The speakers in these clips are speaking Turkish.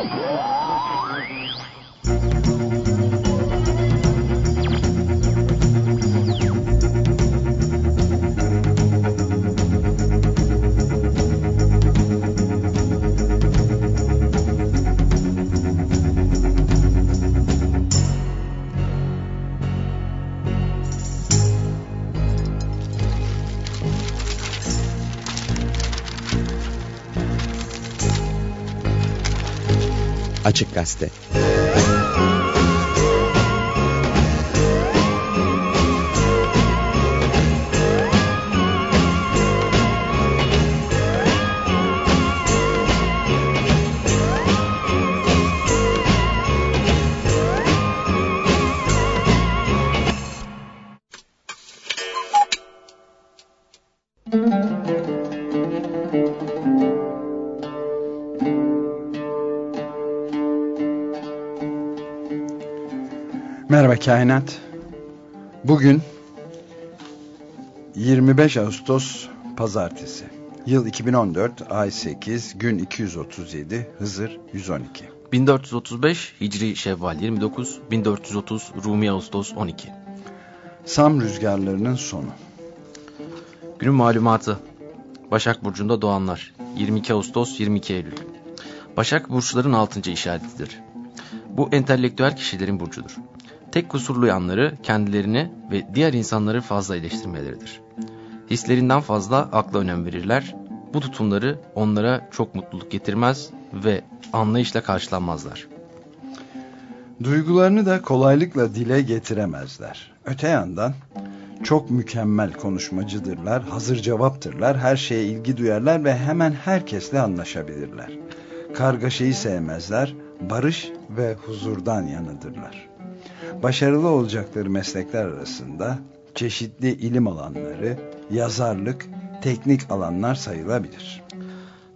Açık Gazete Merhaba Kainat. Bugün 25 Ağustos Pazartesi. Yıl 2014, ay 8, gün 237, Hızır 112. 1435 Hicri Şevval 29, 1430 Rumi Ağustos 12. Sam rüzgarlarının sonu. Günün malumatı. Başak Burcu'nda doğanlar. 22 Ağustos 22 Eylül. Başak burçların 6. işaretidir. Bu entelektüel kişilerin burcudur. Tek kusurlu yanları kendilerini ve diğer insanları fazla eleştirmeleridir. Hislerinden fazla akla önem verirler. Bu tutumları onlara çok mutluluk getirmez ve anlayışla karşılanmazlar. Duygularını da kolaylıkla dile getiremezler. Öte yandan çok mükemmel konuşmacıdırlar, hazır cevaptırlar, her şeye ilgi duyarlar ve hemen herkesle anlaşabilirler. Kargaşayı sevmezler, barış ve huzurdan yanıdırlar. Başarılı olacakları meslekler arasında çeşitli ilim alanları, yazarlık, teknik alanlar sayılabilir.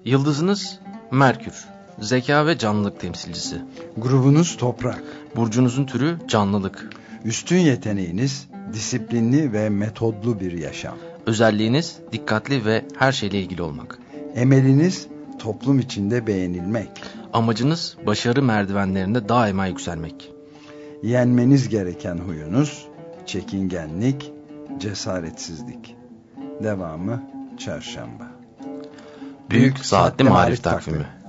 Yıldızınız Merkür, zeka ve canlılık temsilcisi. Grubunuz toprak. Burcunuzun türü canlılık. Üstün yeteneğiniz disiplinli ve metodlu bir yaşam. Özelliğiniz dikkatli ve her şeyle ilgili olmak. Emeliniz toplum içinde beğenilmek. Amacınız başarı merdivenlerinde daima yükselmek. Yenmeniz gereken huyunuz çekingenlik, cesaretsizlik. Devamı çarşamba. Büyük, Saatli Marif Takvimi, takvimi.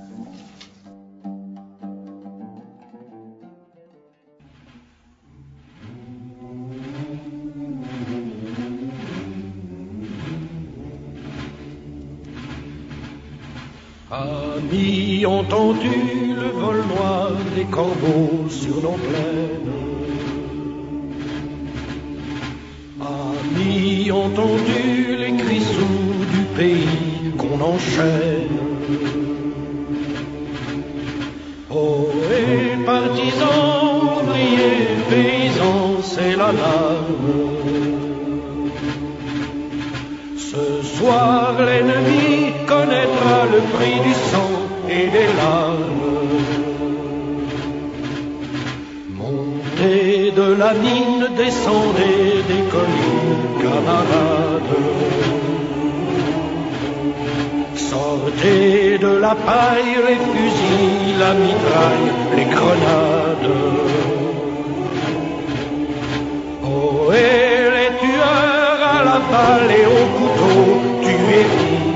Amis, entendu le vol noir des corbeaux sur nos plaines Amis, entendu les cris sourds du pays qu'on enchaîne Oh, et partisans, ouvriers, paysans, c'est la larme Ce soir, l'ennemi connaîtra le prix du sang et des larmes. Montez de la mine, descendez des collines, camarades. Sortez de la paille les fusils, la mitraille, les grenades. Oh, et les tueurs à la balle et au couteau, tuez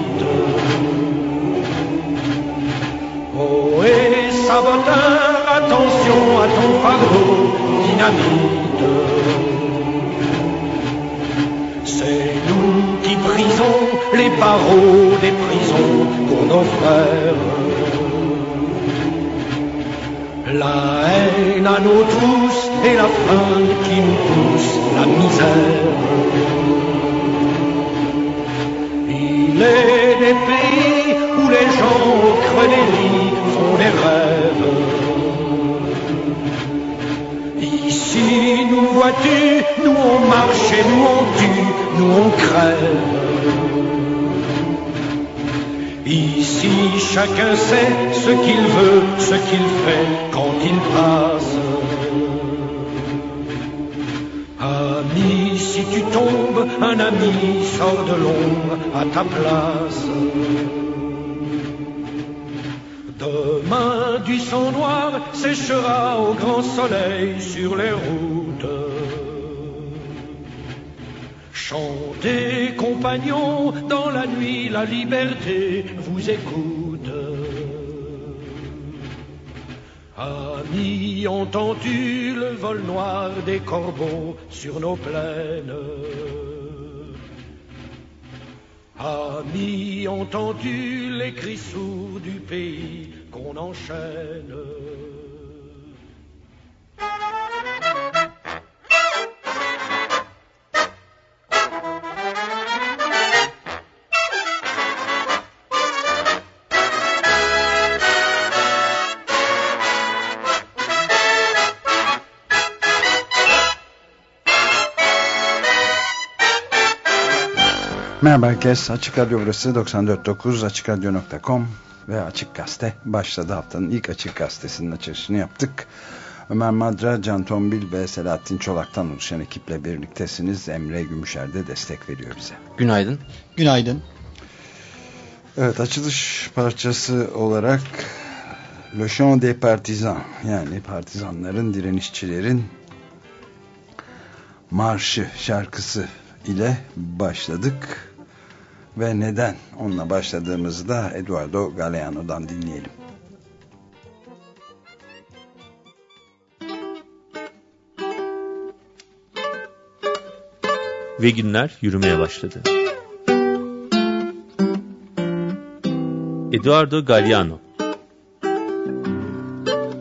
et saboteur, attention à ton fardeau, dynamite. C'est nous qui brisons les barreaux des prisons pour nos frères. La haine à nos tous et la faim qui nous pousse, la misère. Il est des pays où les gens au creux des lits des rêves. Ici, nous vois-tu, nous on marche et nous on tue, nous on crève. Ici, chacun sait ce qu'il veut, ce qu'il fait quand il passe. Ami, si tu tombes, un ami sort de l'ombre à ta place. Noir séchera au grand soleil sur les routes. Chantez, compagnons, dans la nuit la liberté vous écoute. Amis, entends-tu le vol noir des corbeaux sur nos plaines? Amis, entends-tu les cris sourds du pays qu'on enchaîne. Merhaba herkes. Açık Radyo burası. 94.9 AçıkRadyo.com ve Açık Gazete başladı. Haftanın ilk Açık Gazetesi'nin açılışını yaptık. Ömer Madra, Can Tombil ve Selahattin Çolak'tan oluşan ekiple birliktesiniz. Emre Gümüşer de destek veriyor bize. Günaydın. Günaydın. Evet açılış parçası olarak Le Chant des Partisans yani partizanların, direnişçilerin marşı şarkısı ile başladık. Ve neden onunla başladığımızda Eduardo Galeano'dan dinleyelim. Ve günler yürümeye başladı. Eduardo Galeano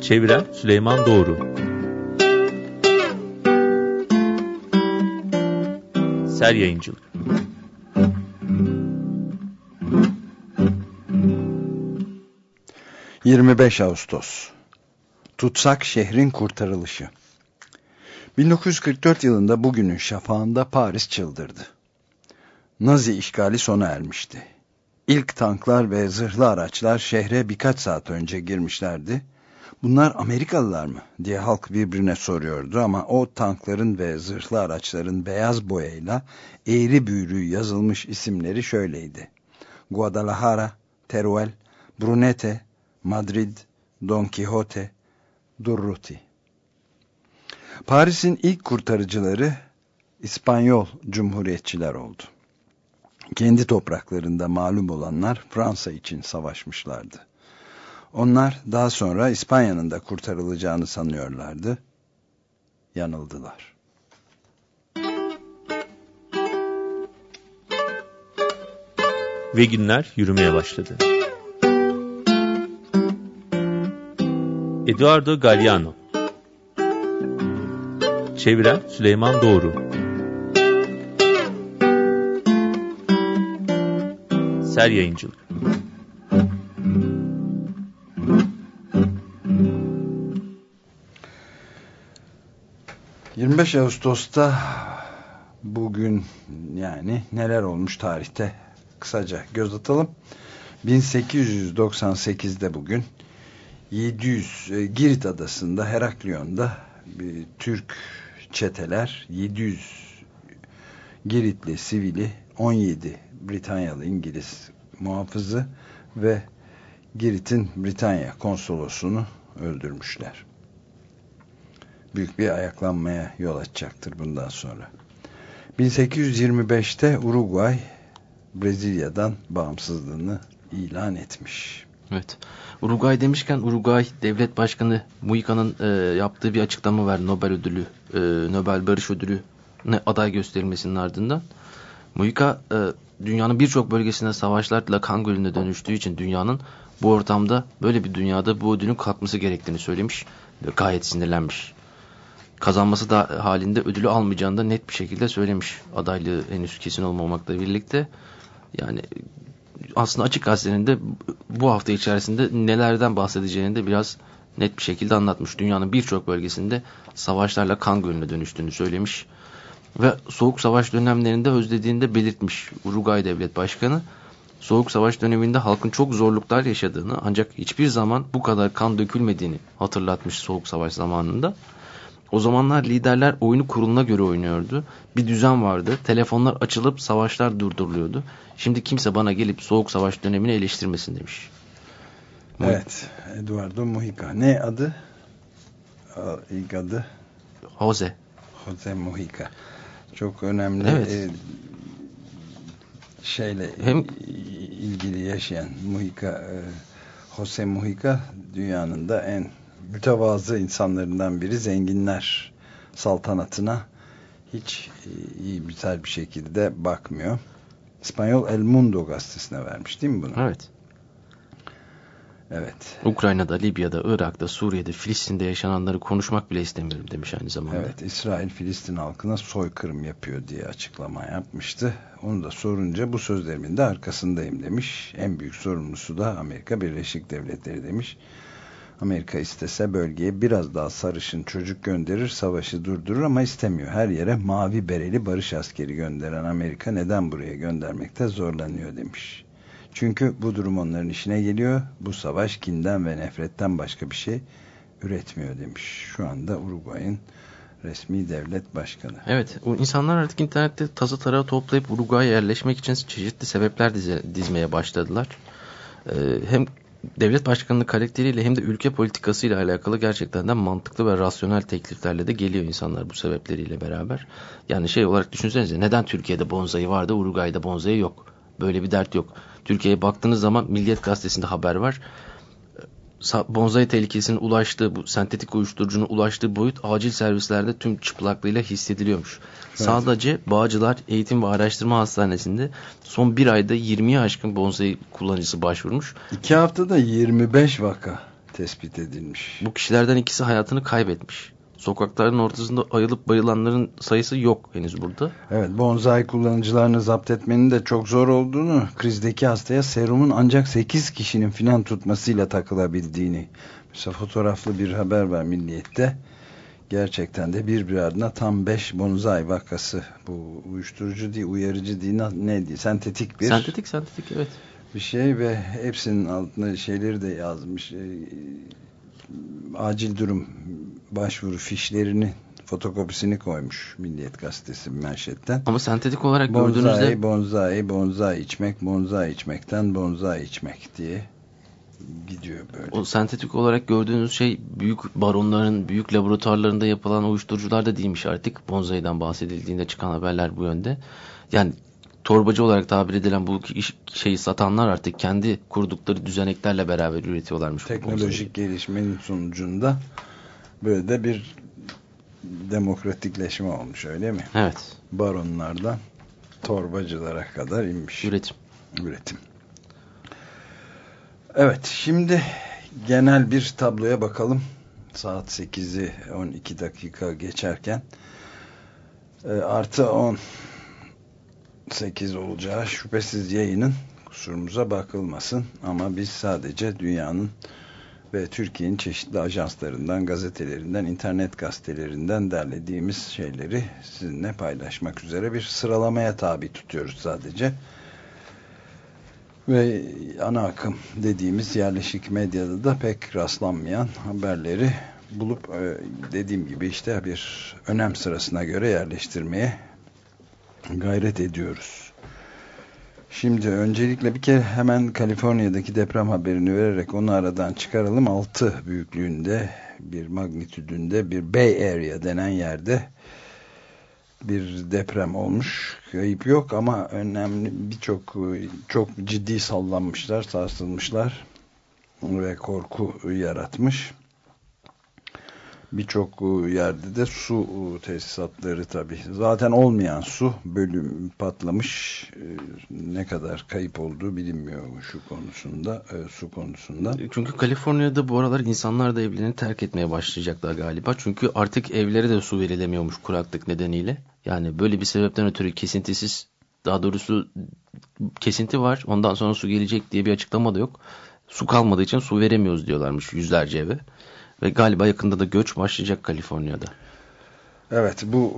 Çeviren Süleyman Doğru Ser Yayıncılık 25 Ağustos Tutsak şehrin kurtarılışı 1944 yılında bugünün şafağında Paris çıldırdı. Nazi işgali sona ermişti. İlk tanklar ve zırhlı araçlar şehre birkaç saat önce girmişlerdi. Bunlar Amerikalılar mı diye halk birbirine soruyordu ama o tankların ve zırhlı araçların beyaz boyayla eğri büğrü yazılmış isimleri şöyleydi. Guadalajara, Teruel, Brunete, Madrid, Don Quixote, Durruti. Paris'in ilk kurtarıcıları İspanyol Cumhuriyetçiler oldu. Kendi topraklarında malum olanlar Fransa için savaşmışlardı. Onlar daha sonra İspanya'nın da kurtarılacağını sanıyorlardı. Yanıldılar. Ve günler yürümeye başladı. Eduardo Galeano Çeviren Süleyman Doğru. Ser Yayıncılık. 25 Ağustos'ta bugün yani neler olmuş tarihte kısaca göz atalım. 1898'de bugün 700 e, Girit adasında Heraklion'da bir Türk çeteler 700 Giritli sivili 17 Britanyalı İngiliz muhafızı ve Girit'in Britanya konsolosunu öldürmüşler büyük bir ayaklanmaya yol açacaktır bundan sonra. 1825'te Uruguay Brezilya'dan bağımsızlığını ilan etmiş. Evet. Uruguay demişken Uruguay Devlet Başkanı Muica'nın e, yaptığı bir açıklama var Nobel ödülü, e, Nobel Barış Ödülü ne aday gösterilmesinin ardından. Muica e, dünyanın birçok bölgesinde savaşlarla kan gölüne dönüştüğü için dünyanın bu ortamda böyle bir dünyada bu ödülün kalkması gerektiğini söylemiş ve gayet sinirlenmiş kazanması da halinde ödülü almayacağını da net bir şekilde söylemiş. Adaylığı henüz kesin olmamakla birlikte. Yani aslında açık gazetenin de bu hafta içerisinde nelerden bahsedeceğini de biraz net bir şekilde anlatmış. Dünyanın birçok bölgesinde savaşlarla kan gölüne dönüştüğünü söylemiş. Ve Soğuk Savaş dönemlerinde özlediğini de belirtmiş Uruguay Devlet Başkanı. Soğuk Savaş döneminde halkın çok zorluklar yaşadığını ancak hiçbir zaman bu kadar kan dökülmediğini hatırlatmış Soğuk Savaş zamanında. O zamanlar liderler oyunu kuruluna göre oynuyordu. Bir düzen vardı. Telefonlar açılıp savaşlar durduruluyordu. Şimdi kimse bana gelip soğuk savaş dönemini eleştirmesin demiş. Evet. Eduardo Mujica. Ne adı? İlk adı Jose. Jose Mujica. Çok önemli Evet. e, şeyle Hem- ilgili yaşayan Mujica e, Jose Mujica dünyanın da en mütevazı insanlarından biri. Zenginler saltanatına hiç e, iyi güzel bir şekilde bakmıyor. İspanyol El Mundo gazetesine vermiş değil mi bunu? Evet. Evet. Ukrayna'da, Libya'da, Irak'ta, Suriye'de, Filistin'de yaşananları konuşmak bile istemiyorum demiş aynı zamanda. Evet, İsrail Filistin halkına soykırım yapıyor diye açıklama yapmıştı. Onu da sorunca bu sözlerimin de arkasındayım demiş. En büyük sorumlusu da Amerika Birleşik Devletleri demiş. Amerika istese bölgeye biraz daha sarışın çocuk gönderir, savaşı durdurur ama istemiyor. Her yere mavi bereli barış askeri gönderen Amerika neden buraya göndermekte zorlanıyor demiş. Çünkü bu durum onların işine geliyor. Bu savaş kinden ve nefretten başka bir şey üretmiyor demiş. Şu anda Uruguay'ın resmi devlet başkanı. Evet, insanlar artık internette tazı tarağı toplayıp Uruguay'a yerleşmek için çeşitli sebepler dizmeye başladılar. Ee, hem devlet başkanının karakteriyle hem de ülke politikasıyla alakalı gerçekten de mantıklı ve rasyonel tekliflerle de geliyor insanlar bu sebepleriyle beraber. Yani şey olarak düşünsenize neden Türkiye'de bonzai vardı Uruguay'da bonzai yok. Böyle bir dert yok. Türkiye'ye baktığınız zaman Milliyet Gazetesi'nde haber var. Sa- Bonzai tehlikesinin ulaştığı, bu sentetik uyuşturucunun ulaştığı boyut acil servislerde tüm çıplaklığıyla hissediliyormuş. Sadece Bağcılar Eğitim ve Araştırma Hastanesi'nde son bir ayda 20'ye aşkın bonsai kullanıcısı başvurmuş. İki haftada 25 vaka tespit edilmiş. Bu kişilerden ikisi hayatını kaybetmiş. Sokakların ortasında ayılıp bayılanların sayısı yok henüz burada. Evet, bonsai kullanıcılarını zapt etmenin de çok zor olduğunu, krizdeki hastaya serumun ancak 8 kişinin filan tutmasıyla takılabildiğini. Mesela fotoğraflı bir haber var Milliyet'te. Gerçekten de bir bir ardına tam 5 bonsai vakası. Bu uyuşturucu değil, uyarıcı değil, ne değil, sentetik bir Sentetik sentetik evet. bir şey ve hepsinin altına şeyleri de yazmış. Acil durum başvuru fişlerini fotokopisini koymuş Milliyet Gazetesi manşetten. Ama sentetik olarak Bonzai, gördüğünüzde bonzai, bonzai içmek, bonzai içmekten bonzai içmek diye gidiyor böyle. o sentetik olarak gördüğünüz şey büyük baronların, büyük laboratuvarlarında yapılan uyuşturucular da değilmiş artık. Bonzai'den bahsedildiğinde çıkan haberler bu yönde. Yani torbacı olarak tabir edilen bu şeyi satanlar artık kendi kurdukları düzeneklerle beraber üretiyorlarmış. Teknolojik gelişmenin sonucunda böyle de bir demokratikleşme olmuş öyle mi? Evet. Baronlardan torbacılara kadar inmiş. Üretim. üretim. Evet şimdi genel bir tabloya bakalım. Saat 8'i 12 dakika geçerken e, artı 10 8 olacağı şüphesiz yayının kusurumuza bakılmasın ama biz sadece dünyanın ve Türkiye'nin çeşitli ajanslarından, gazetelerinden, internet gazetelerinden derlediğimiz şeyleri sizinle paylaşmak üzere bir sıralamaya tabi tutuyoruz sadece. Ve ana akım dediğimiz yerleşik medyada da pek rastlanmayan haberleri bulup e, dediğim gibi işte bir önem sırasına göre yerleştirmeye gayret ediyoruz. Şimdi öncelikle bir kere hemen Kaliforniya'daki deprem haberini vererek onu aradan çıkaralım. 6 büyüklüğünde bir magnitüdünde bir Bay Area denen yerde bir deprem olmuş. Kayıp yok ama önemli birçok çok ciddi sallanmışlar, sarsılmışlar ve korku yaratmış. Birçok yerde de su tesisatları tabi. Zaten olmayan su bölüm patlamış. Ne kadar kayıp olduğu bilinmiyor şu konusunda, su konusunda. Çünkü Kaliforniya'da bu aralar insanlar da evlerini terk etmeye başlayacaklar galiba. Çünkü artık evlere de su verilemiyormuş kuraklık nedeniyle. Yani böyle bir sebepten ötürü kesintisiz daha doğrusu kesinti var. Ondan sonra su gelecek diye bir açıklama da yok. Su kalmadığı için su veremiyoruz diyorlarmış yüzlerce eve. Ve galiba yakında da göç başlayacak Kaliforniya'da. Evet bu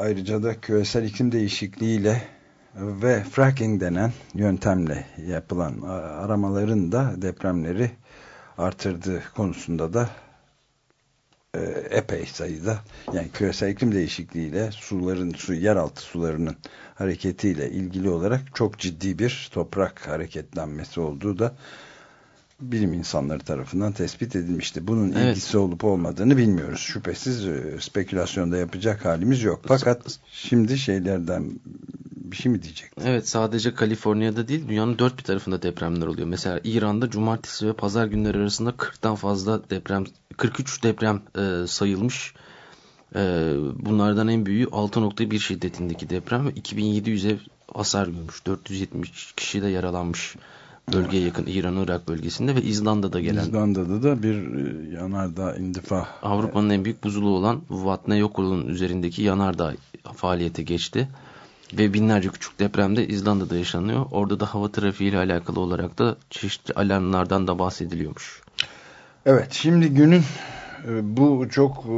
ayrıca da küresel iklim değişikliğiyle ve fracking denen yöntemle yapılan aramaların da depremleri artırdığı konusunda da e, epey sayıda yani küresel iklim değişikliğiyle suların su yeraltı sularının hareketiyle ilgili olarak çok ciddi bir toprak hareketlenmesi olduğu da bilim insanları tarafından tespit edilmişti. Bunun Evet. ilgisi olup olmadığını bilmiyoruz. Şüphesiz e, spekülasyonda yapacak halimiz yok. Fakat şimdi şeylerden bir şey mi diyecek? Evet sadece Kaliforniya'da değil dünyanın dört bir tarafında depremler oluyor. Mesela İran'da cumartesi ve pazar günleri arasında 40'tan fazla deprem 43 deprem e, sayılmış. E, bunlardan en büyüğü 6.1 şiddetindeki deprem ve 2700 ev hasar görmüş. 470 kişi de yaralanmış. Bölgeye yakın İran-Irak bölgesinde ve İzlanda'da gelen İzlanda'da da bir e, yanardağ indifa Avrupa'nın en büyük buzulu olan Vatnajökull'un üzerindeki yanardağ faaliyete geçti. Ve binlerce küçük deprem de İzlanda'da yaşanıyor. Orada da hava trafiği ile alakalı olarak da çeşitli alarmlardan da bahsediliyormuş. Evet şimdi günün e, bu çok e,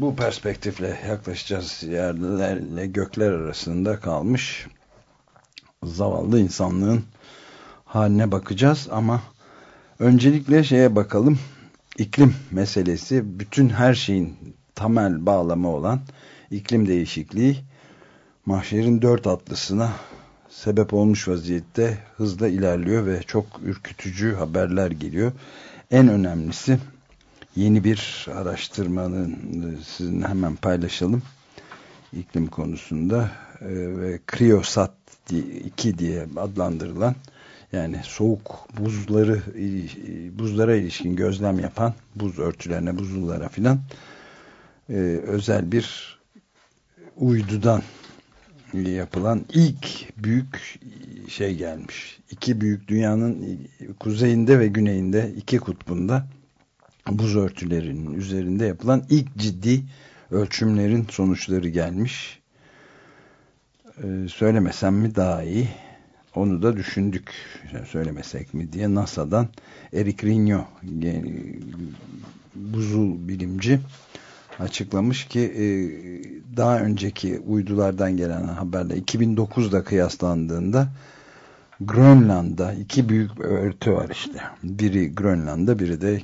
bu perspektifle yaklaşacağız yerlerle gökler arasında kalmış zavallı insanlığın haline bakacağız ama öncelikle şeye bakalım iklim meselesi bütün her şeyin temel bağlamı olan iklim değişikliği mahşerin dört atlısına sebep olmuş vaziyette hızla ilerliyor ve çok ürkütücü haberler geliyor. En önemlisi yeni bir araştırmanın sizinle hemen paylaşalım iklim konusunda e, ve Kriosat 2 diye adlandırılan yani soğuk buzları e, buzlara ilişkin gözlem yapan buz örtülerine buzullara filan e, özel bir uydudan yapılan ilk büyük şey gelmiş. İki büyük dünyanın kuzeyinde ve güneyinde iki kutbunda buz örtülerinin üzerinde yapılan ilk ciddi ölçümlerin sonuçları gelmiş. Ee, söylemesem mi daha iyi? Onu da düşündük. Söylemesek mi diye NASA'dan Eric Rigno buzul bilimci açıklamış ki e, daha önceki uydulardan gelen haberle 2009'da kıyaslandığında Grönland'da iki büyük örtü var işte. Biri Grönland'da biri de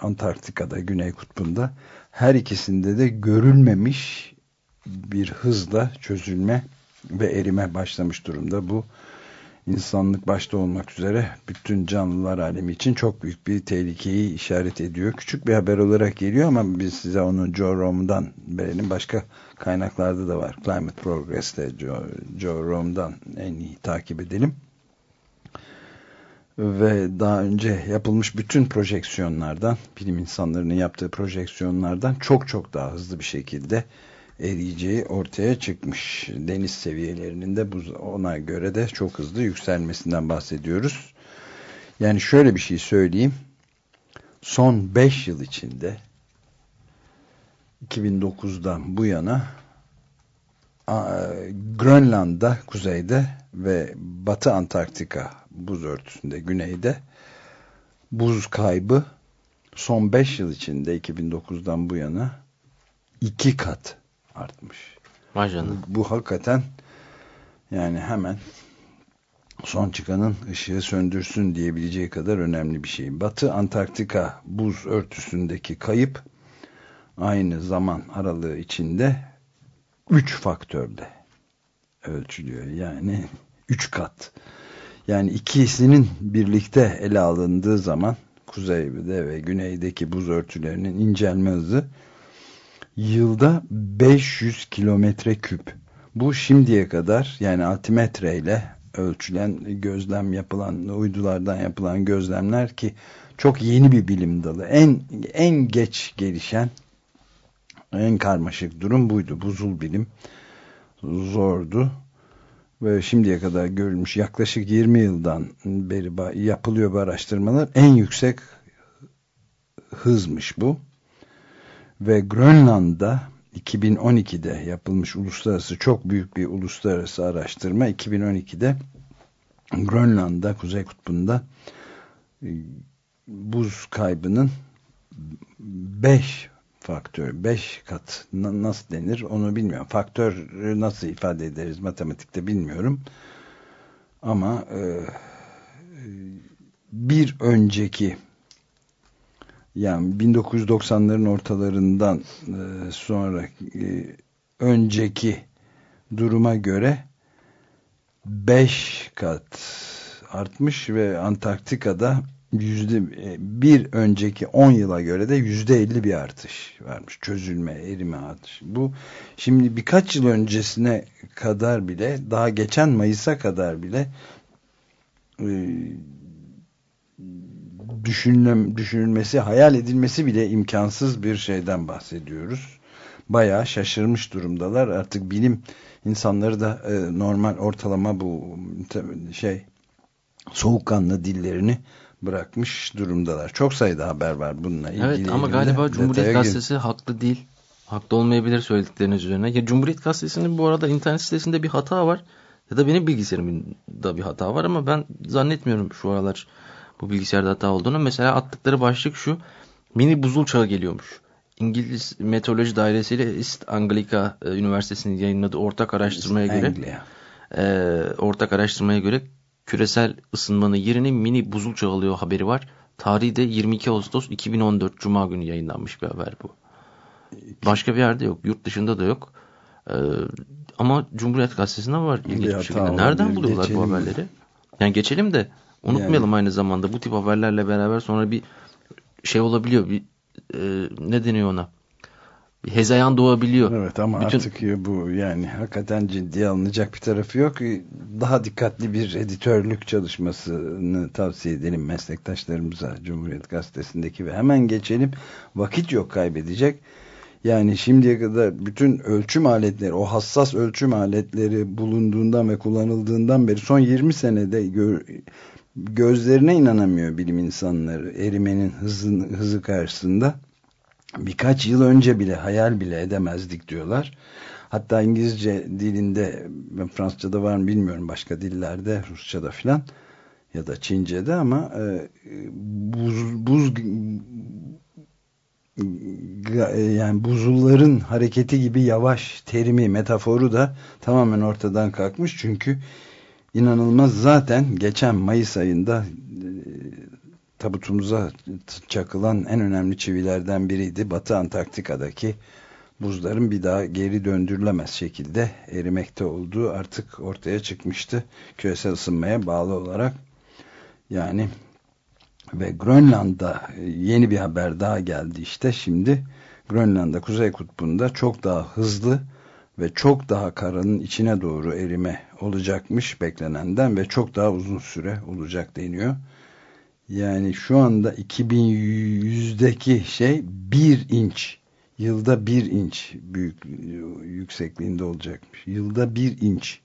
Antarktika'da Güney Kutbu'nda her ikisinde de görülmemiş bir hızla çözülme ve erime başlamış durumda. Bu insanlık başta olmak üzere bütün canlılar alemi için çok büyük bir tehlikeyi işaret ediyor. Küçük bir haber olarak geliyor ama biz size onu Joe Rome'dan verelim. Başka kaynaklarda da var. Climate Progress'te Joe, Joe Rome'dan en iyi takip edelim. Ve daha önce yapılmış bütün projeksiyonlardan, bilim insanlarının yaptığı projeksiyonlardan çok çok daha hızlı bir şekilde eriyeceği ortaya çıkmış. Deniz seviyelerinin de buz, ona göre de çok hızlı yükselmesinden bahsediyoruz. Yani şöyle bir şey söyleyeyim. Son 5 yıl içinde 2009'dan bu yana Grönland'da kuzeyde ve Batı Antarktika buz örtüsünde güneyde buz kaybı son 5 yıl içinde 2009'dan bu yana iki kat artmış. Bu, bu hakikaten yani hemen son çıkanın ışığı söndürsün diyebileceği kadar önemli bir şey. Batı Antarktika buz örtüsündeki kayıp aynı zaman aralığı içinde 3 faktörle ölçülüyor. Yani 3 kat. Yani ikisinin birlikte ele alındığı zaman kuzeyde ve güneydeki buz örtülerinin incelme hızı yılda 500 kilometre küp. Bu şimdiye kadar yani altimetre ile ölçülen gözlem yapılan uydulardan yapılan gözlemler ki çok yeni bir bilim dalı. En en geç gelişen en karmaşık durum buydu. Buzul bilim zordu. Ve şimdiye kadar görülmüş yaklaşık 20 yıldan beri yapılıyor bu araştırmalar. En yüksek hızmış bu. Ve Grönland'da 2012'de yapılmış uluslararası çok büyük bir uluslararası araştırma 2012'de Grönland'da Kuzey Kutbu'nda buz kaybının 5 faktör 5 kat nasıl denir onu bilmiyorum. Faktör nasıl ifade ederiz matematikte bilmiyorum. Ama e, bir önceki yani 1990'ların ortalarından e, sonra e, önceki duruma göre 5 kat artmış ve Antarktika'da yüzde e, bir önceki 10 yıla göre de yüzde 50 bir artış varmış. Çözülme, erime artış. Bu şimdi birkaç yıl öncesine kadar bile daha geçen Mayıs'a kadar bile e, düşünülem, düşünülmesi, hayal edilmesi bile imkansız bir şeyden bahsediyoruz. Bayağı şaşırmış durumdalar. Artık bilim insanları da e, normal ortalama bu şey soğukkanlı dillerini bırakmış durumdalar. Çok sayıda haber var bununla ilgili. Evet ama galiba Cumhuriyet Gazetesi haklı değil. Haklı olmayabilir söyledikleriniz üzerine. Ya Cumhuriyet Gazetesi'nin bu arada internet sitesinde bir hata var. Ya da benim bilgisayarımda bir hata var ama ben zannetmiyorum şu aralar bu bilgisayarda hata olduğunu. Mesela attıkları başlık şu. Mini buzul çağı geliyormuş. İngiliz Meteoroloji Dairesi ile East Anglica e, Üniversitesi'nin yayınladığı ortak araştırmaya göre e, ortak araştırmaya göre küresel ısınmanın yerini mini buzul çağı alıyor haberi var. Tarihi de 22 Ağustos 2014 Cuma günü yayınlanmış bir haber bu. Başka bir yerde yok. Yurt dışında da yok. Ee, ama Cumhuriyet Gazetesi'nde var ilginç bir, bir şekilde. Nereden buluyorlar bu haberleri? Yani geçelim de unutmayalım yani. aynı zamanda bu tip haberlerle beraber sonra bir şey olabiliyor. Bir e, ne deniyor ona? Bir hezeyan doğabiliyor. Evet ama Bütün... artık bu yani hakikaten ciddiye alınacak bir tarafı yok. Daha dikkatli bir editörlük çalışmasını tavsiye edelim meslektaşlarımıza Cumhuriyet Gazetesi'ndeki ve hemen geçelim. Vakit yok kaybedecek. Yani şimdiye kadar bütün ölçüm aletleri, o hassas ölçüm aletleri bulunduğundan ve kullanıldığından beri son 20 senede gözlerine inanamıyor bilim insanları erimenin hızı, hızı karşısında. Birkaç yıl önce bile hayal bile edemezdik diyorlar. Hatta İngilizce dilinde, Fransızca'da var mı bilmiyorum başka dillerde, Rusça'da filan ya da Çince'de ama e, buz, buz yani buzulların hareketi gibi yavaş terimi, metaforu da tamamen ortadan kalkmış. Çünkü inanılmaz zaten geçen Mayıs ayında e, tabutumuza çakılan en önemli çivilerden biriydi. Batı Antarktika'daki buzların bir daha geri döndürülemez şekilde erimekte olduğu artık ortaya çıkmıştı. Küresel ısınmaya bağlı olarak yani ve Grönland'da e, yeni bir haber daha geldi işte şimdi Grönland'da Kuzey Kutbu'nda çok daha hızlı ve çok daha karanın içine doğru erime olacakmış beklenenden ve çok daha uzun süre olacak deniyor. Yani şu anda 2100'deki şey bir inç yılda bir inç büyük yüksekliğinde olacakmış. Yılda bir inç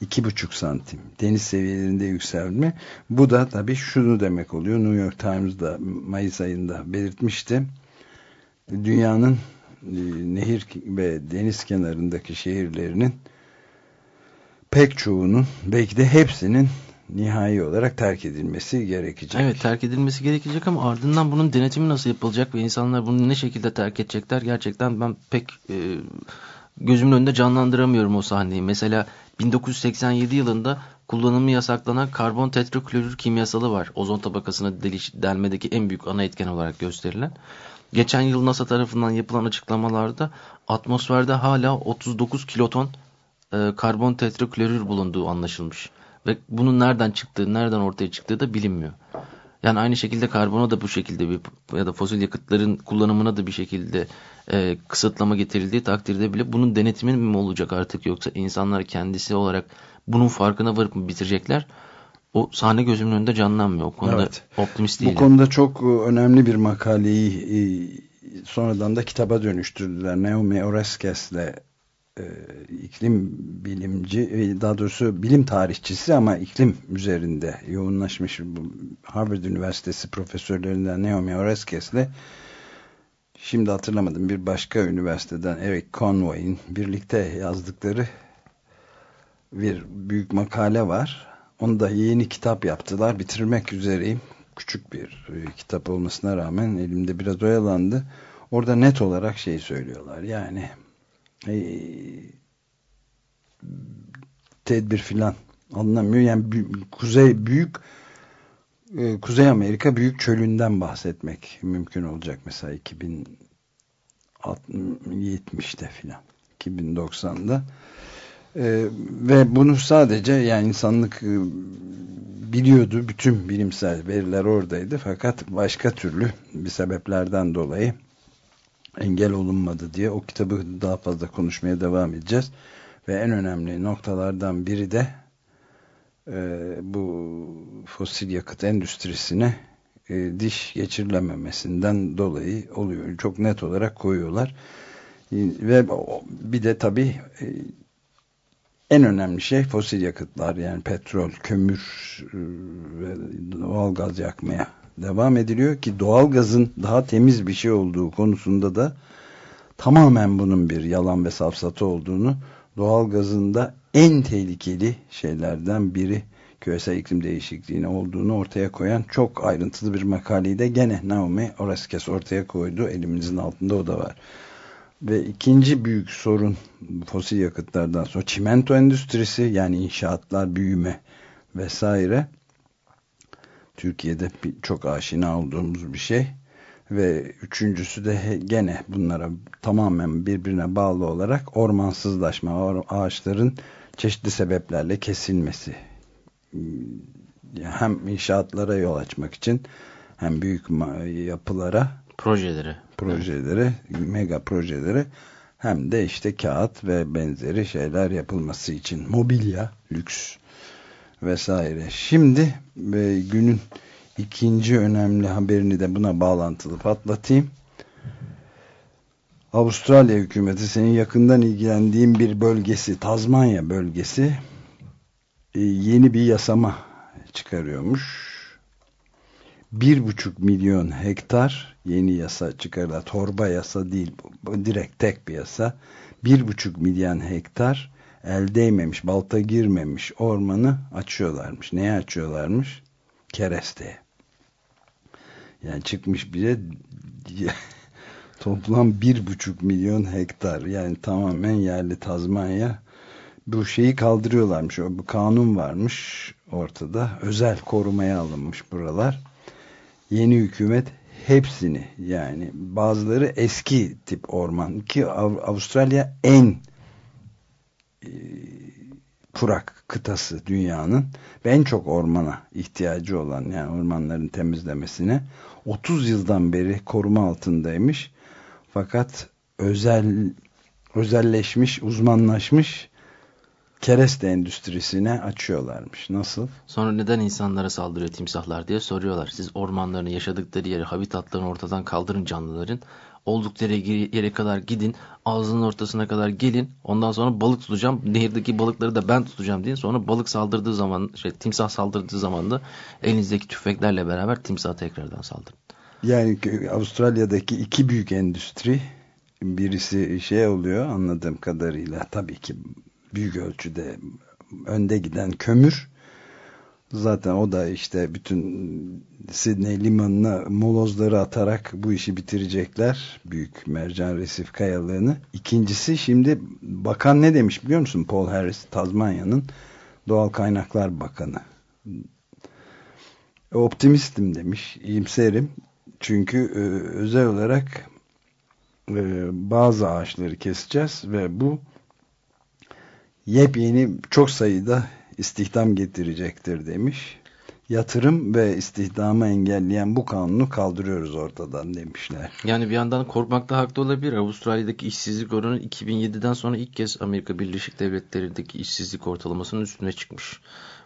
iki buçuk santim deniz seviyelerinde yükselme. Bu da tabii şunu demek oluyor. New York Times'da Mayıs ayında belirtmişti. Dünyanın nehir ve deniz kenarındaki şehirlerinin pek çoğunun belki de hepsinin nihai olarak terk edilmesi gerekecek. Evet terk edilmesi gerekecek ama ardından bunun denetimi nasıl yapılacak ve insanlar bunu ne şekilde terk edecekler gerçekten ben pek e, gözümün önünde canlandıramıyorum o sahneyi. Mesela 1987 yılında kullanımı yasaklanan karbon tetraklorür kimyasalı var. Ozon tabakasına deliş, delmedeki en büyük ana etken olarak gösterilen. Geçen yıl NASA tarafından yapılan açıklamalarda atmosferde hala 39 kiloton e, karbon tetraklorür bulunduğu anlaşılmış. Ve bunun nereden çıktığı, nereden ortaya çıktığı da bilinmiyor. Yani aynı şekilde karbona da bu şekilde bir ya da fosil yakıtların kullanımına da bir şekilde e, kısıtlama getirildiği takdirde bile bunun denetimi mi olacak artık yoksa insanlar kendisi olarak bunun farkına varıp mı bitirecekler? O sahne gözümün önünde canlanmıyor. O konuda evet. optimist değilim. Bu konuda çok önemli bir makaleyi e, sonradan da kitaba dönüştürdüler. Naomi Oreskes'le e, iklim bilimci e, daha doğrusu bilim tarihçisi ama iklim üzerinde yoğunlaşmış Harvard Üniversitesi profesörlerinden Naomi Oreskes'le şimdi hatırlamadım bir başka üniversiteden Eric Conway'in birlikte yazdıkları bir büyük makale var. Onu da yeni kitap yaptılar. Bitirmek üzereyim. Küçük bir e, kitap olmasına rağmen elimde biraz oyalandı. Orada net olarak şey söylüyorlar. Yani e, tedbir filan anlamıyor. Yani kuzey büyük e, Kuzey Amerika büyük çölünden bahsetmek mümkün olacak mesela 2070'te filan 2090'da Ee, ve bunu sadece yani insanlık e, biliyordu. Bütün bilimsel veriler oradaydı. Fakat başka türlü bir sebeplerden dolayı engel olunmadı diye o kitabı daha fazla konuşmaya devam edeceğiz. Ve en önemli noktalardan biri de e, bu fosil yakıt endüstrisine e, diş geçirilememesinden dolayı oluyor. Çok net olarak koyuyorlar. Ve bir de tabii e, en önemli şey fosil yakıtlar yani petrol, kömür e, ve doğalgaz yakmaya devam ediliyor ki doğalgazın daha temiz bir şey olduğu konusunda da tamamen bunun bir yalan ve safsatı olduğunu doğalgazın da en tehlikeli şeylerden biri küresel iklim değişikliğine olduğunu ortaya koyan çok ayrıntılı bir makaleyi de gene Naomi Oreskes ortaya koydu. Elimizin altında o da var. Ve ikinci büyük sorun fosil yakıtlardan sonra çimento endüstrisi yani inşaatlar, büyüme vesaire. Türkiye'de çok aşina olduğumuz bir şey. Ve üçüncüsü de gene bunlara tamamen birbirine bağlı olarak ormansızlaşma, ağaçların çeşitli sebeplerle kesilmesi. Hem inşaatlara yol açmak için hem büyük yapılara projelere projelere, mega projelere hem de işte kağıt ve benzeri şeyler yapılması için mobilya, lüks vesaire. Şimdi ve günün ikinci önemli haberini de buna bağlantılı patlatayım. Avustralya hükümeti senin yakından ilgilendiğin bir bölgesi, Tazmanya bölgesi e, yeni bir yasama çıkarıyormuş. Bir buçuk milyon hektar yeni yasa çıkarılan torba yasa değil bu, direkt tek bir yasa. Bir buçuk milyon hektar el değmemiş balta girmemiş ormanı açıyorlarmış. Neye açıyorlarmış? Keresteye. Yani çıkmış bile toplam bir buçuk milyon hektar. Yani tamamen yerli Tazmanya. Bu şeyi kaldırıyorlarmış. O bu kanun varmış ortada. Özel korumaya alınmış buralar. Yeni hükümet hepsini yani bazıları eski tip orman ki Avustralya en e, kurak kıtası dünyanın ve en çok ormana ihtiyacı olan yani ormanların temizlemesine 30 yıldan beri koruma altındaymış. Fakat özel özelleşmiş uzmanlaşmış kereste endüstrisine açıyorlarmış. Nasıl? Sonra neden insanlara saldırıyor timsahlar diye soruyorlar. Siz ormanlarını yaşadıkları yeri, habitatlarını ortadan kaldırın canlıların. Oldukları yere kadar gidin, ağzının ortasına kadar gelin. Ondan sonra balık tutacağım. Nehirdeki balıkları da ben tutacağım diye. Sonra balık saldırdığı zaman, şey, timsah saldırdığı zaman da elinizdeki tüfeklerle beraber timsah tekrardan saldırın. Yani Avustralya'daki iki büyük endüstri birisi şey oluyor anladığım kadarıyla tabii ki büyük ölçüde önde giden kömür. Zaten o da işte bütün Sydney limanına molozları atarak bu işi bitirecekler. Büyük mercan resif kayalığını. İkincisi şimdi bakan ne demiş biliyor musun? Paul Harris Tazmanya'nın doğal kaynaklar bakanı. Optimistim demiş iyimserim. Çünkü e, özel olarak e, bazı ağaçları keseceğiz ve bu yepyeni çok sayıda istihdam getirecektir demiş. Yatırım ve istihdamı engelleyen bu kanunu kaldırıyoruz ortadan demişler. Yani bir yandan korkmakta haklı olabilir. Avustralya'daki işsizlik oranı 2007'den sonra ilk kez Amerika Birleşik Devletleri'ndeki işsizlik ortalamasının üstüne çıkmış.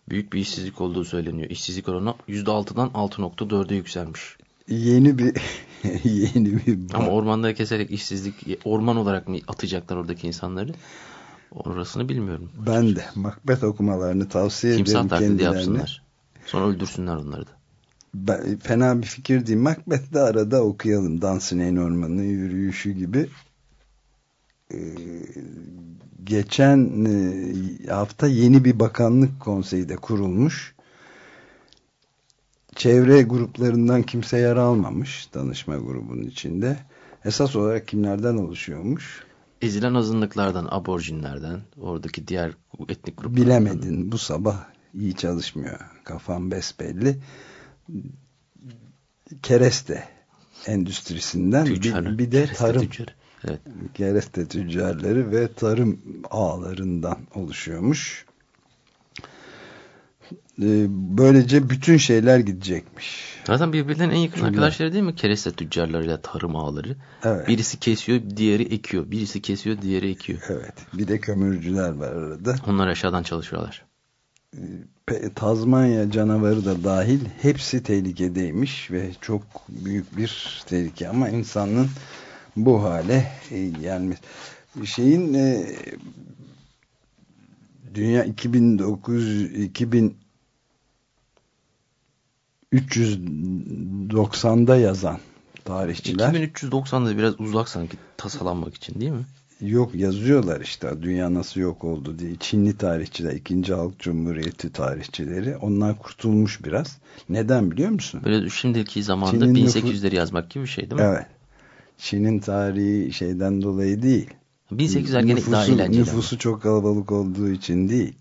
Büyük bir işsizlik olduğu söyleniyor. İşsizlik oranı %6'dan 6.4'e yükselmiş. Yeni bir yeni bir ama ormanları keserek işsizlik orman olarak mı atacaklar oradaki insanları? Orasını bilmiyorum. Ben de Macbeth okumalarını tavsiye Timsah ederim kendilerine. yapsınlar. Sonra öldürsünler onları da. Ben, fena bir fikir değil. Macbeth'de arada okuyalım. Dunsinane Ormanı'nın yürüyüşü gibi. Ee, geçen e, hafta yeni bir bakanlık konseyi de kurulmuş. Çevre gruplarından kimse yer almamış danışma grubunun içinde. Esas olarak kimlerden oluşuyormuş? Ezilen azınlıklardan, aborjinlerden, oradaki diğer etnik gruplardan. Bilemedin bu sabah iyi çalışmıyor. Kafam besbelli. Kereste endüstrisinden tüccarı, bir, bir de tarım tüccarı. Evet. Kereste tüccarları ve tarım ağlarından oluşuyormuş. Ee, böylece bütün şeyler gidecekmiş. Zaten birbirlerinin en yakın Çünkü- arkadaşları değil mi? Kereste tüccarlarıyla tarım ağları. Evet. Birisi kesiyor, diğeri ekiyor. Birisi kesiyor, diğeri ekiyor. Evet. Bir de kömürcüler var arada. Onlar aşağıdan çalışıyorlar. Tazmanya canavarı da dahil hepsi tehlikedeymiş ve çok büyük bir tehlike ama insanın bu hale e, gelmesi. Şeyin e, dünya 2009 2000 390'da yazan tarihçiler 2390'da biraz uzak sanki tasalanmak için değil mi? yok yazıyorlar işte dünya nasıl yok oldu diye Çinli tarihçiler 2. Halk Cumhuriyeti tarihçileri onlar kurtulmuş biraz neden biliyor musun? Böyle şimdiki zamanda Çin'in 1800'leri yazmak gibi bir şey değil mi? Evet. Çin'in tarihi şeyden dolayı değil. 1800'ler gene daha eğlenceli. Nüfusu çok kalabalık olduğu için değil.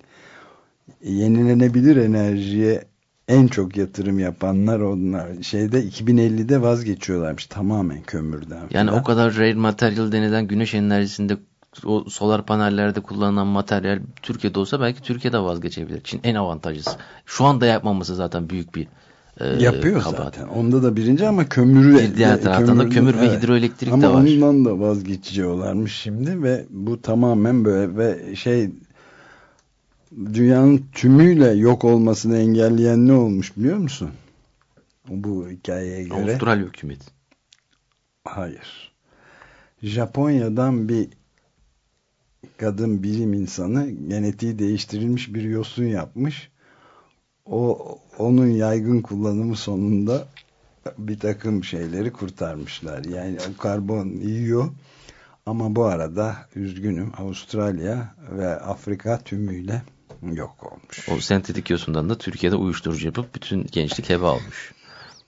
Yenilenebilir enerjiye en çok yatırım yapanlar onlar. Şeyde 2050'de vazgeçiyorlarmış tamamen kömürden. Yani falan. o kadar rare material denilen güneş enerjisinde o solar panellerde kullanılan materyal Türkiye'de olsa belki Türkiye'de vazgeçebilir. Çin en avantajlısı. Şu anda yapmaması zaten büyük bir e, Yapıyor kabahat. zaten. Onda da birinci ama kömürü diğer taraftan da kömür ve hidroelektrik ama de var. ondan da vazgeçiyorlarmış şimdi ve bu tamamen böyle ve şey dünyanın tümüyle yok olmasını engelleyen ne olmuş biliyor musun? Bu hikayeye göre. Avustralya hükümeti. Hayır. Japonya'dan bir kadın bilim insanı genetiği değiştirilmiş bir yosun yapmış. O onun yaygın kullanımı sonunda bir takım şeyleri kurtarmışlar. Yani karbon yiyor ama bu arada üzgünüm Avustralya ve Afrika tümüyle yok olmuş. O sentetik yosundan da Türkiye'de uyuşturucu yapıp bütün gençlik heba olmuş.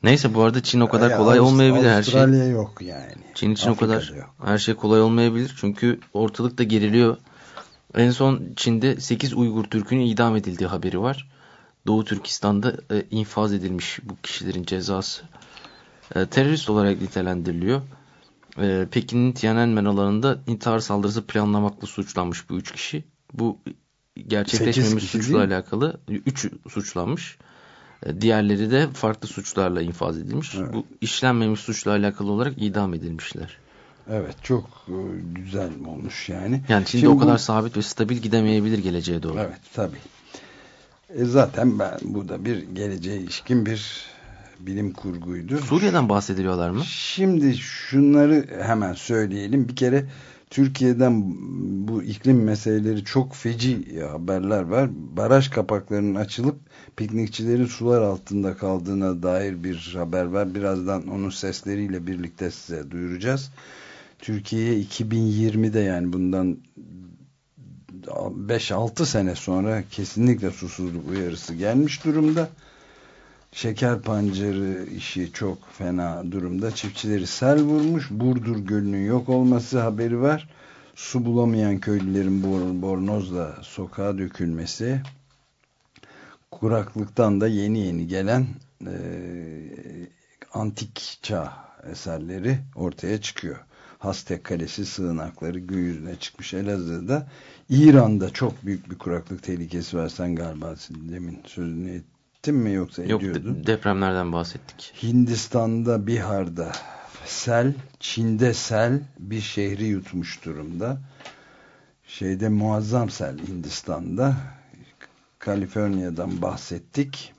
Neyse bu arada Çin o kadar Ya, kolay Avust- olmayabilir her şey. Avustralya yok yani. Çin için o Afrika'da kadar yok. her şey kolay olmayabilir. Çünkü ortalık da geriliyor. En son Çin'de 8 Uygur Türk'ün idam edildiği haberi var. Doğu Türkistan'da e, infaz edilmiş bu kişilerin cezası. E, terörist olarak nitelendiriliyor. E, Pekin'in Tiananmen alanında intihar saldırısı planlamakla suçlanmış bu üç kişi. Bu gerçekleşmemiş suçla alakalı 3 suçlanmış. E, Diğerleri de farklı suçlarla infaz edilmiş. Evet. Bu işlenmemiş suçla alakalı olarak idam edilmişler. Evet çok e, güzel olmuş yani. Yani Çin'de Şimdi o kadar bu- sabit ve stabil gidemeyebilir geleceğe doğru. Evet tabii. E zaten ben bu da bir geleceğe ilişkin bir bilim kurguydu. Suriye'den bahsediliyorlar mı? Şimdi şunları hemen söyleyelim. Bir kere Türkiye'den bu iklim meseleleri çok feci haberler var. Baraj kapaklarının açılıp piknikçilerin sular altında kaldığına dair bir haber var. Birazdan onun sesleriyle birlikte size duyuracağız. Türkiye'ye 2020'de yani bundan 5-6 sene sonra kesinlikle susuzluk uyarısı gelmiş durumda. Şeker pancarı işi çok fena durumda. Çiftçileri sel vurmuş. Burdur Gölü'nün yok olması haberi var. Su bulamayan köylülerin bor bornozla sokağa dökülmesi. Kuraklıktan da yeni yeni gelen e, antik çağ eserleri ortaya çıkıyor. Hastek Kalesi sığınakları gün yüzüne çıkmış Elazığ'da. İran'da çok büyük bir kuraklık tehlikesi var. Sen galiba demin sözünü ettin mi yoksa Yok ediyordun? de- depremlerden bahsettik. Hindistan'da Bihar'da sel, Çin'de sel bir şehri yutmuş durumda. Şeyde muazzam sel Hindistan'da. Kaliforniya'dan bahsettik.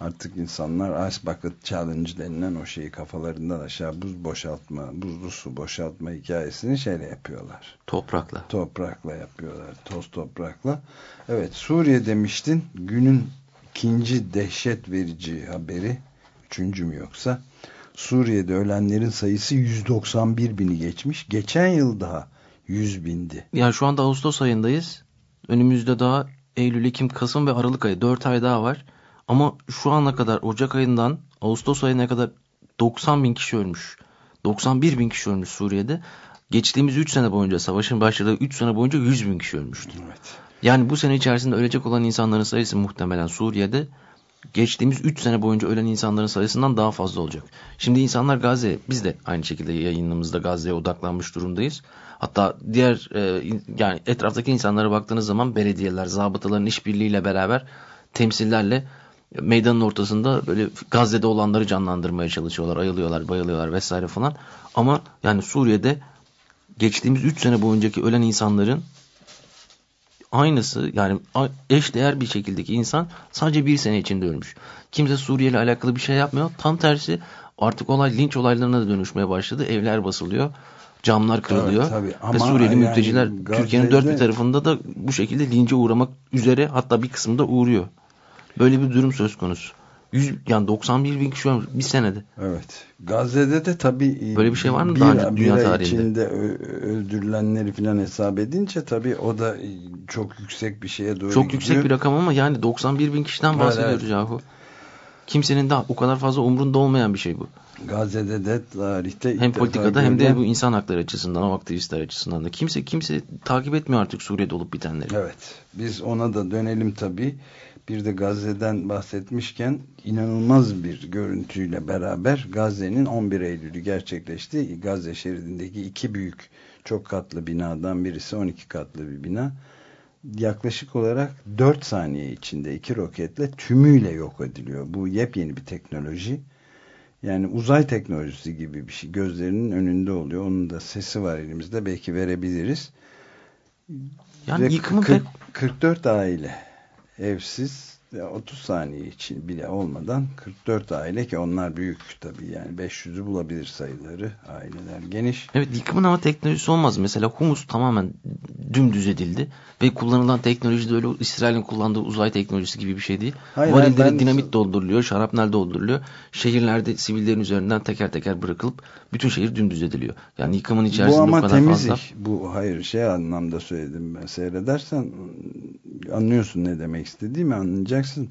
Artık insanlar Ice Bucket Challenge denilen o şeyi kafalarından aşağı buz boşaltma, buzlu su boşaltma hikayesini şeyle yapıyorlar. Toprakla. Toprakla yapıyorlar. Toz toprakla. Evet Suriye demiştin. Günün ikinci dehşet verici haberi. Üçüncü mü yoksa? Suriye'de ölenlerin sayısı 191 bini geçmiş. Geçen yıl daha 100 bindi. Yani şu anda Ağustos ayındayız. Önümüzde daha Eylül, Ekim, Kasım ve Aralık ayı. 4 ay daha var. Ama şu ana kadar Ocak ayından Ağustos ayına kadar 90 bin kişi ölmüş. 91 bin kişi ölmüş Suriye'de. Geçtiğimiz 3 sene boyunca, savaşın başladığı 3 sene boyunca 100 bin kişi ölmüştü. Evet. Yani bu sene içerisinde ölecek olan insanların sayısı muhtemelen Suriye'de geçtiğimiz 3 sene boyunca ölen insanların sayısından daha fazla olacak. Şimdi insanlar Gazze, biz de aynı şekilde yayınımızda Gazze'ye odaklanmış durumdayız. Hatta diğer e, yani etraftaki insanlara baktığınız zaman belediyeler, zabıtaların işbirliğiyle beraber temsillerle meydanın ortasında böyle Gazze'de olanları canlandırmaya çalışıyorlar. Ayılıyorlar, bayılıyorlar vesaire falan. Ama yani Suriye'de geçtiğimiz 3 sene boyuncaki ölen insanların aynısı yani eş değer bir şekildeki insan sadece bir sene içinde ölmüş. Kimse Suriye ile alakalı bir şey yapmıyor. Tam tersi artık olay linç olaylarına da dönüşmeye başladı. Evler basılıyor. Camlar kırılıyor. Evet, tabii. Ama Ve Suriyeli yani mülteciler Türkiye'nin dört bir tarafında da bu şekilde lince uğramak üzere hatta bir kısmında uğruyor. Böyle bir durum söz konusu. 100, yani 91 bin kişi ölmüş bir senede. Evet. Gazze'de de tabii e, böyle bir şey var mı bir, daha önce dünya tarihinde? içinde öldürülenleri falan hesap edince tabii o da e, çok yüksek bir şeye doğru Çok gidiyor. yüksek bir rakam ama yani 91 bin kişiden bahsediyoruz evet. yahu. Kimsenin daha o kadar fazla umrunda olmayan bir şey bu. Gazze'de de tarihte hem politikada hem de bu insan hakları açısından, o aktivistler açısından da kimse kimse takip etmiyor artık Suriye'de olup bitenleri. Evet. Biz ona da dönelim tabii. Bir de Gazze'den bahsetmişken inanılmaz bir görüntüyle beraber Gazze'nin 11 Eylül'ü gerçekleşti. Gazze şeridindeki iki büyük çok katlı binadan birisi 12 katlı bir bina. Yaklaşık olarak 4 saniye içinde iki roketle tümüyle yok ediliyor. Bu yepyeni bir teknoloji. Yani uzay teknolojisi gibi bir şey. Gözlerinin önünde oluyor. Onun da sesi var elimizde. Belki verebiliriz. Yani Ve 40, 44 aile evsiz 30 saniye için bile olmadan 44 aile ki onlar büyük tabii yani 500'ü bulabilir sayıları aileler geniş. Evet yıkımın ama teknolojisi olmaz. Mesela humus tamamen dümdüz edildi ve kullanılan teknoloji de öyle İsrail'in kullandığı uzay teknolojisi gibi bir şey değil. Hayır, Varillere ben... dinamit dolduruluyor, şarapnel dolduruluyor. Şehirlerde sivillerin üzerinden teker teker bırakılıp bütün şehir dümdüz ediliyor. Yani yıkımın içerisinde bu ama kadar temizlik. fazla. Bu hayır şey anlamda söyledim ben seyredersen anlıyorsun ne demek istediğimi anlayacaksın.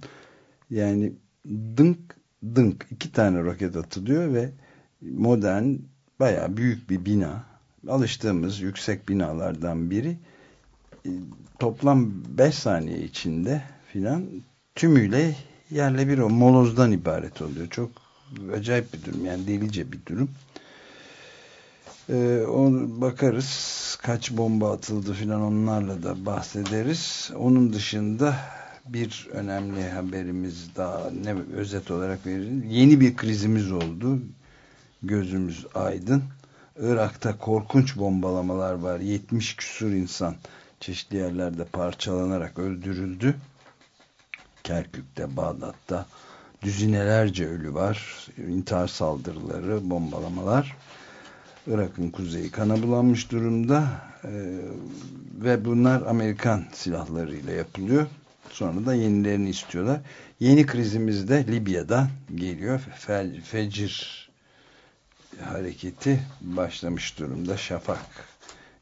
Yani dınk dınk iki tane roket atılıyor ve modern baya büyük bir bina alıştığımız yüksek binalardan biri e, toplam 5 saniye içinde filan tümüyle yerle bir o molozdan ibaret oluyor. Çok acayip bir durum yani delice bir durum. Ee, on, bakarız kaç bomba atıldı filan onlarla da bahsederiz. Onun dışında bir önemli haberimiz daha ne özet olarak verelim. Yeni bir krizimiz oldu. Gözümüz aydın. Irak'ta korkunç bombalamalar var. 70 küsur insan çeşitli yerlerde parçalanarak öldürüldü. Kerkük'te, Bağdat'ta düzinelerce ölü var. İntihar saldırıları, bombalamalar. Irak'ın kuzeyi kana bulanmış durumda ee, ve bunlar Amerikan silahlarıyla yapılıyor. Sonra da yenilerini istiyorlar. Yeni krizimiz de Libya'dan geliyor. Fe, fecir hareketi başlamış durumda. Şafak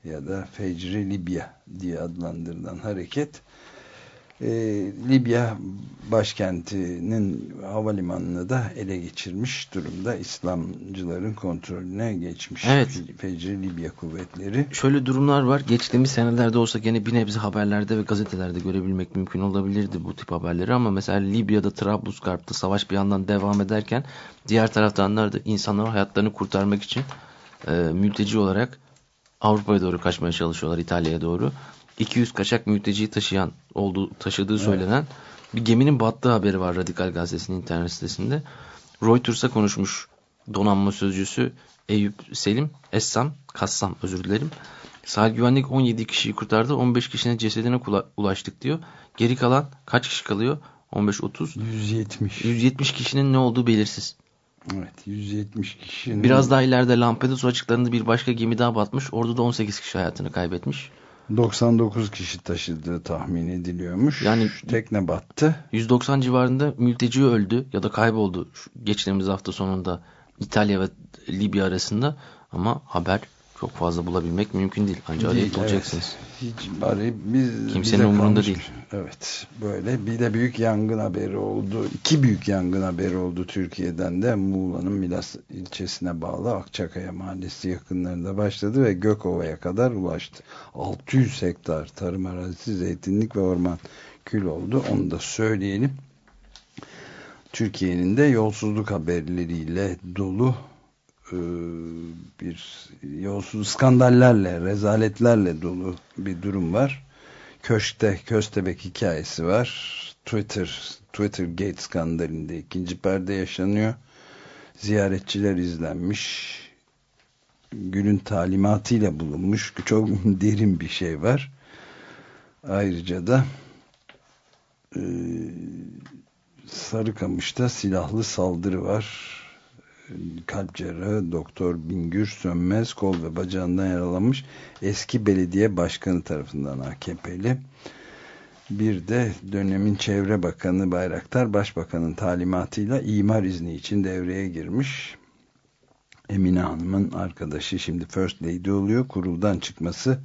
ya da Fecri Libya diye adlandırılan hareket e, Libya başkentinin havalimanını da ele geçirmiş durumda. İslamcıların kontrolüne geçmiş. Evet. Fecri Libya kuvvetleri. Şöyle durumlar var. Geçtiğimiz senelerde olsa gene bir nebze haberlerde ve gazetelerde görebilmek mümkün olabilirdi bu tip haberleri ama mesela Libya'da Trablusgarp'ta savaş bir yandan devam ederken diğer taraftan da insanlar hayatlarını kurtarmak için e, mülteci olarak Avrupa'ya doğru kaçmaya çalışıyorlar İtalya'ya doğru. 200 kaçak mülteciyi taşıyan olduğu, taşıdığı söylenen evet. bir geminin battığı haberi var Radikal Gazetesi'nin internet sitesinde. Reuters'a konuşmuş donanma sözcüsü Eyüp Selim Essam, Kassam özür dilerim. Sahil güvenlik 17 kişiyi kurtardı. 15 kişinin cesedine ulaştık diyor. Geri kalan kaç kişi kalıyor? 15-30. 170. 170 kişinin ne olduğu belirsiz. Evet 170 kişinin. Biraz daha ileride Lampedusa açıklarında bir başka gemi daha batmış. Orada da 18 kişi hayatını kaybetmiş. 99 kişi taşıdığı tahmin ediliyormuş. Yani tekne battı. 190 civarında mülteci öldü ya da kayboldu geçtiğimiz hafta sonunda İtalya ve Libya arasında ama haber çok fazla bulabilmek mümkün değil. Ancak değil, arayıp bulacaksınız. Evet. Hiç bari biz, Kimsenin umurunda değil. Evet. Böyle bir de büyük yangın haberi oldu. İki büyük yangın haberi oldu Türkiye'den de. Muğla'nın Milas ilçesine bağlı Akçakaya mahallesi yakınlarında başladı ve Gökova'ya kadar ulaştı. 600 hektar tarım arazisi, zeytinlik ve orman kül oldu. Onu da söyleyelim. Türkiye'nin de yolsuzluk haberleriyle dolu e, bir yolsuz skandallerle, rezaletlerle dolu bir durum var. Köşkte köstebek hikayesi var. Twitter Twitter Gate skandalinde ikinci perde yaşanıyor. Ziyaretçiler izlenmiş. Gül'ün talimatıyla bulunmuş. Çok derin bir şey var. Ayrıca da e, Sarıkamış'ta silahlı saldırı var. Kalp cerrahı Doktor Bingür Sönmez kol ve bacağından yaralanmış eski belediye başkanı tarafından AKP'li. Bir de dönemin çevre bakanı Bayraktar başbakanın talimatıyla imar izni için devreye girmiş. Emine Hanım'ın arkadaşı şimdi First Lady oluyor. Kuruldan çıkması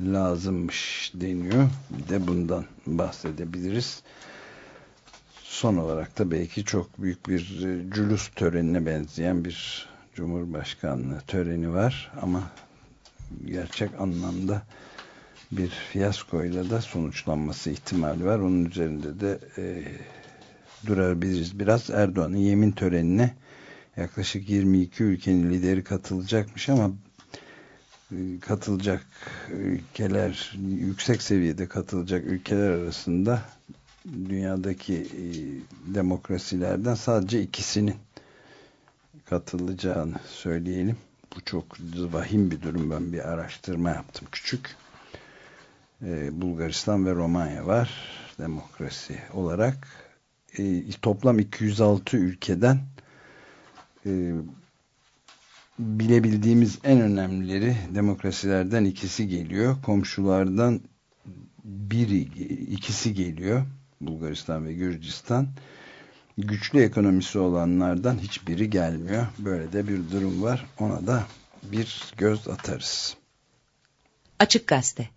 lazımmış deniyor. Bir de bundan bahsedebiliriz. Son olarak da belki çok büyük bir e, cülus törenine benzeyen bir Cumhurbaşkanlığı töreni var ama gerçek anlamda bir fiyaskoyla da sonuçlanması ihtimali var. Onun üzerinde de e, durabiliriz. Biraz Erdoğan'ın yemin törenine yaklaşık 22 ülkenin lideri katılacakmış ama e, katılacak ülkeler yüksek seviyede katılacak ülkeler arasında dünyadaki e, demokrasilerden sadece ikisinin katılacağını söyleyelim. Bu çok vahim bir durum. Ben bir araştırma yaptım küçük. E, Bulgaristan ve Romanya var demokrasi olarak. E, toplam 206 ülkeden bilebildiğimiz en önemlileri demokrasilerden ikisi geliyor. Komşulardan biri, ikisi geliyor. Bulgaristan ve Gürcistan güçlü ekonomisi olanlardan hiçbiri gelmiyor. Böyle de bir durum var. Ona da bir göz atarız. Açık Gazete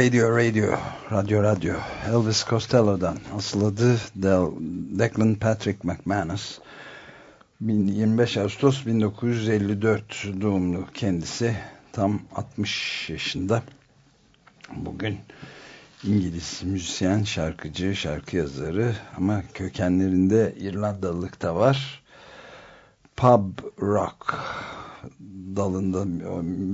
Radio Radio, Radyo Radyo, Elvis Costello'dan asıl adı Del, Declan Patrick McManus. 25 Ağustos 1954 doğumlu kendisi tam 60 yaşında. Bugün İngiliz müzisyen, şarkıcı, şarkı yazarı ama kökenlerinde İrlandalılık da var. Pub rock dalında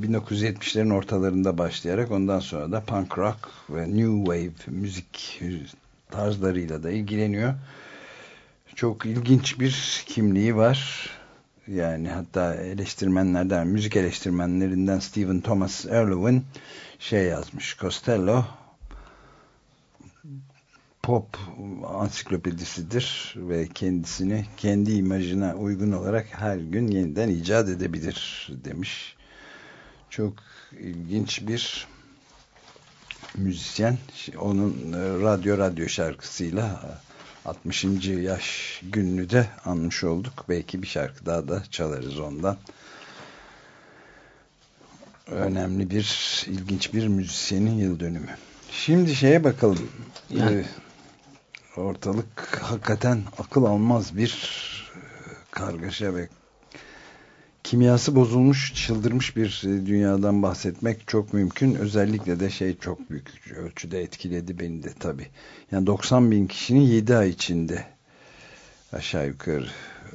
1970'lerin ortalarında başlayarak ondan sonra da punk rock ve new wave müzik tarzlarıyla da ilgileniyor. Çok ilginç bir kimliği var. Yani hatta eleştirmenlerden, müzik eleştirmenlerinden Stephen Thomas Erlewine şey yazmış. Costello pop ansiklopedisidir ve kendisini kendi imajına uygun olarak her gün yeniden icat edebilir demiş. Çok ilginç bir müzisyen. Onun radyo radyo şarkısıyla 60. yaş gününü de anmış olduk. Belki bir şarkı daha da çalarız ondan. Önemli bir, ilginç bir müzisyenin yıl dönümü. Şimdi şeye bakalım. Yani. Ortalık hakikaten akıl almaz bir e, kargaşa ve kimyası bozulmuş, çıldırmış bir e, dünyadan bahsetmek çok mümkün. Özellikle de şey çok büyük ölçüde etkiledi beni de tabii. Yani 90 bin kişinin 7 ay içinde aşağı yukarı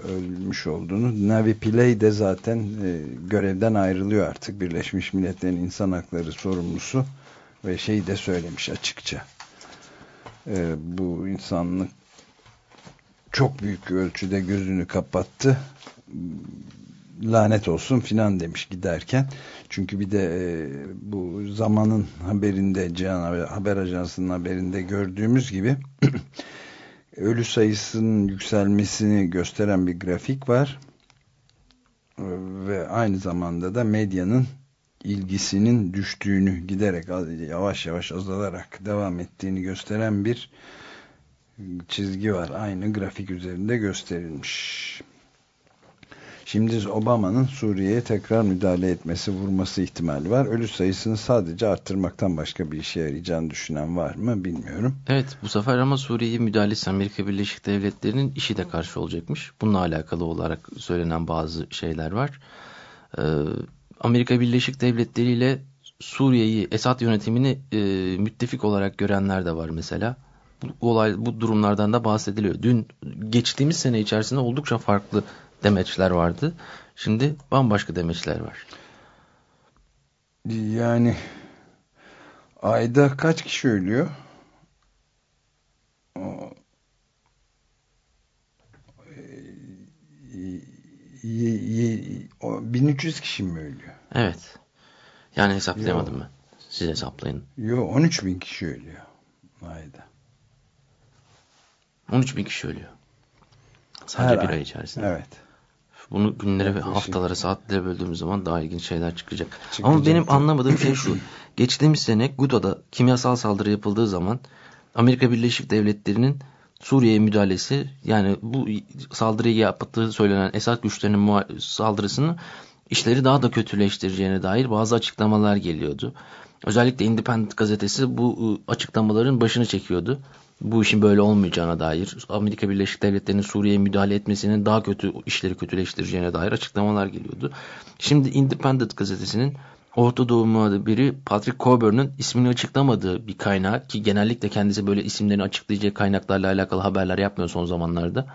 ölmüş olduğunu. Navi Pillay de zaten e, görevden ayrılıyor artık. Birleşmiş Milletler'in insan hakları sorumlusu ve şeyi de söylemiş açıkça e, bu insanlık çok büyük ölçüde gözünü kapattı. Lanet olsun filan demiş giderken. Çünkü bir de e, bu zamanın haberinde Cihan Haber Ajansı'nın haberinde gördüğümüz gibi ölü sayısının yükselmesini gösteren bir grafik var. Ve aynı zamanda da medyanın ilgisinin düştüğünü giderek yavaş yavaş azalarak devam ettiğini gösteren bir çizgi var. Aynı grafik üzerinde gösterilmiş. Şimdi Obama'nın Suriye'ye tekrar müdahale etmesi, vurması ihtimali var. Ölü sayısını sadece arttırmaktan başka bir işe yarayacağını düşünen var mı bilmiyorum. Evet bu sefer ama Suriye'ye müdahalesi Amerika Birleşik Devletleri'nin işi de karşı olacakmış. Bununla alakalı olarak söylenen bazı şeyler var. Ee, Amerika Birleşik Devletleri ile Suriye'yi, Esad yönetimini e, müttefik olarak görenler de var mesela. Bu, olay, bu durumlardan da bahsediliyor. Dün geçtiğimiz sene içerisinde oldukça farklı demeçler vardı. Şimdi bambaşka demeçler var. Yani ayda kaç kişi ölüyor? 1300 kişi mi ölüyor? Evet. Yani hesaplayamadım Yo. ben. Siz hesaplayın. Yok 13 bin kişi ölüyor. Ayda. 13 bin kişi ölüyor. Sadece Her bir ay. ay içerisinde. Evet. Bunu günlere ve haftalara, saatlere böldüğümüz zaman daha ilginç şeyler çıkacak. çıkacak. Ama benim anlamadığım şey şu. Geçtiğimiz sene Guda'da kimyasal saldırı yapıldığı zaman Amerika Birleşik Devletleri'nin Suriye'ye müdahalesi yani bu saldırıyı yaptığı söylenen Esad güçlerinin saldırısını işleri daha da kötüleştireceğine dair bazı açıklamalar geliyordu. Özellikle Independent gazetesi bu ıı, açıklamaların başını çekiyordu. Bu işin böyle olmayacağına dair, Amerika Birleşik Devletleri'nin Suriye'ye müdahale etmesinin daha kötü işleri kötüleştireceğine dair açıklamalar geliyordu. Şimdi Independent gazetesinin Orta Doğu muhabiri Patrick Coburn'un ismini açıklamadığı bir kaynağı ki genellikle kendisi böyle isimlerini açıklayacak kaynaklarla alakalı haberler yapmıyor son zamanlarda.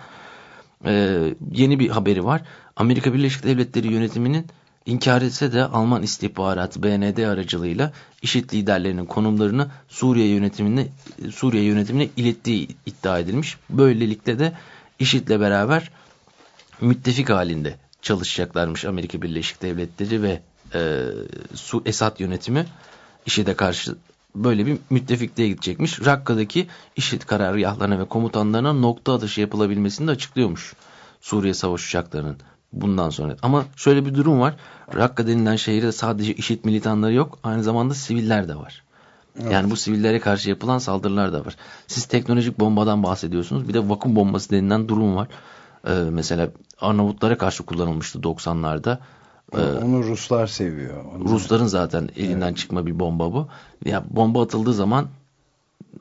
Ee, yeni bir haberi var. Amerika Birleşik Devletleri yönetiminin inkar etse de Alman istihbaratı BND aracılığıyla IŞİD liderlerinin konumlarını Suriye yönetimine Suriye yönetimine ilettiği iddia edilmiş. Böylelikle de IŞİD'le beraber müttefik halinde çalışacaklarmış Amerika Birleşik Devletleri ve e, Su Esad yönetimi IŞİD'e karşı böyle bir müttefikliğe gidecekmiş. Rakka'daki IŞİD karargahlarına ve komutanlarına nokta atışı yapılabilmesini de açıklıyormuş. Suriye savaş uçaklarının bundan sonra. Ama şöyle bir durum var. Rakka denilen şehirde sadece IŞİD militanları yok. Aynı zamanda siviller de var. Evet. Yani bu sivillere karşı yapılan saldırılar da var. Siz teknolojik bombadan bahsediyorsunuz. Bir de vakum bombası denilen durum var. Ee, mesela Arnavutlara karşı kullanılmıştı 90'larda. Ee, Onu Ruslar seviyor. Onu... Rusların zaten elinden evet. çıkma bir bomba bu. Ya bomba atıldığı zaman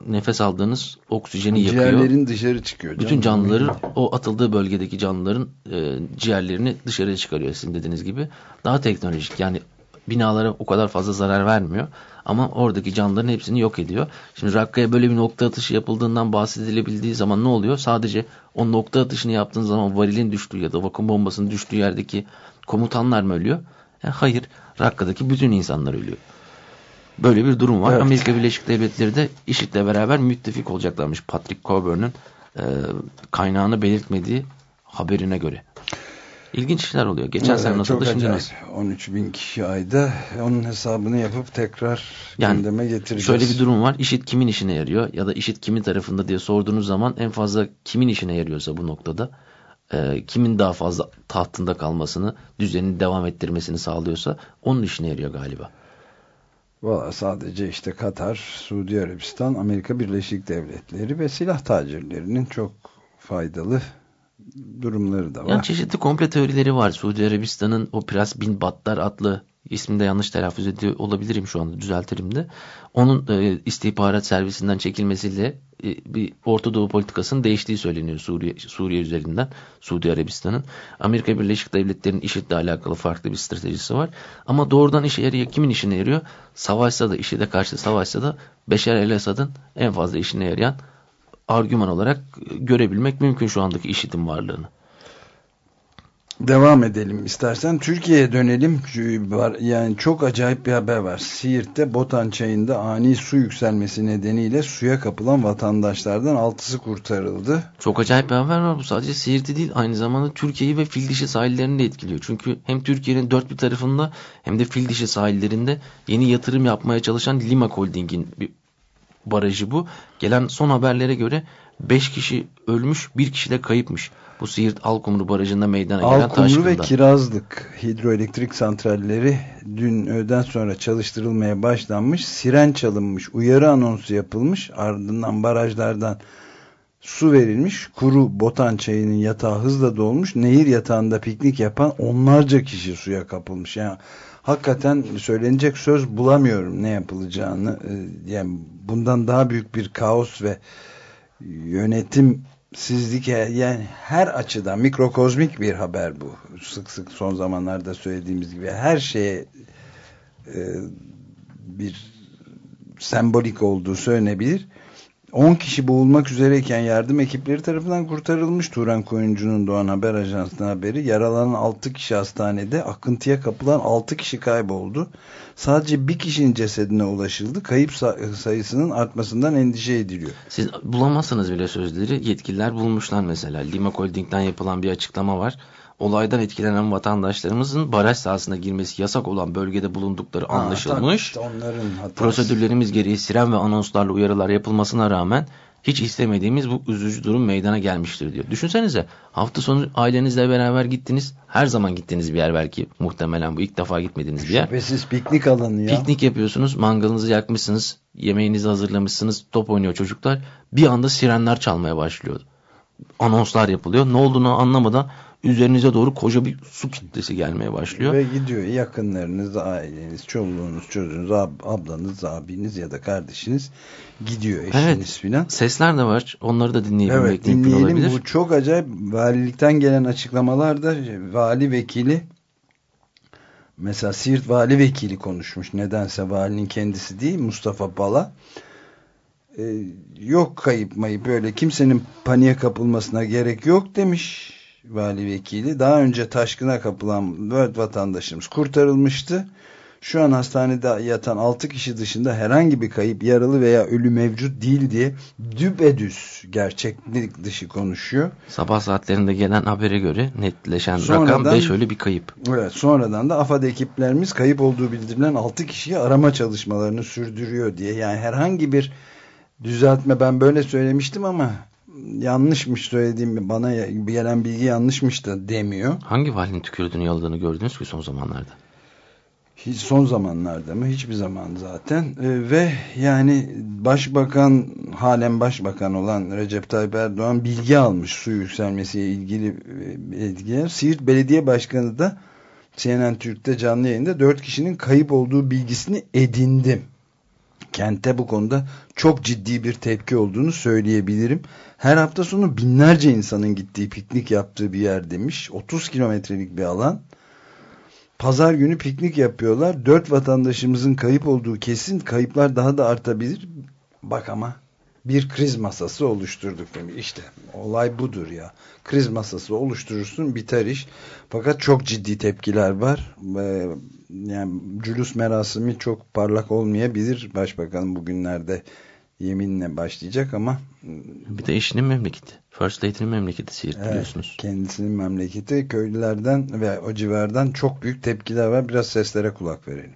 nefes aldığınız oksijeni yakıyor. Ciğerlerin dışarı çıkıyor. Bütün canlıların o atıldığı bölgedeki canlıların e, ciğerlerini dışarıya çıkarıyor sizin dediğiniz gibi. Daha teknolojik yani binalara o kadar fazla zarar vermiyor. Ama oradaki canlıların hepsini yok ediyor. Şimdi Rakka'ya böyle bir nokta atışı yapıldığından bahsedilebildiği zaman ne oluyor? Sadece o nokta atışını yaptığın zaman varilin düştüğü ya da vakum bombasının düştüğü yerdeki komutanlar mı ölüyor? Yani hayır. Rakka'daki bütün insanlar ölüyor. Böyle bir durum var. Evet. Amerika Birleşik Devletleri de IŞİD'le beraber müttefik olacaklarmış. Patrick Coburn'un e, kaynağını belirtmediği haberine göre. İlginç işler oluyor. Geçen evet, sene nasıldı şimdi nasıl? 13 bin kişi ayda onun hesabını yapıp tekrar yani, gündeme getireceğiz. Şöyle bir durum var. IŞİD kimin işine yarıyor ya da IŞİD kimin tarafında diye sorduğunuz zaman en fazla kimin işine yarıyorsa bu noktada e, kimin daha fazla tahtında kalmasını, düzenini devam ettirmesini sağlıyorsa onun işine yarıyor galiba. Valla sadece işte Katar, Suudi Arabistan, Amerika Birleşik Devletleri ve silah tacirlerinin çok faydalı durumları da var. Yani çeşitli komple teorileri var. Suudi Arabistan'ın o Prens Bin Battar adlı ismini de yanlış telaffuz ediyor olabilirim şu anda düzeltirim de. Onun e, istihbarat servisinden çekilmesiyle e, bir Orta Doğu politikasının değiştiği söyleniyor Suriye, Suriye üzerinden Suudi Arabistan'ın. Amerika Birleşik Devletleri'nin IŞİD'le alakalı farklı bir stratejisi var. Ama doğrudan işe yarıyor. Kimin işine yarıyor? Savaşsa da IŞİD'e karşı savaşsa da Beşer el-Esad'ın en fazla işine yarayan argüman olarak görebilmek mümkün şu andaki IŞİD'in varlığını. Devam edelim istersen. Türkiye'ye dönelim. Yani çok acayip bir haber var. Siirt'te Botan çayında ani su yükselmesi nedeniyle suya kapılan vatandaşlardan altısı kurtarıldı. Çok acayip bir haber var. Bu sadece Siirt'i değil aynı zamanda Türkiye'yi ve Fildişi sahillerini de etkiliyor. Çünkü hem Türkiye'nin dört bir tarafında hem de Fildişi sahillerinde yeni yatırım yapmaya çalışan Lima Holding'in bir barajı bu. Gelen son haberlere göre 5 kişi ölmüş, bir kişi de kayıpmış. Bu Siirt Alkumru Barajı'nda meydana gelen Alkumru taşkında. Alkumru ve Kirazlık hidroelektrik santralleri dün öğleden sonra çalıştırılmaya başlanmış. Siren çalınmış, uyarı anonsu yapılmış. Ardından barajlardan su verilmiş. Kuru botan çayının yatağı hızla dolmuş. Nehir yatağında piknik yapan onlarca kişi suya kapılmış. Yani hakikaten söylenecek söz bulamıyorum ne yapılacağını. Ee, yani bundan daha büyük bir kaos ve yönetimsizlik yani her açıdan mikrokozmik bir haber bu. Sık sık son zamanlarda söylediğimiz gibi her şeye e, bir sembolik olduğu söylenebilir. 10 kişi boğulmak üzereyken yardım ekipleri tarafından kurtarılmış Turan Koyuncu'nun Doğan Haber Ajansı'nın haberi. Yaralanan 6 kişi hastanede, akıntıya kapılan 6 kişi kayboldu. Sadece bir kişinin cesedine ulaşıldı. Kayıp sayısının artmasından endişe ediliyor. Siz bulamazsınız bile sözleri. Yetkililer bulmuşlar mesela. Lima Holding'den yapılan bir açıklama var olaydan etkilenen vatandaşlarımızın baraj sahasına girmesi yasak olan bölgede bulundukları ha, anlaşılmış. Işte onların Prosedürlerimiz gereği siren ve anonslarla uyarılar yapılmasına rağmen hiç istemediğimiz bu üzücü durum meydana gelmiştir diyor. Düşünsenize hafta sonu ailenizle beraber gittiniz. Her zaman gittiğiniz bir yer belki muhtemelen bu ilk defa gitmediğiniz bir yer. Şüphesiz piknik alanı ya. Piknik yapıyorsunuz mangalınızı yakmışsınız yemeğinizi hazırlamışsınız top oynuyor çocuklar. Bir anda sirenler çalmaya başlıyor. Anonslar yapılıyor. Ne olduğunu anlamadan üzerinize doğru koca bir su kitlesi gelmeye başlıyor. Ve gidiyor yakınlarınız, aileniz, çoluğunuz, çocuğunuz, ab ablanız, abiniz ya da kardeşiniz gidiyor eşiniz evet, filan. Sesler de var. Onları da dinleyebilmek evet, dinleyelim. olabilir. Bu çok acayip. Valilikten gelen açıklamalarda vali vekili mesela Siirt vali vekili konuşmuş. Nedense valinin kendisi değil Mustafa Bala. Ee, yok kayıp mayıp böyle kimsenin paniğe kapılmasına gerek yok demiş vali vekili. Daha önce taşkına kapılan vatandaşımız kurtarılmıştı. Şu an hastanede yatan 6 kişi dışında herhangi bir kayıp, yaralı veya ölü mevcut değil diye düpedüz gerçeklik dışı konuşuyor. Sabah saatlerinde gelen habere göre netleşen sonradan, rakam 5 ölü bir kayıp. Evet sonradan da AFAD ekiplerimiz kayıp olduğu bildirilen 6 kişiyi arama çalışmalarını sürdürüyor diye. Yani herhangi bir düzeltme ben böyle söylemiştim ama yanlışmış söylediğim bana gelen bilgi yanlışmış da demiyor. Hangi valinin tükürdüğünü yaladığını gördünüz ki son zamanlarda? Hiç son zamanlarda mı? Hiçbir zaman zaten. E, ve yani başbakan halen başbakan olan Recep Tayyip Erdoğan bilgi almış su yükselmesiyle ilgili bilgiler. E, Siirt Belediye Başkanı da CNN Türk'te canlı yayında 4 kişinin kayıp olduğu bilgisini edindim. Kente bu konuda çok ciddi bir tepki olduğunu söyleyebilirim. Her hafta sonu binlerce insanın gittiği piknik yaptığı bir yer demiş. 30 kilometrelik bir alan. Pazar günü piknik yapıyorlar. Dört vatandaşımızın kayıp olduğu kesin. Kayıplar daha da artabilir. Bak ama bir kriz masası oluşturduk demiş. İşte olay budur ya. Kriz masası oluşturursun biter iş. Fakat çok ciddi tepkiler var. Ee, yani cülüs merasimi çok parlak olmayabilir. Başbakan bugünlerde yeminle başlayacak ama Bir de eşinin memleketi. First Lady'nin memleketi Siirt Evet, biliyorsunuz. kendisinin memleketi köylülerden ve o civardan çok büyük tepkiler var. Biraz seslere kulak verelim.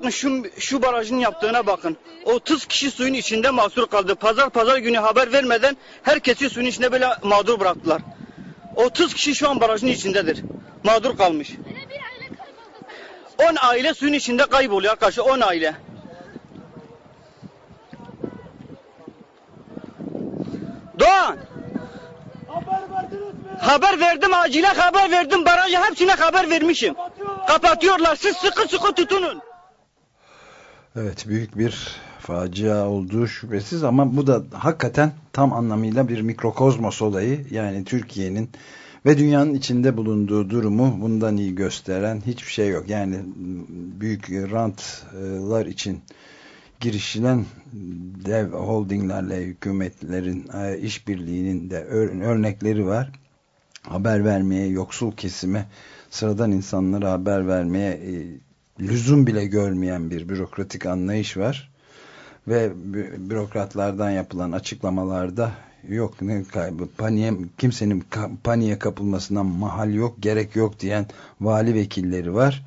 Bakın şu, şu barajın yaptığına bakın. 30 kişi suyun içinde mahsur kaldı. Pazar pazar günü haber vermeden herkesi suyun içinde böyle mağdur bıraktılar. 30 kişi şu an barajın içindedir. Mağdur kalmış. 10 aile suyun içinde kayboluyor arkadaşlar 10 aile. Doğan. Haber verdim acile haber verdim barajı hepsine haber vermişim. Kapatıyorlar siz sıkı sıkı tutunun. Evet büyük bir facia olduğu şüphesiz ama bu da hakikaten tam anlamıyla bir mikrokozmos olayı. Yani Türkiye'nin ve dünyanın içinde bulunduğu durumu bundan iyi gösteren hiçbir şey yok. Yani büyük rantlar için girişilen dev holdinglerle hükümetlerin e, işbirliğinin de ör- örnekleri var. Haber vermeye, yoksul kesime, sıradan insanlara haber vermeye e, lüzum bile görmeyen bir bürokratik anlayış var. Ve bü- bürokratlardan yapılan açıklamalarda yok ne kaybı paniğe kimsenin ka- paniğe kapılmasına mahal yok gerek yok diyen vali vekilleri var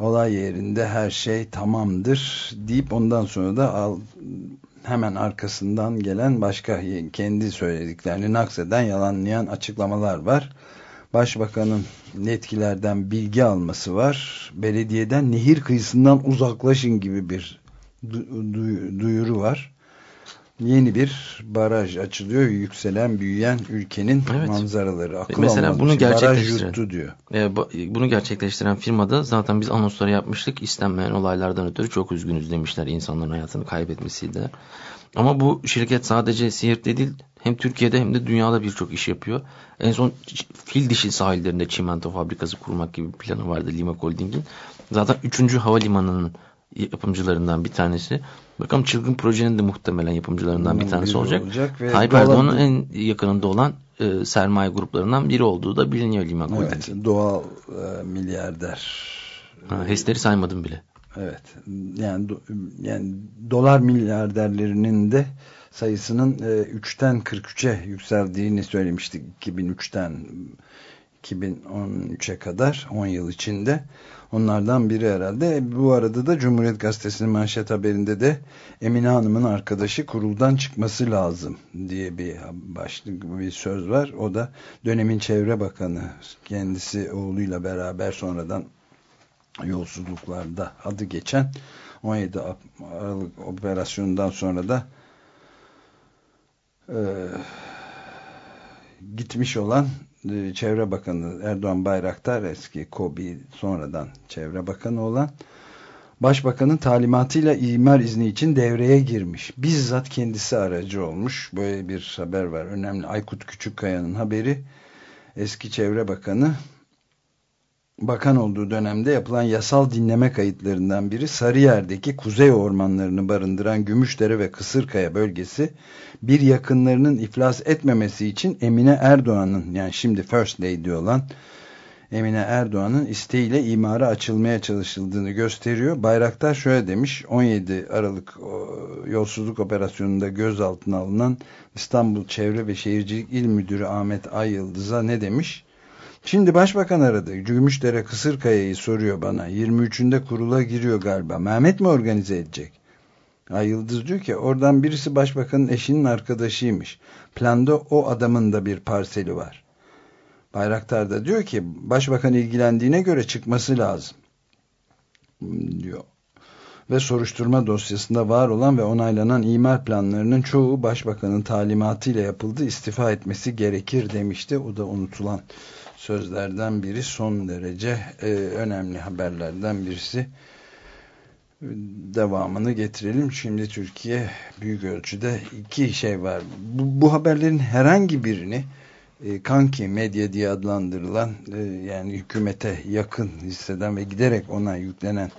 olay yerinde her şey tamamdır deyip ondan sonra da al, hemen arkasından gelen başka kendi söylediklerini nakseden yalanlayan açıklamalar var. Başbakanın yetkilerden bilgi alması var. Belediyeden nehir kıyısından uzaklaşın gibi bir du du duyuru var. Yeni bir baraj açılıyor. Yükselen, büyüyen ülkenin Evet. manzaraları. Akıl Mesela bunu. Baraj gerçekleştiren- yuttu diyor. E, bu- bunu gerçekleştiren firmada zaten biz anonsları yapmıştık. İstenmeyen olaylardan ötürü çok üzgünüz demişler insanların hayatını kaybetmesiyle. Ama bu şirket sadece Siirt'te değil hem Türkiye'de hem de dünyada birçok iş yapıyor. En son fil dişi sahillerinde çimento fabrikası kurmak gibi bir planı vardı Lima Holding'in. Zaten 3. havalimanının yapımcılarından bir tanesi. Bakalım çılgın projenin de muhtemelen yapımcılarından bir tanesi biri olacak. olacak ve Tayyip Erdoğan'ın en yakınında olan e, sermaye gruplarından biri olduğu da biliniyor Lima Holding. Evet, doğal e, milyarder. Ha, HES'leri saymadım bile. Evet. Yani do- yani dolar milyarderlerinin de sayısının e, 3'ten 43'e yükseldiğini söylemiştik 2003'ten 2013'e kadar 10 yıl içinde. Onlardan biri herhalde. Bu arada da Cumhuriyet Gazetesi'nin manşet haberinde de Emine Hanım'ın arkadaşı kuruldan çıkması lazım diye bir başlık bir söz var. O da dönemin Çevre Bakanı kendisi oğluyla beraber sonradan yolsuzluklarda adı geçen 17 Aralık operasyonundan sonra da e, gitmiş olan e, Çevre Bakanı Erdoğan Bayraktar eski KOBİ sonradan Çevre Bakanı olan Başbakanın talimatıyla imar izni için devreye girmiş. Bizzat kendisi aracı olmuş. Böyle bir haber var. Önemli. Aykut Küçükkaya'nın haberi. Eski Çevre Bakanı bakan olduğu dönemde yapılan yasal dinleme kayıtlarından biri Sarıyer'deki kuzey ormanlarını barındıran Gümüşdere ve Kısırkaya bölgesi bir yakınlarının iflas etmemesi için Emine Erdoğan'ın yani şimdi First Lady olan Emine Erdoğan'ın isteğiyle imara açılmaya çalışıldığını gösteriyor. Bayraktar şöyle demiş 17 Aralık yolsuzluk operasyonunda gözaltına alınan İstanbul Çevre ve Şehircilik İl Müdürü Ahmet Ay ne demiş? Şimdi başbakan aradı. Gümüşdere Kısırkaya'yı soruyor bana. 23'ünde kurula giriyor galiba. Mehmet mi organize edecek? Ay Yıldız diyor ki oradan birisi başbakanın eşinin arkadaşıymış. Planda o adamın da bir parseli var. Bayraktar da diyor ki başbakan ilgilendiğine göre çıkması lazım. Diyor. Ve soruşturma dosyasında var olan ve onaylanan imar planlarının çoğu başbakanın talimatıyla yapıldı. istifa etmesi gerekir demişti. O da unutulan sözlerden biri son derece e, önemli haberlerden birisi devamını getirelim. Şimdi Türkiye büyük ölçüde iki şey var. Bu, bu haberlerin herhangi birini e, kanki medya diye adlandırılan e, yani hükümete yakın hisseden ve giderek ona yüklenen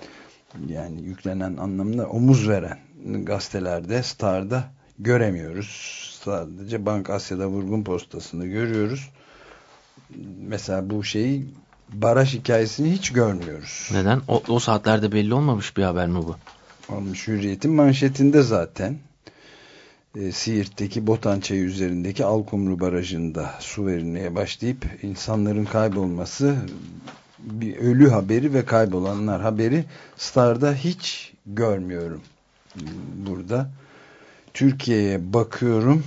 yani yüklenen anlamda omuz veren gazetelerde Star'da göremiyoruz. Sadece Bank Asya'da vurgun postasını görüyoruz. Mesela bu şeyi baraj hikayesini hiç görmüyoruz. Neden? O, o saatlerde belli olmamış bir haber mi bu? Olmuş Hürriyet'in manşetinde zaten e, Siirt'teki Botançayı üzerindeki Alkumru Barajı'nda su verilmeye başlayıp insanların kaybolması bir ölü haberi ve kaybolanlar haberi Star'da hiç görmüyorum burada. Türkiye'ye bakıyorum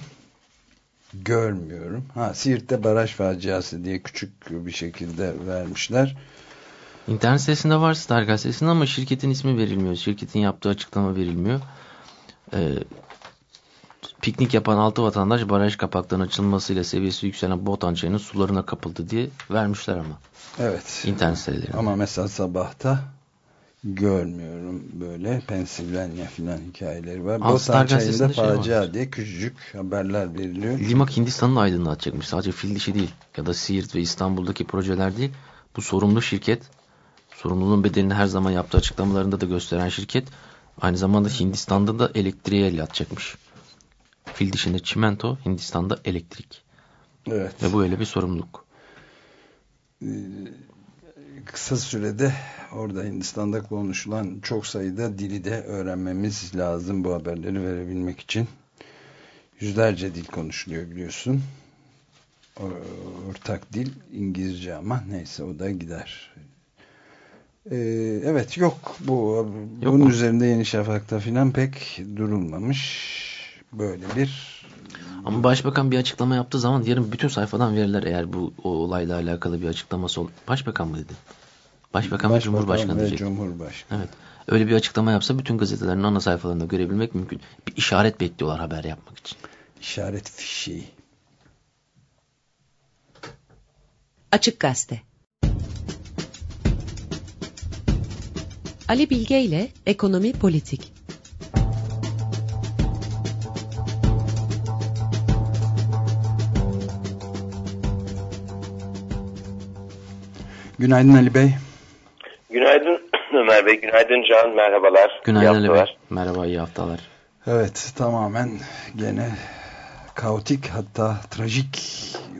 görmüyorum. Ha Siirt'te baraj faciası diye küçük bir şekilde vermişler. İnternet sitesinde var Star gazetesinde ama şirketin ismi verilmiyor. Şirketin yaptığı açıklama verilmiyor. Ee, piknik yapan 6 vatandaş baraj kapaklarının açılmasıyla seviyesi yükselen Botan çayının sularına kapıldı diye vermişler ama. Evet. İnternet sitelerinde. Ama mesela sabahta görmüyorum böyle Pensilvanya filan hikayeleri var. Botan çayında şey facia var. diye küçücük haberler veriliyor. Limak Hindistan'ı da aydınlatacakmış. Sadece fil dişi değil ya da Siirt ve İstanbul'daki projeler değil. Bu sorumlu şirket, sorumluluğun bedelini her zaman yaptığı açıklamalarında da gösteren şirket aynı zamanda Hindistan'da da elektriğe el atacakmış. Fil dişinde çimento, Hindistan'da elektrik. Evet. Ve bu öyle bir sorumluluk. Kısa sürede orada Hindistan'da konuşulan çok sayıda dili de öğrenmemiz lazım bu haberleri verebilmek için. Yüzlerce dil konuşuluyor biliyorsun. Ortak dil İngilizce ama neyse o da gider. Ee, evet yok bu Yok bunun mu? üzerinde Yeni Şafak'ta filan pek durulmamış. Böyle bir Ama başbakan bir açıklama yaptığı zaman yarın bütün sayfadan verirler eğer bu olayla alakalı bir açıklaması ol. Başbakan mı dedi? Başbakan, ve Cumhurbaşkanı ve diyecek. Cumhurbaşkanı. Evet. Öyle bir açıklama yapsa bütün gazetelerin ana sayfalarında görebilmek mümkün. Bir işaret bekliyorlar haber yapmak için. İşaret fişeği. Açık Gazete Ali Bilge ile Ekonomi Politik Günaydın Ali Bey. Günaydın Ömer Bey, günaydın Can, merhabalar. Günaydın Ali Bey. haftalar. Merhaba iyi haftalar. Evet tamamen gene kaotik hatta trajik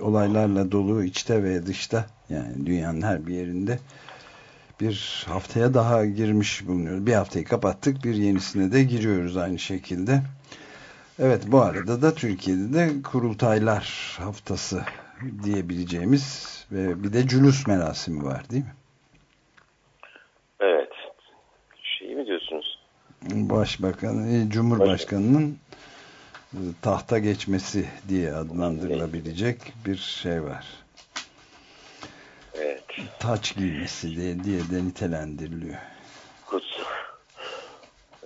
olaylarla dolu içte ve dışta yani dünyanın her bir yerinde bir haftaya daha girmiş bulunuyoruz. Bir haftayı kapattık bir yenisine de giriyoruz aynı şekilde. Evet bu arada da Türkiye'de de kurultaylar haftası diyebileceğimiz ve bir de cülus merasimi var değil mi? Evet. Şey mi diyorsunuz? Başbakan, e, Cumhurbaşkanı'nın e, tahta geçmesi diye adlandırılabilecek bir şey var. Evet. Taç giymesi diye, diye de nitelendiriliyor.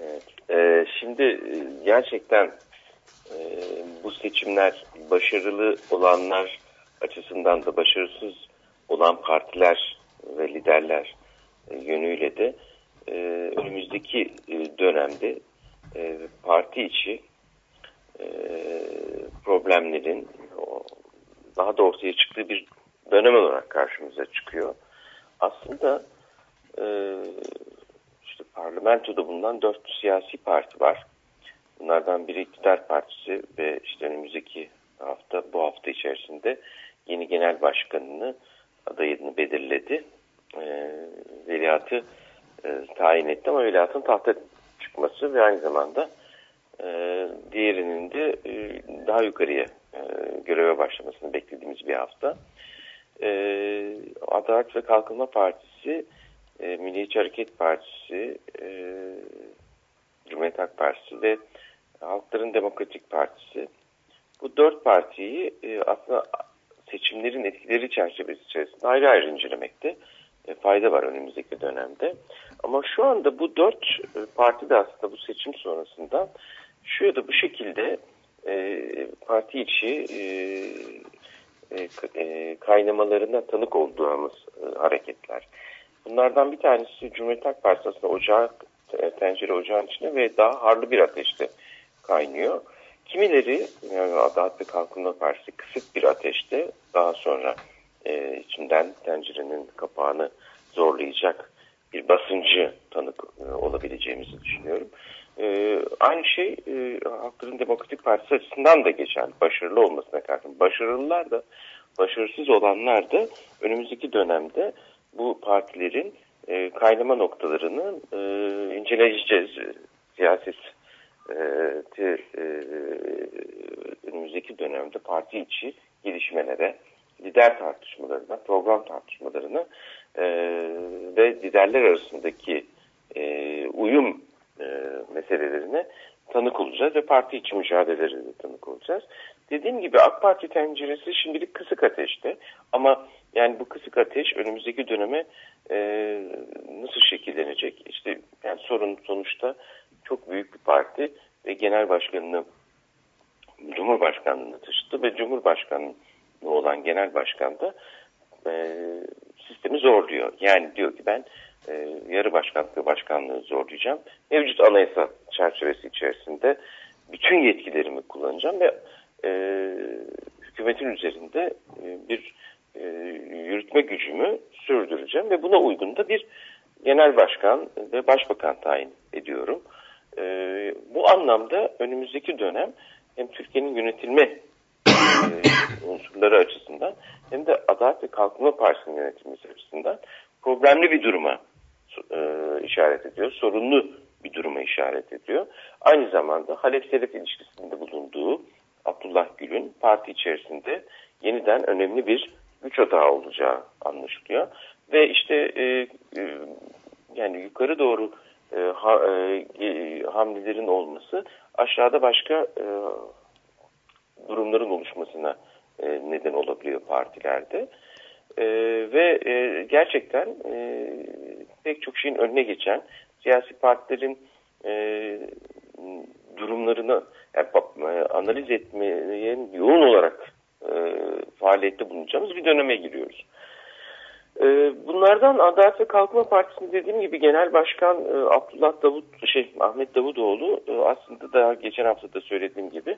Evet. Ee, şimdi e, gerçekten e, bu seçimler başarılı olanlar açısından da başarısız olan partiler ve liderler yönüyle de e, önümüzdeki e, dönemde e, parti içi e, problemlerin o, daha da ortaya çıktığı bir dönem olarak karşımıza çıkıyor. Aslında e, işte parlamentoda bulunan dört siyasi parti var. Bunlardan biri iktidar partisi ve işte önümüzdeki hafta bu hafta içerisinde yeni genel başkanını adayını belirledi. E, veliahtı e, tayin etti ama veliahtın tahta çıkması ve aynı zamanda e, diğerinin de e, daha yukarıya e, göreve başlamasını beklediğimiz bir hafta. e, Adalet ve Kalkınma Partisi, e, Milliyetçi Hareket Partisi, e, Cumhuriyet Halk Partisi ve Halkların Demokratik Partisi. Bu dört partiyi e, aslında seçimlerin etkileri çerçevesi içerisinde ayrı ayrı incelemekte e, fayda var önümüzdeki dönemde. Ama şu anda bu dört e, parti de aslında bu seçim sonrasında şu ya da bu şekilde e, parti içi e, e, e, kaynamalarına tanık olduğumuz e, hareketler. Bunlardan bir tanesi Cumhuriyet Halk Partisi aslında ocak, tencere ocağın içine ve daha harlı bir ateşte kaynıyor. Kimileri yani Adalet ve Kalkınma Partisi kısık bir ateşte daha sonra e, içinden tencerenin kapağını zorlayacak bir basıncı tanık e, olabileceğimizi düşünüyorum. E, aynı şey e, Halkların Demokratik Partisi açısından da geçerli. Başarılı olmasına karşın. Başarılılar da başarısız olanlar da önümüzdeki dönemde bu partilerin e, kaynama noktalarını inceleyeceğiz. Siyaset e, önümüzdeki dönemde parti içi gelişmelere, lider tartışmalarına, program tartışmalarına e, ve liderler arasındaki e, uyum e, meselelerine tanık olacağız ve parti içi mücadelelerine tanık olacağız. Dediğim gibi AK Parti tenceresi şimdilik kısık ateşte ama yani bu kısık ateş önümüzdeki döneme e, nasıl şekillenecek? İşte yani sorun sonuçta çok büyük bir parti ve genel başkanını Cumhurbaşkanlığına taşıdı ve Cumhurbaşkanlığı olan genel başkan da e, sistemi zorluyor. Yani diyor ki ben e, yarı başkanlık ve başkanlığı zorlayacağım. Mevcut anayasa çerçevesi içerisinde bütün yetkilerimi kullanacağım ve e, hükümetin üzerinde e, bir e, yürütme gücümü sürdüreceğim ve buna uygun da bir genel başkan ve başbakan tayin ediyorum. E, bu anlamda önümüzdeki dönem hem Türkiye'nin yönetilme unsurları açısından hem de Adalet ve Kalkınma Partisi'nin yönetilmesi açısından problemli bir duruma e, işaret ediyor. Sorunlu bir duruma işaret ediyor. Aynı zamanda Halep-Selef ilişkisinde bulunduğu Abdullah Gül'ün parti içerisinde yeniden önemli bir güç odağı olacağı anlaşılıyor. Ve işte e, e, yani yukarı doğru e, ha, e, hamlelerin olması aşağıda başka e, durumların oluşmasına e, neden olabiliyor partilerde. E, ve e, gerçekten e, pek çok şeyin önüne geçen siyasi partilerin e, durumlarını yani, e, analiz etmeye yoğun olarak e, faaliyette bulunacağımız bir döneme giriyoruz. E, bunlardan Adalet ve Kalkınma Partisi'nin dediğim gibi Genel Başkan e, Abdullah Davut, şey Ahmet Davutoğlu e, aslında da geçen hafta da söylediğim gibi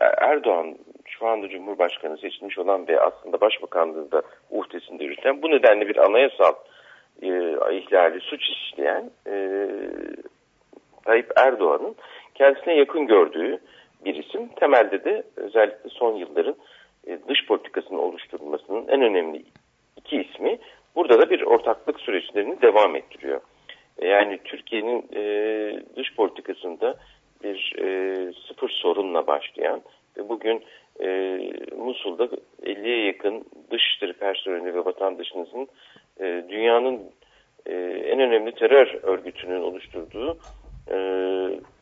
Erdoğan şu anda Cumhurbaşkanı seçilmiş olan ve aslında Başbakanlığında uhdesinde yürüten bu nedenle bir anayasal e, ihlali suç işleyen e, Tayyip Erdoğan'ın kendisine yakın gördüğü bir isim. Temelde de özellikle son yılların e, dış politikasının oluşturulmasının en önemli iki ismi burada da bir ortaklık süreçlerini devam ettiriyor. E, yani Türkiye'nin e, dış politikasında bir e, sıfır sorunla başlayan ve bugün e, Musul'da 50'ye yakın dışişleri personeli ve vatandaşınızın e, dünyanın e, en önemli terör örgütünün oluşturduğu e,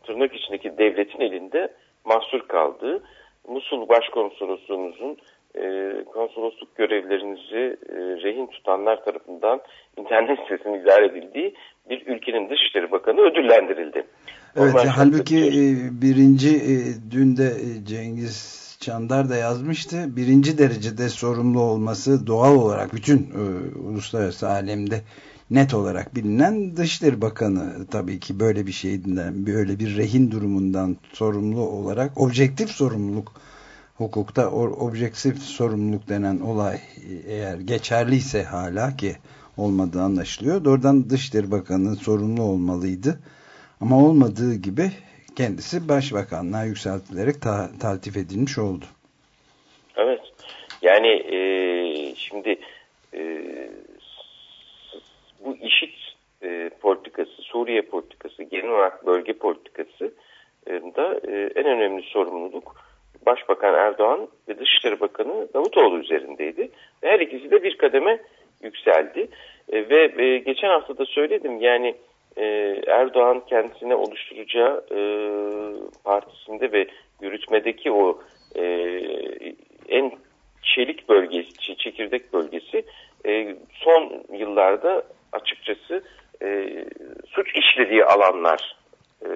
tırnak içindeki devletin elinde mahsur kaldığı Musul Başkonsolosluğumuzun e, konsolosluk görevlerinizi e, rehin tutanlar tarafından internet sitesinin idare edildiği bir ülkenin Dışişleri Bakanı ödüllendirildi. Evet, Onlar halbuki e, birinci e, dün de e, Cengiz Çandar da yazmıştı. Birinci derecede sorumlu olması doğal olarak bütün e, uluslararası alemde net olarak bilinen Dışişleri Bakanı tabii ki böyle bir şeyden, böyle bir rehin durumundan sorumlu olarak objektif sorumluluk hukukta objektif sorumluluk denen olay eğer geçerliyse hala ki olmadığı anlaşılıyor. Doğrudan Dışişleri Bakanı sorumlu olmalıydı. Ama olmadığı gibi kendisi başbakanlığa yükseltilerek ta taltif edilmiş oldu. Evet. Yani e, şimdi e, bu işit e, politikası, Suriye politikası, genel olarak bölge politikası e, da e, en önemli sorumluluk Başbakan Erdoğan ve Dışişleri Bakanı Davutoğlu üzerindeydi. Her ikisi de bir kademe yükseldi. E, ve e, geçen hafta da söyledim yani e, Erdoğan kendisine oluşturacağı e, partisinde ve yürütmedeki o e, en çelik bölgesi, çekirdek bölgesi e, son yıllarda açıkçası e, suç işlediği alanlar e,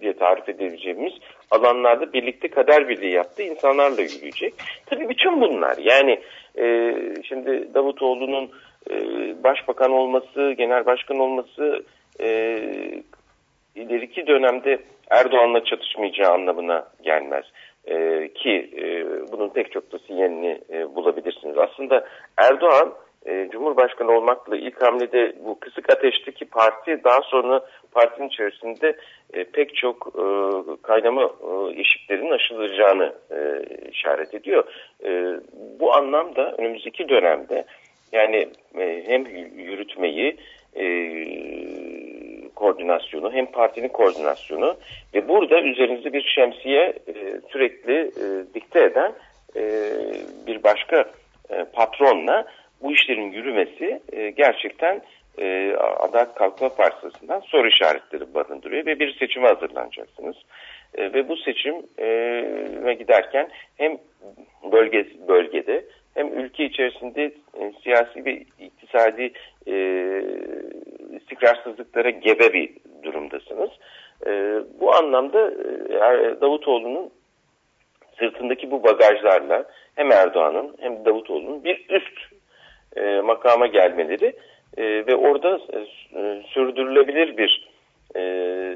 diye tarif edebileceğimiz alanlarda birlikte kader birliği yaptı. insanlarla yürüyecek. Tabii bütün bunlar yani e, şimdi Davutoğlu'nun e, başbakan olması, genel başkan olması e, ileriki dönemde Erdoğan'la çatışmayacağı anlamına gelmez. E, ki e, bunun pek çok da sinyalini e, bulabilirsiniz. Aslında Erdoğan e, Cumhurbaşkanı olmakla ilk hamlede bu kısık ateşteki parti daha sonra partinin içerisinde e, pek çok e, kaynama e, eşiklerin aşılacağını e, işaret ediyor. E, bu anlamda önümüzdeki dönemde yani e, hem yürütmeyi e, koordinasyonu hem partinin koordinasyonu ve burada üzerinizde bir şemsiye e, sürekli e, dikte eden e, bir başka e, patronla bu işlerin yürümesi e, gerçekten e, Adalet Kalkınma Partisi'nden soru işaretleri barındırıyor ve bir seçime hazırlanacaksınız. E, ve bu seçime giderken hem bölge, bölgede hem ülke içerisinde e, siyasi ve iktisadi e, istikrarsızlıklara gebe bir durumdasınız. E, bu anlamda e, Davutoğlu'nun sırtındaki bu bagajlarla hem Erdoğan'ın hem Davutoğlu'nun bir üst e, makama gelmeleri e, ve orada e, e, sürdürülebilir bir e,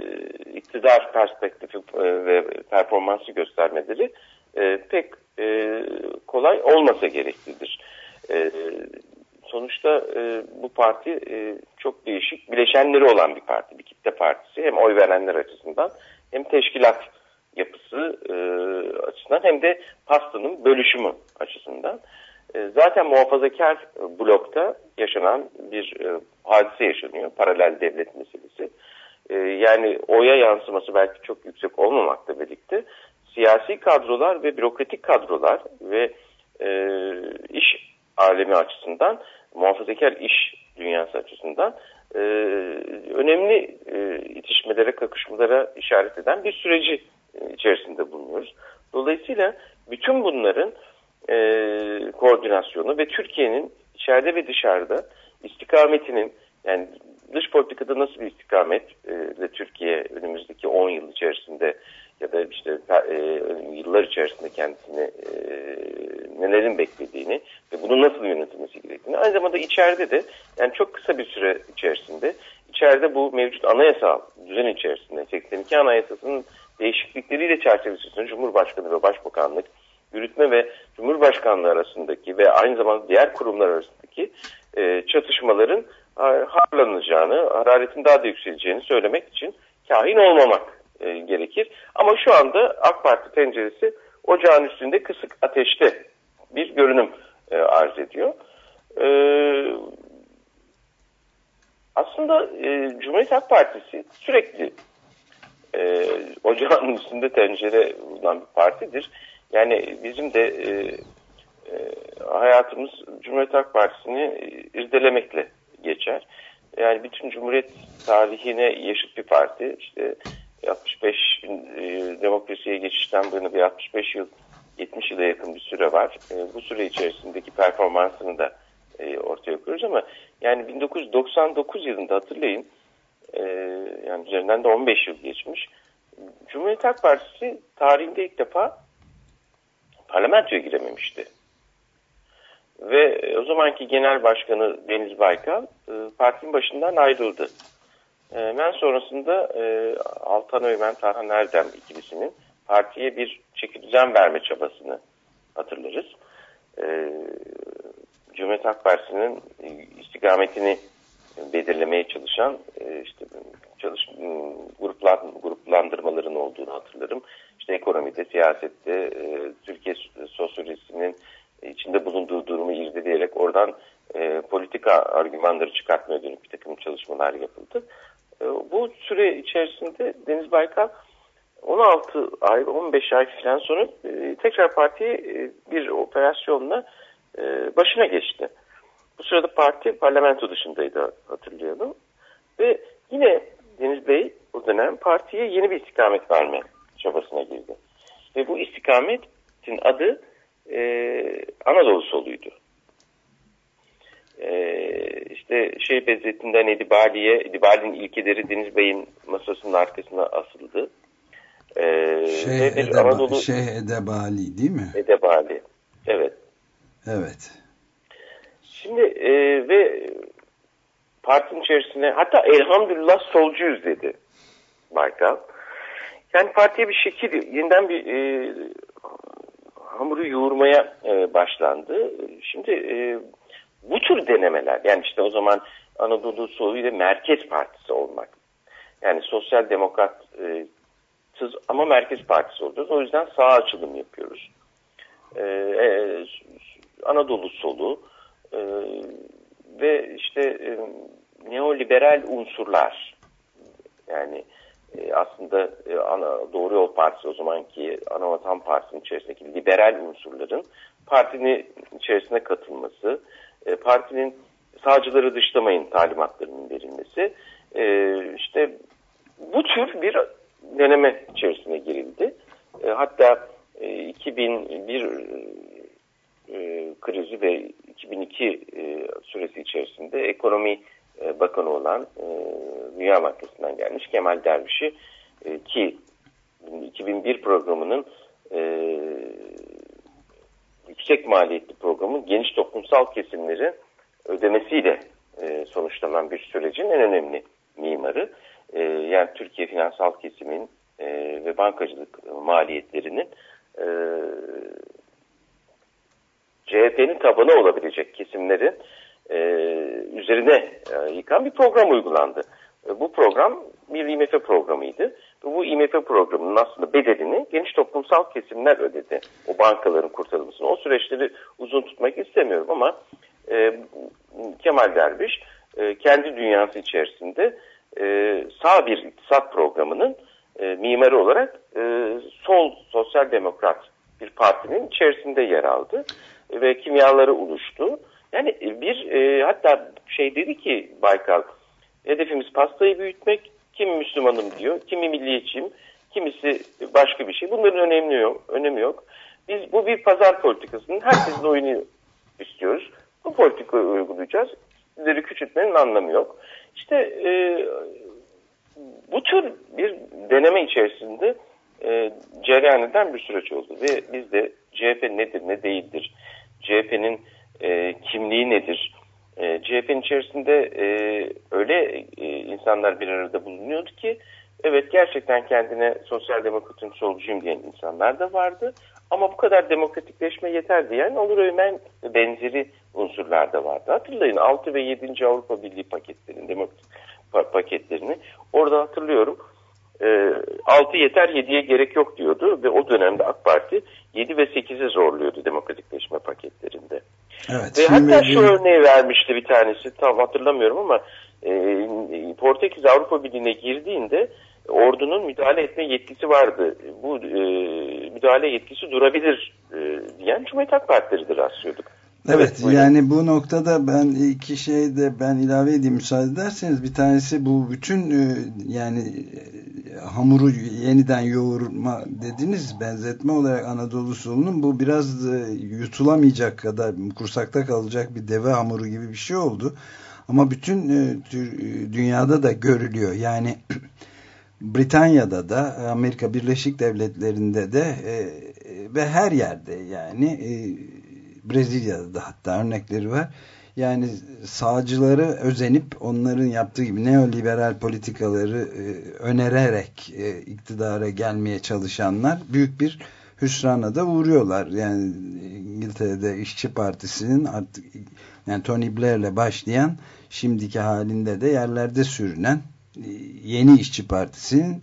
iktidar perspektifi e, ve performansı göstermeleri e, pek e, kolay olmasa gereklidir. E, sonuçta e, bu parti e, çok değişik bileşenleri olan bir parti, bir kitle partisi. Hem oy verenler açısından hem teşkilat yapısı e, açısından hem de pastanın bölüşümü açısından. E, zaten muhafazakar blokta yaşanan bir e, hadise yaşanıyor. Paralel devlet meselesi. E, yani oya yansıması belki çok yüksek olmamakla birlikte siyasi kadrolar ve bürokratik kadrolar ve e, iş alemi açısından muhafazakar iş dünyası açısından e, önemli e, itişmelere, kakışmalara işaret eden bir süreci e, içerisinde bulunuyoruz. Dolayısıyla bütün bunların e, koordinasyonu ve Türkiye'nin içeride ve dışarıda istikametinin yani dış politikada nasıl bir istikametle Türkiye önümüzdeki 10 yıl içerisinde ya da işte e, yıllar içerisinde kendisini e, nelerin beklediğini ve bunu nasıl yönetilmesi gerektiğini aynı zamanda içeride de yani çok kısa bir süre içerisinde içeride bu mevcut anayasal düzen içerisinde 82 anayasasının değişiklikleriyle çerçevesinde Cumhurbaşkanı ve Başbakanlık yürütme ve Cumhurbaşkanlığı arasındaki ve aynı zamanda diğer kurumlar arasındaki e, çatışmaların harlanacağını, hararetin daha da yükseleceğini söylemek için kahin olmamak e, gerekir. Ama şu anda AK Parti penceresi ocağın üstünde kısık ateşte bir görünüm e, arz ediyor. E, aslında e, Cumhuriyet Halk Partisi sürekli e, ocağın üstünde tencere bulunan bir partidir. Yani bizim de e, e, hayatımız Cumhuriyet Halk Partisi'ni irdelemekle geçer. Yani bütün Cumhuriyet tarihine yaşıt bir parti. İşte 65 e, demokrasiye geçişten bu yana bir 65 yıl 70 yıla yakın bir süre var. E, bu süre içerisindeki performansını da e, ortaya koyuyoruz ama yani 1999 yılında hatırlayın e, yani üzerinden de 15 yıl geçmiş. Cumhuriyet Halk Partisi tarihinde ilk defa parlamentoya girememişti. Ve e, o zamanki genel başkanı Deniz Baykal e, partinin başından ayrıldı. E, hemen sonrasında Altan Öymen, Tarhan Erdem ikilisinin partiye bir çeki düzen verme çabasını hatırlarız. Cumhuriyet Halk Partisi'nin istikametini belirlemeye çalışan işte çalış gruplandırmaların olduğunu hatırlarım. İşte ekonomide, siyasette, Türkiye sosyolojisinin içinde bulunduğu durumu irdeleyerek oradan e, politika argümanları çıkartmaya dönük bir takım çalışmalar yapıldı. E, bu süre içerisinde Deniz Baykal 16 ay 15 ay falan sonra e, tekrar partiye e, bir operasyonla e, başına geçti. Bu sırada parti parlamento dışındaydı hatırlayalım. Ve yine Deniz Bey o dönem partiye yeni bir istikamet verme çabasına girdi. Ve bu istikametin adı e, Anadolu soluydu. E, işte şey Bezzettin'den Edibali'ye, Edibali'nin ilkeleri Deniz Bey'in masasının arkasına asıldı. E, bir Edeba, Anadolu Şeyh Edebali değil mi? Edebali. Evet. Evet. Şimdi e, ve partinin içerisine hatta elhamdülillah solcuyuz dedi Baykal. Yani partiye bir şekil yeniden bir e, hamuru yoğurmaya e, başlandı. Şimdi e, bu tür denemeler yani işte o zaman Anadolu Solu ile Merkez Partisi olmak. Yani sosyal demokrat e, ama Merkez Partisi olacağız. O yüzden sağ açılım yapıyoruz. E, e, Anadolu Solu ve işte e, neoliberal unsurlar yani e, aslında e, ana, Doğru Yol Partisi o zamanki Anavatan Partisi'nin içerisindeki liberal unsurların partinin içerisine katılması, e, partinin sağcıları dışlamayın talimatlarının verilmesi, e, işte bu tür bir deneme içerisine girildi. E, hatta e, 2001 e, krizi ve 2002 e, süresi içerisinde ekonomi e, bakanı olan Dünya Bankası'ndan gelmiş Kemal Derviş'i ki 2001 programının yüksek maliyetli programın geniş toplumsal kesimleri ödemesiyle sonuçlanan bir sürecin en önemli mimarı. Yani Türkiye finansal kesimin ve bankacılık maliyetlerinin CHP'nin tabanı olabilecek kesimlerin e, üzerine e, yıkan bir program uygulandı. E, bu program bir IMF programıydı. Bu IMF programının aslında bedelini geniş toplumsal kesimler ödedi. O bankaların kurtarılmasını. O süreçleri uzun tutmak istemiyorum ama e, Kemal Derviş e, kendi dünyası içerisinde e, sağ bir iktisat programının e, mimarı olarak e, sol sosyal demokrat bir partinin içerisinde yer aldı ve kimyaları oluştu. Yani bir e, hatta şey dedi ki Baykal hedefimiz pastayı büyütmek. Kimi Müslümanım diyor, kimi milliyetçiyim, kimisi başka bir şey. Bunların önemli yok, önemi yok. Biz bu bir pazar politikasının herkesin oyunu istiyoruz. Bu politikayı uygulayacağız. Sizleri küçültmenin anlamı yok. İşte e, bu tür bir deneme içerisinde e, cereyan eden bir süreç oldu. Ve biz de CHP nedir ne değildir, CHP'nin e, kimliği nedir, e, CHP'nin içerisinde e, öyle e, insanlar bir arada bulunuyordu ki evet gerçekten kendine sosyal demokratın solcuyum diyen insanlar da vardı. Ama bu kadar demokratikleşme yeter diyen Onur Öğmen benzeri unsurlar da vardı. Hatırlayın 6 ve 7. Avrupa Birliği paketlerini, demokratik paketlerini orada hatırlıyorum. E, 6 yeter 7'ye gerek yok diyordu ve o dönemde AK Parti 7 ve 8'e zorluyordu demokratikleşme paketlerinde. Evet, ve hatta şu örneği vermişti bir tanesi tam hatırlamıyorum ama e, Portekiz Avrupa Birliği'ne girdiğinde ordunun müdahale etme yetkisi vardı. Bu e, müdahale yetkisi durabilir e, diyen Cumhuriyet Halk Partileri'dir rastlıyorduk. Evet, evet yani bu noktada ben iki şey de ben ilave edeyim müsaade ederseniz bir tanesi bu bütün e, yani e, hamuru yeniden yoğurma dediniz benzetme olarak Anadolu solunun bu biraz e, yutulamayacak kadar kursakta kalacak bir deve hamuru gibi bir şey oldu. Ama bütün dünyada da görülüyor. Yani Britanya'da da Amerika Birleşik Devletleri'nde de ve her yerde yani Brezilya'da da hatta örnekleri var. Yani sağcıları özenip onların yaptığı gibi neoliberal politikaları e, önererek e, iktidara gelmeye çalışanlar büyük bir hüsrana da uğruyorlar. Yani İngiltere'de İşçi Partisi'nin artık yani Tony Blair'le başlayan şimdiki halinde de yerlerde sürünen e, yeni İşçi Partisi'nin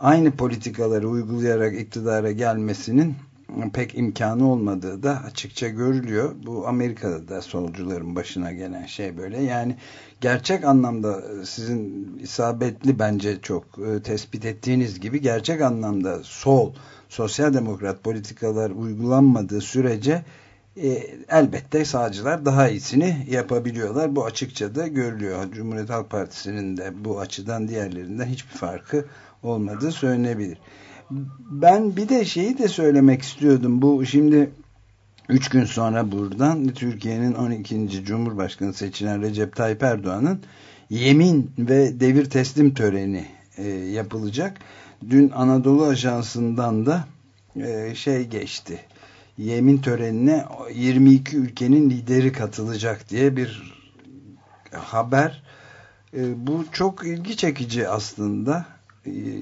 aynı politikaları uygulayarak iktidara gelmesinin pek imkanı olmadığı da açıkça görülüyor. Bu Amerika'da da solcuların başına gelen şey böyle. Yani gerçek anlamda sizin isabetli bence çok e, tespit ettiğiniz gibi gerçek anlamda sol, sosyal demokrat politikalar uygulanmadığı sürece e, elbette sağcılar daha iyisini yapabiliyorlar. Bu açıkça da görülüyor. Cumhuriyet Halk Partisi'nin de bu açıdan diğerlerinden hiçbir farkı olmadığı söylenebilir. Ben bir de şeyi de söylemek istiyordum. Bu şimdi 3 gün sonra buradan Türkiye'nin 12. Cumhurbaşkanı seçilen Recep Tayyip Erdoğan'ın yemin ve devir teslim töreni e, yapılacak. Dün Anadolu Ajansı'ndan da e, şey geçti. Yemin törenine 22 ülkenin lideri katılacak diye bir haber. E, bu çok ilgi çekici aslında.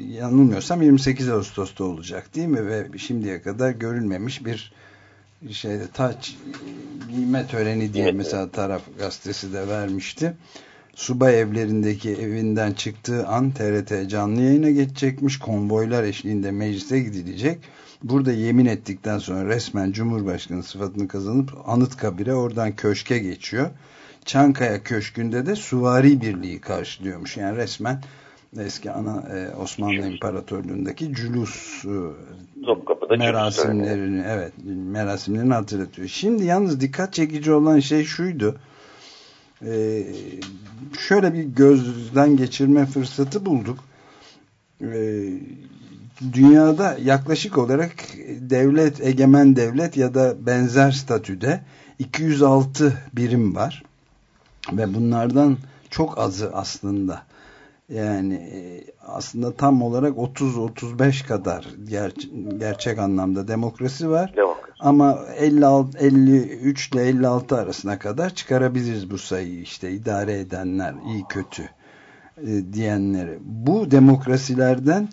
Yanılmıyorsam 28 Ağustos'ta olacak değil mi? Ve şimdiye kadar görülmemiş bir şeyde taç giyme töreni diye mesela taraf gazetesi de vermişti. Subay evlerindeki evinden çıktığı an TRT canlı yayına geçecekmiş. Konvoylar eşliğinde meclise gidilecek. Burada yemin ettikten sonra resmen Cumhurbaşkanı sıfatını kazanıp Anıtkabir'e oradan köşke geçiyor. Çankaya Köşkü'nde de Suvari Birliği karşılıyormuş. Yani resmen eski ana e, Osmanlı İmparatorluğundaki cülus e, merasimlerini evet merasimlerini hatırlatıyor. Şimdi yalnız dikkat çekici olan şey şuydu. E, şöyle bir gözden geçirme fırsatı bulduk. E, dünyada yaklaşık olarak devlet, egemen devlet ya da benzer statüde 206 birim var. Ve bunlardan çok azı aslında yani e, aslında tam olarak 30-35 kadar ger gerçek anlamda demokrasi var. Demokrasi. Ama 56, 53 ile 56 arasına kadar çıkarabiliriz bu sayıyı işte idare edenler iyi kötü e, diyenleri. Bu demokrasilerden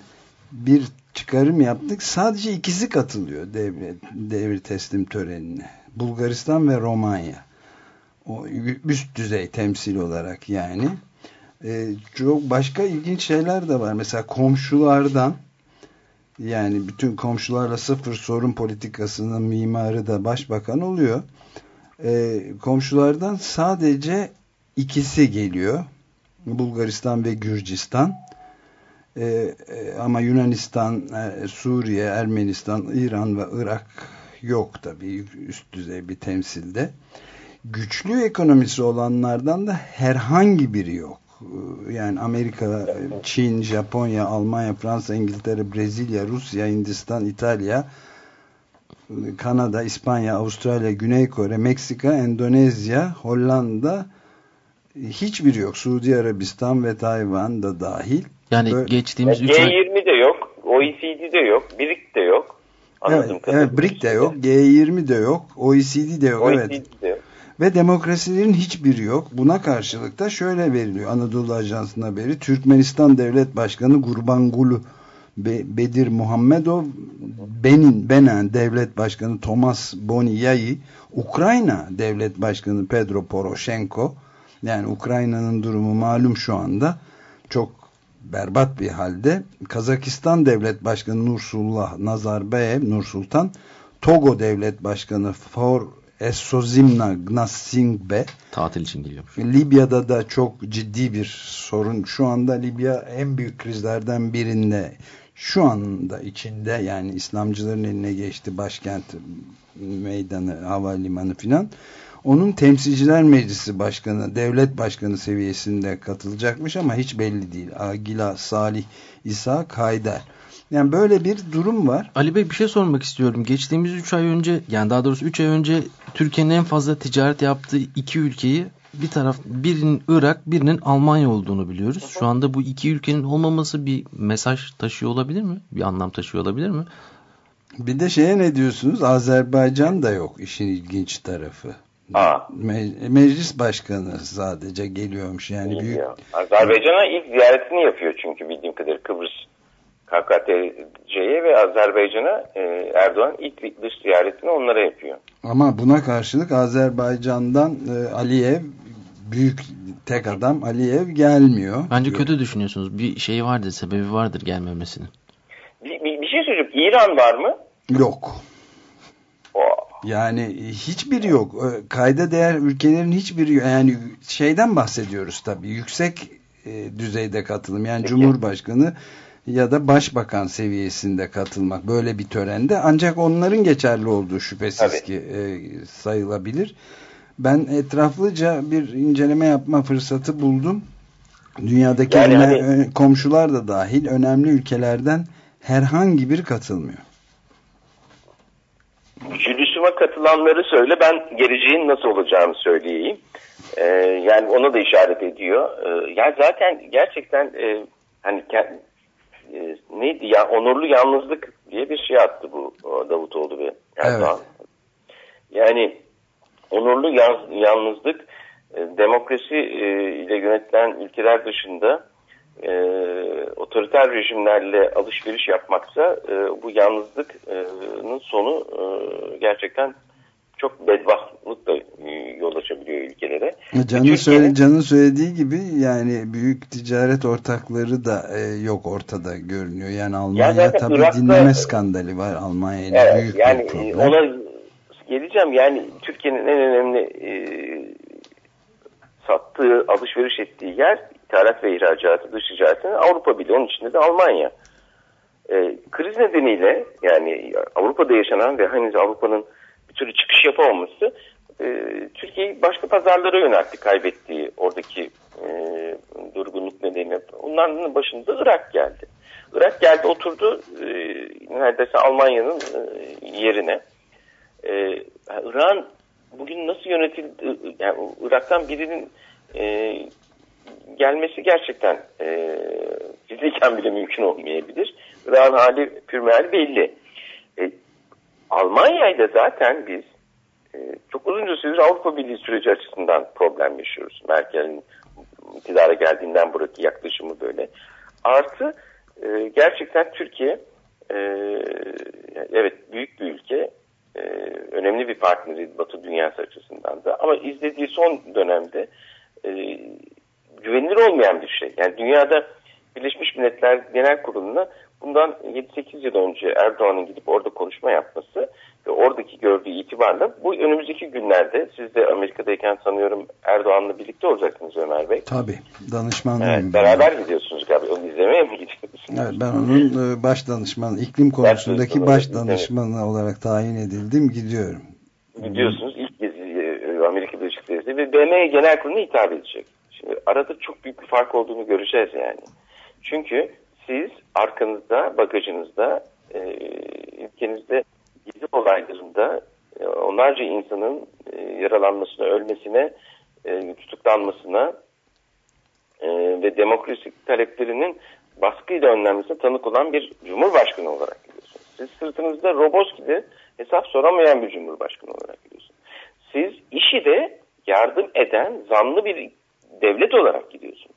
bir çıkarım yaptık. Sadece ikisi katılıyor devlet, devir teslim törenine. Bulgaristan ve Romanya. O üst düzey temsil olarak yani. Ee, çok başka ilginç şeyler de var. Mesela komşulardan yani bütün komşularla sıfır sorun politikasının mimarı da başbakan oluyor. Ee, komşulardan sadece ikisi geliyor. Bulgaristan ve Gürcistan. Ee, ama Yunanistan, e, Suriye, Ermenistan, İran ve Irak yok tabii üst düzey bir temsilde. Güçlü ekonomisi olanlardan da herhangi biri yok yani Amerika, Çin, Japonya, Almanya, Fransa, İngiltere, Brezilya, Rusya, Hindistan, İtalya, Kanada, İspanya, Avustralya, Güney Kore, Meksika, Endonezya, Hollanda hiçbiri yok. Suudi Arabistan ve Tayvan da dahil. Yani Böyle, geçtiğimiz 3 ay... G20 de yok, OECD de yok, BRIC de yok. Evet, evet BRIC de yok, G20 de yok, OECD de yok. OECD evet. de yok ve demokrasilerin hiçbiri yok. Buna karşılık da şöyle veriliyor Anadolu Ajansı'nın haberi. Türkmenistan Devlet Başkanı Gurbanguly Be Bedir Muhammedov, Benin Benen Devlet Başkanı Thomas Boniyayi, Ukrayna Devlet Başkanı Pedro Poroshenko, yani Ukrayna'nın durumu malum şu anda çok berbat bir halde. Kazakistan Devlet Başkanı Nursullah Nazarbayev, Nursultan, Togo Devlet Başkanı For Esozimna Gnasingbe tatil için geliyormuş. Libya'da da çok ciddi bir sorun. Şu anda Libya en büyük krizlerden birinde şu anda içinde yani İslamcıların eline geçti başkent meydanı, havalimanı filan. Onun temsilciler meclisi başkanı, devlet başkanı seviyesinde katılacakmış ama hiç belli değil. Agila Salih İsa Haydar. Yani böyle bir durum var. Ali Bey bir şey sormak istiyorum. Geçtiğimiz 3 ay önce yani daha doğrusu 3 ay önce Türkiye'nin en fazla ticaret yaptığı iki ülkeyi bir taraf birinin Irak birinin Almanya olduğunu biliyoruz. Şu anda bu iki ülkenin olmaması bir mesaj taşıyor olabilir mi? Bir anlam taşıyor olabilir mi? Bir de şeye ne diyorsunuz? Azerbaycan da yok işin ilginç tarafı. Aa. Me meclis başkanı sadece geliyormuş yani büyük. Azerbaycan'a ilk ziyaretini yapıyor çünkü Kıbrıs KKTC'ye ve Azerbaycan'a e, Erdoğan ilk dış ziyaretini onlara yapıyor. Ama buna karşılık Azerbaycan'dan e, Aliyev büyük tek adam Aliyev gelmiyor. Bence Yok. kötü düşünüyorsunuz. Bir şey vardır, sebebi vardır gelmemesinin. Bir, bir, bir şey söyleyeceğim. İran var mı? Yok. Yani hiçbiri yok. Ee, Kayda değer ülkelerin hiçbiri yok. Yani şeyden bahsediyoruz tabii. Yüksek e, düzeyde katılım. Yani Peki. Cumhurbaşkanı ya da Başbakan seviyesinde katılmak böyle bir törende. Ancak onların geçerli olduğu şüphesiz Tabii. ki e, sayılabilir. Ben etraflıca bir inceleme yapma fırsatı buldum. Dünyadaki Yani hani- ö- komşular da dahil önemli ülkelerden herhangi biri katılmıyor. Jülüsüme katılanları söyle ben geleceğin nasıl olacağını söyleyeyim. Ee, yani ona da işaret ediyor. Ee, yani zaten gerçekten e, hani e, neydi ya onurlu yalnızlık diye bir şey attı bu Davutoğlu ve Erdoğan. Yani onurlu yalnızlık e, demokrasi e, ile yönetilen ülkeler dışında e, otoriter rejimlerle alışveriş yapmaksa e, bu yalnızlıkın sonu e, gerçekten çok bedbahtlıkla e, yol açabiliyor ülkelere. Can'ın, Türkiye'nin- söyle, Can'ın söylediği gibi yani büyük ticaret ortakları da e, yok ortada görünüyor. Yani Almanya zaten tabii Irak'ta- dinleme skandali var. Almanya ile Evet, büyük yani bir problem. ona geleceğim. Yani Türkiye'nin en önemli e, sattığı, alışveriş ettiği yer ithalat ve ihracatı, dış ticaretinin Avrupa Birliği. Onun içinde de Almanya. E, kriz nedeniyle yani Avrupa'da yaşanan ve henüz Avrupa'nın türlü çıkış yapamaması e, Türkiye'yi başka pazarlara yöneltti kaybettiği oradaki e, durgunluk nedeniyle. Onların başında Irak geldi. Irak geldi oturdu e, neredeyse Almanya'nın e, yerine. E, Irak'ın bugün nasıl yönetildi yani Irak'tan birinin e, gelmesi gerçekten e, fiziken bile mümkün olmayabilir. Irak'ın hali pürmeal belli. E, Almanya'yla zaten biz e, çok uzunca süredir Avrupa Birliği süreci açısından problem yaşıyoruz. Merkel'in iktidara geldiğinden buradaki yaklaşımı böyle. Artı e, gerçekten Türkiye e, evet büyük bir ülke e, önemli bir partneri Batı dünyası açısından da ama izlediği son dönemde e, güvenilir olmayan bir şey. Yani dünyada Birleşmiş Milletler Genel Kurulu'na bundan 7-8 yıl önce Erdoğan'ın gidip orada konuşma yapması ve oradaki gördüğü itibarla bu önümüzdeki günlerde siz de Amerika'dayken sanıyorum Erdoğan'la birlikte olacaksınız Ömer Bey. Tabii. Danışmanlıyım. Evet, ben. beraber gidiyorsunuz galiba. Onu izlemeye mi gidiyorsunuz? Evet, ben onun e, baş danışmanı, iklim konusundaki baş evet. danışmanı olarak tayin edildim. Gidiyorum. Gidiyorsunuz ilk kez e, Amerika Birleşik Devletleri ve BM Genel Kurulu'na hitap edecek. Şimdi arada çok büyük bir fark olduğunu göreceğiz yani. Çünkü siz arkanızda, bagajınızda, e, ülkenizde gizli olaylarında e, onlarca insanın e, yaralanmasına, ölmesine, e, tutuklanmasına e, ve demokrasi taleplerinin baskıyla önlenmesine tanık olan bir cumhurbaşkanı olarak gidiyorsunuz. Siz sırtınızda Roboski'de hesap soramayan bir cumhurbaşkanı olarak gidiyorsunuz. Siz işi de yardım eden zanlı bir devlet olarak gidiyorsunuz.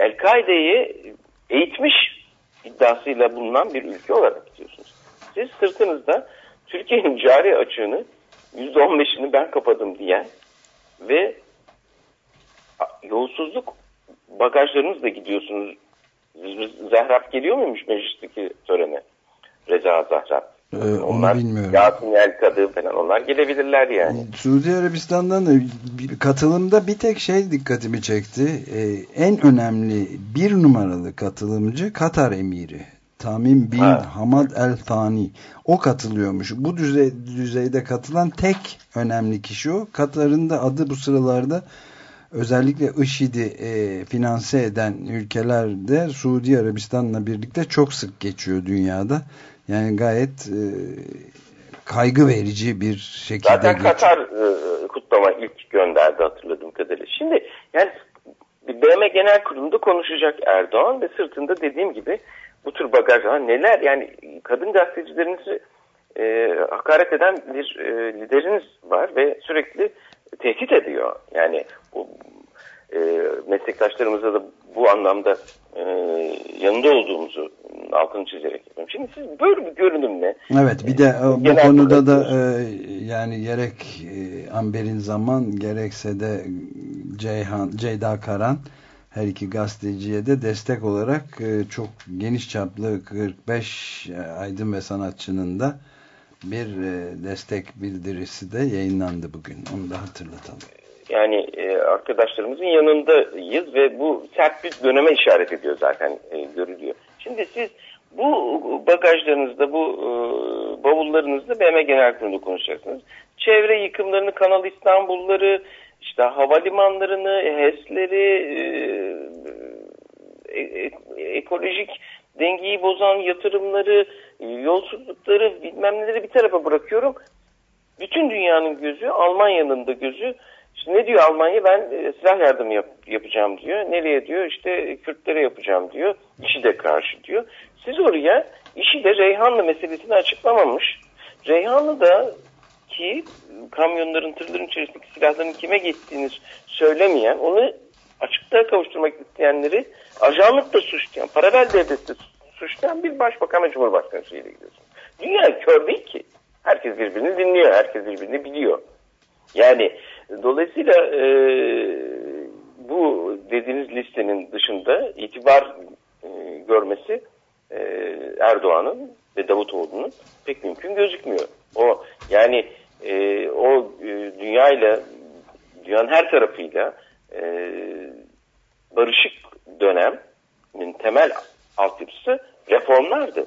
El-Kaide'yi eğitmiş iddiasıyla bulunan bir ülke olarak gidiyorsunuz. Siz sırtınızda Türkiye'nin cari açığını %15'ini ben kapadım diyen ve yolsuzluk bagajlarınızla gidiyorsunuz. Zahrab geliyor muymuş meclisteki törene? Reza Zahrab. Ee, onu onlar bilmiyorum. Yasin Elkadı falan onlar gelebilirler yani. Suudi Arabistan'dan da katılımda bir tek şey dikkatimi çekti. Ee, en önemli bir numaralı katılımcı Katar emiri. Tamim bin Ha. Hamad El Thani. O katılıyormuş. Bu düzey, düzeyde katılan tek önemli kişi o. Katar'ın da adı bu sıralarda özellikle IŞİD'i e, finanse eden ülkelerde Suudi Arabistan'la birlikte çok sık geçiyor dünyada. Yani gayet e, kaygı verici bir şekilde Zaten geçiyor. Katar e, kutlama ilk gönderdi hatırladığım kadarıyla. Şimdi yani BM Genel Kurulu'nda konuşacak Erdoğan ve sırtında dediğim gibi bu tür bagajlar neler yani kadın gazetecilerinizi e, hakaret eden bir e, lideriniz var ve sürekli tehdit ediyor. Yani bu e, meslektaşlarımıza da bu anlamda e, yanında olduğumuzu altını çizerek yapıyorum. Şimdi siz böyle bir görünümle Evet bir de e, bu Genel konuda da e, yani gerek e, Amber'in zaman gerekse de Ceyhan, Ceyda Karan her iki gazeteciye de destek olarak e, çok geniş çaplı 45 aydın ve sanatçının da bir e, destek bildirisi de yayınlandı bugün. Onu da hatırlatalım. Yani e, arkadaşlarımızın yanındayız ve bu sert bir döneme işaret ediyor zaten e, görülüyor. Şimdi siz bu bagajlarınızda, bu e, bavullarınızda BM Genel Kurulu'nda konuşacaksınız. Çevre yıkımlarını, Kanal İstanbulları, işte havalimanlarını, HES'leri, e, e, ekolojik dengeyi bozan yatırımları, yolsuzlukları, bilmem neleri bir tarafa bırakıyorum. Bütün dünyanın gözü, Almanya'nın da gözü. İşte ne diyor Almanya? Ben e, silah yardımı yap, yapacağım diyor. Nereye diyor? İşte Kürtlere yapacağım diyor. İşi de karşı diyor. Siz oraya işi de Reyhanlı meselesini açıklamamış. Reyhanlı'da ki kamyonların, tırların içerisindeki silahların kime gittiğini söylemeyen, onu açıklığa kavuşturmak isteyenleri ajanlıkla suçlayan, paralel devlette suçlayan bir başbakan ve cumhurbaşkanı şeyle gidiyorsun. Dünya kör değil ki. Herkes birbirini dinliyor, herkes birbirini biliyor. Yani dolayısıyla e, bu dediğiniz listenin dışında itibar e, görmesi e, Erdoğan'ın ve Davutoğlu'nun pek mümkün gözükmüyor. O yani e, o e, dünyayla dünyanın her tarafıyla e, barışık dönemin temel altyapısı reformlardı.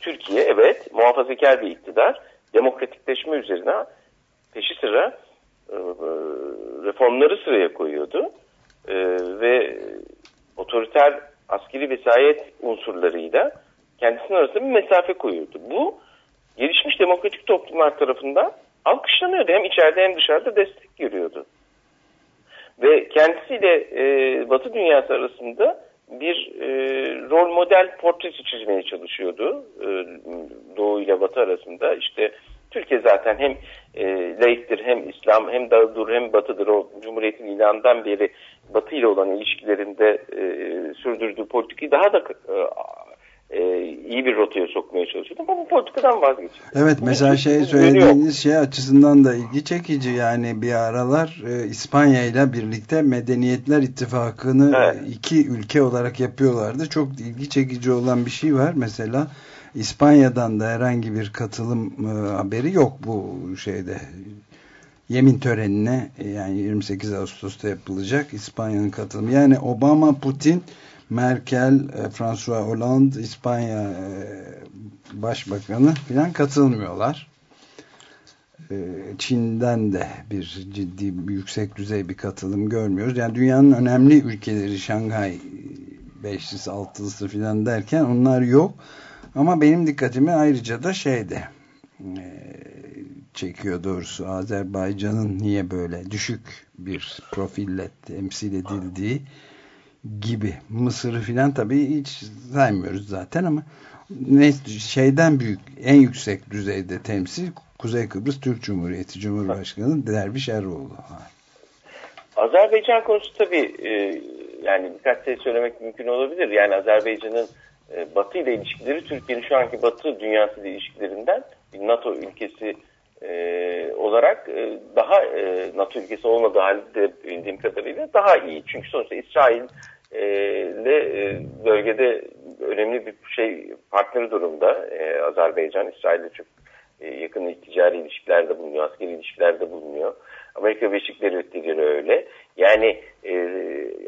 Türkiye evet muhafazakar bir iktidar demokratikleşme üzerine peşi sıra reformları sıraya koyuyordu e, ve otoriter askeri vesayet unsurlarıyla kendisinin arasında bir mesafe koyuyordu. Bu gelişmiş demokratik toplumlar tarafından alkışlanıyordu. Hem içeride hem dışarıda destek görüyordu. Ve kendisiyle e, Batı dünyası arasında bir e, rol model portresi çizmeye çalışıyordu. E, Doğu ile Batı arasında. İşte Türkiye zaten hem e, laiktir hem İslam hem Dağıdır hem Batı'dır. O Cumhuriyet'in ilanından beri Batı ile olan ilişkilerinde e, sürdürdüğü politikayı daha da e, e, iyi bir rotaya sokmaya çalışıyordu ama bu politikadan vazgeçti. Evet mesela şey söylediğiniz şey açısından da ilgi çekici yani bir aralar e, İspanya ile birlikte Medeniyetler İttifakı'nı evet. iki ülke olarak yapıyorlardı. Çok ilgi çekici olan bir şey var mesela İspanya'dan da herhangi bir katılım e, haberi yok bu şeyde yemin törenine yani 28 Ağustos'ta yapılacak İspanya'nın katılımı. Yani Obama, Putin Merkel, e, François Hollande, İspanya e, Başbakanı filan katılmıyorlar. E, Çin'den de bir ciddi yüksek düzey bir katılım görmüyoruz. Yani dünyanın önemli ülkeleri Şanghay beşlisi altılısı filan derken onlar yok. Ama benim dikkatimi ayrıca da şeyde çekiyor doğrusu Azerbaycan'ın niye böyle düşük bir profille temsil edildiği gibi. Mısır'ı filan tabii hiç saymıyoruz zaten ama neyse şeyden büyük en yüksek düzeyde temsil Kuzey Kıbrıs Türk Cumhuriyeti Cumhurbaşkanı Derviş Eroğlu. Azerbaycan konusu tabii e, yani birkaç şey söylemek mümkün olabilir. Yani Azerbaycan'ın e, Batı ile ilişkileri Türkiye'nin şu anki Batı dünyası ile ilişkilerinden bir NATO ülkesi e, olarak e, daha e, NATO ülkesi olmadığı halde bildiğim kadarıyla daha iyi. Çünkü sonuçta İsrail e, ile e, bölgede önemli bir şey partneri durumda. E, Azerbaycan, İsrail ile çok e, yakın ticari ilişkilerde bulunuyor, askeri ilişkilerde bulunuyor. Amerika Birleşik Devletleri öyle. Yani e,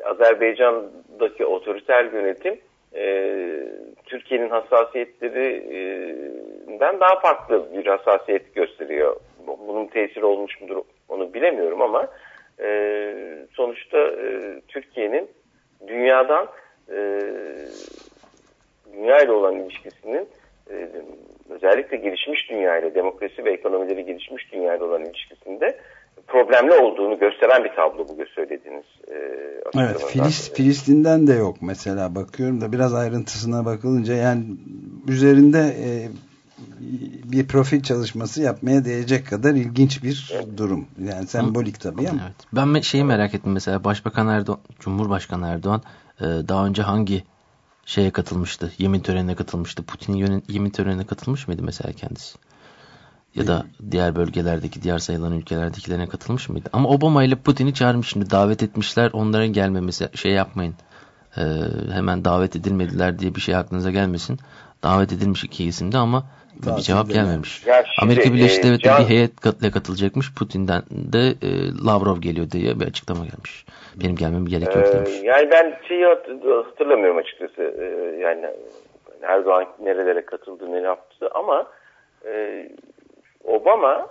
Azerbaycan'daki otoriter yönetim e, Türkiye'nin hassasiyetlerinden daha farklı bir hassasiyet gösteriyor. Bunun tesiri olmuş mudur onu bilemiyorum ama e, sonuçta e, Türkiye'nin dünyadan e, dünya ile olan ilişkisinin e, özellikle gelişmiş dünya ile demokrasi ve ekonomileri gelişmiş dünya ile olan ilişkisinde problemli olduğunu gösteren bir tablo bu söylediğiniz. E, evet Filist, Filistin'den de yok mesela bakıyorum da biraz ayrıntısına bakılınca yani üzerinde e, bir profil çalışması yapmaya değecek kadar ilginç bir durum. Yani sembolik tabii ama. Evet. Ben şeyi merak ettim mesela Başbakan Erdoğan, Cumhurbaşkanı Erdoğan e, daha önce hangi şeye katılmıştı? Yemin törenine katılmıştı. Putin'in yemin törenine katılmış mıydı mesela kendisi? Ya da diğer bölgelerdeki, diğer sayılan ülkelerdekilerine katılmış mıydı? Ama Obama ile Putin'i çağırmış şimdi. Davet etmişler. Onların gelmemesi şey yapmayın. Ee, hemen davet edilmediler diye bir şey aklınıza gelmesin. Davet edilmiş iki isimde ama bir Tatilde cevap mi? gelmemiş. Ya şimdi, Amerika Birleşik e, Devletleri Can- bir heyetle katılacakmış. Putin'den de e, Lavrov geliyor diye bir açıklama gelmiş. Benim gelmem gerek yok Ee, demiş. yani ben şeyi hat- hatırlamıyorum açıkçası. Ee, yani Erdoğan nerelere katıldı, ne yaptı ama e, Obama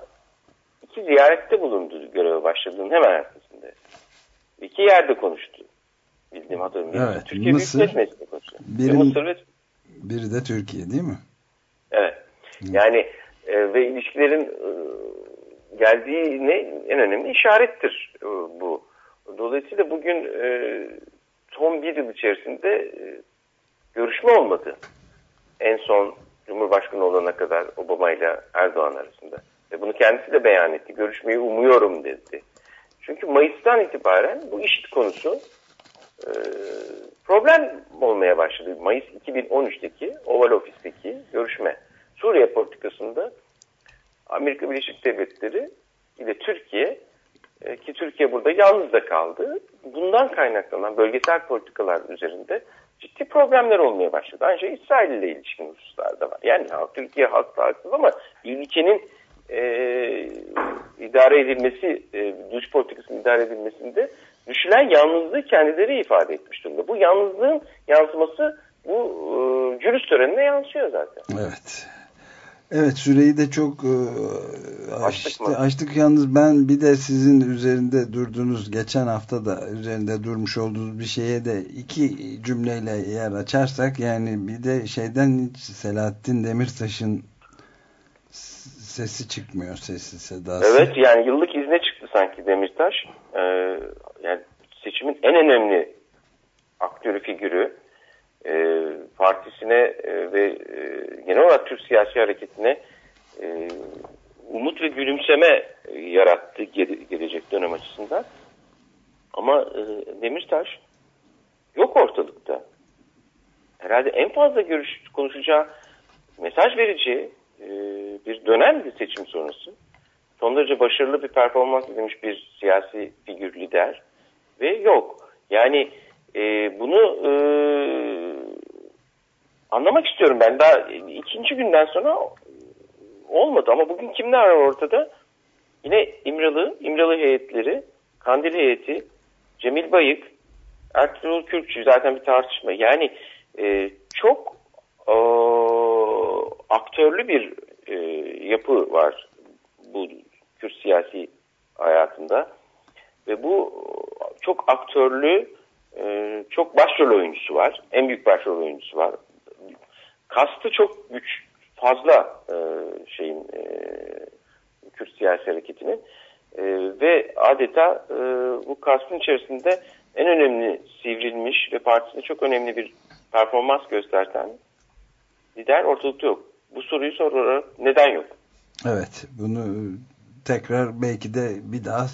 iki ziyarette bulundu göreve başladığının hemen ertesinde. İki yerde konuştu. Bildiğim hatırlıyorum. Evet, Türkiye Mısır, Büyük Millet Meclisi'nde konuştu. biri- Mısır ve Biri de Türkiye değil mi? Evet. Yani e, ve ilişkilerin e, geldiğine en önemli işarettir e, bu. Dolayısıyla bugün e, son bir yıl içerisinde e, görüşme olmadı. En son Cumhurbaşkanı olana kadar Obama ile Erdoğan arasında. Ve bunu kendisi de beyan etti. Görüşmeyi umuyorum dedi. Çünkü Mayıs'tan itibaren bu işit konusu e, problem olmaya başladı. Mayıs 2013'teki Oval Ofis'teki görüşme. Suriye politikasında Amerika Birleşik Devletleri ile Türkiye e, ki Türkiye burada yalnız da kaldı. Bundan kaynaklanan bölgesel politikalar üzerinde ciddi problemler olmaya başladı. Ancak İsrail ile ilişkin hususlarda var. Yani Türkiye haklı haksız ama ülkenin e, idare edilmesi, e, dış politikasının idare edilmesinde düşülen yalnızlığı kendileri ifade etmiş durumda. Bu yalnızlığın yansıması bu e, cürüs törenine yansıyor zaten. Evet. Evet süreyi de çok e, Açtık mı? açtık yalnız ben bir de sizin üzerinde durduğunuz geçen hafta da üzerinde durmuş olduğunuz bir şeye de iki cümleyle yer açarsak yani bir de şeyden hiç Selahattin Demirtaş'ın sesi çıkmıyor sesi sedası. Evet yani yıllık izne çıktı sanki Demirtaş. Ee, yani seçimin en önemli aktörü figürü e, partisine e, ve e, genel olarak Türk siyasi hareketine e, umut ve gülümseme e, yarattı ge- gelecek dönem açısından. Ama e, Demirtaş yok ortalıkta. Herhalde en fazla görüş konuşacağı mesaj verici e, bir dönemdi seçim sonrası. Son derece başarılı bir performans izlemiş bir siyasi figür lider ve yok. Yani e, bunu e, anlamak istiyorum ben. Daha ikinci günden sonra olmadı ama bugün kimler var ortada? Yine İmralı, İmralı heyetleri, Kandil heyeti, Cemil Bayık, Ertuğrul Kürkçü zaten bir tartışma. Yani e, çok e, aktörlü bir e, yapı var bu Kürt siyasi hayatında. Ve bu çok aktörlü, e, çok başrol oyuncusu var. En büyük başrol oyuncusu var. Kastı çok güç, fazla e, şeyin e, Kürt siyasi hareketinin. E, ve adeta e, bu kastın içerisinde en önemli sivrilmiş ve partisinde çok önemli bir performans gösteren lider ortalıkta yok. Bu soruyu sorarak neden yok? Evet bunu tekrar belki de bir daha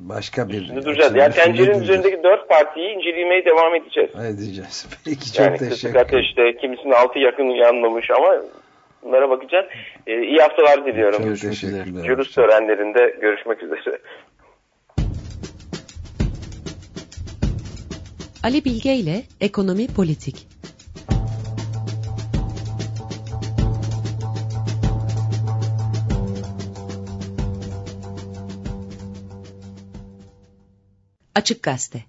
başka bir duracağız. Yani tencerenin üzerindeki dört partiyi incelemeye devam edeceğiz. edeceğiz. Peki çok Yani teşekkür ederim. ateşte kimisinin altı yakın yanmamış ama bunlara bakacağız. Ee, iyi haftalar diliyorum. Çok Görüşmek teşekkür üzere. ederim. Cürüs törenlerinde görüşmek üzere. Ali Bilge ile Ekonomi Politik. Açık Gazete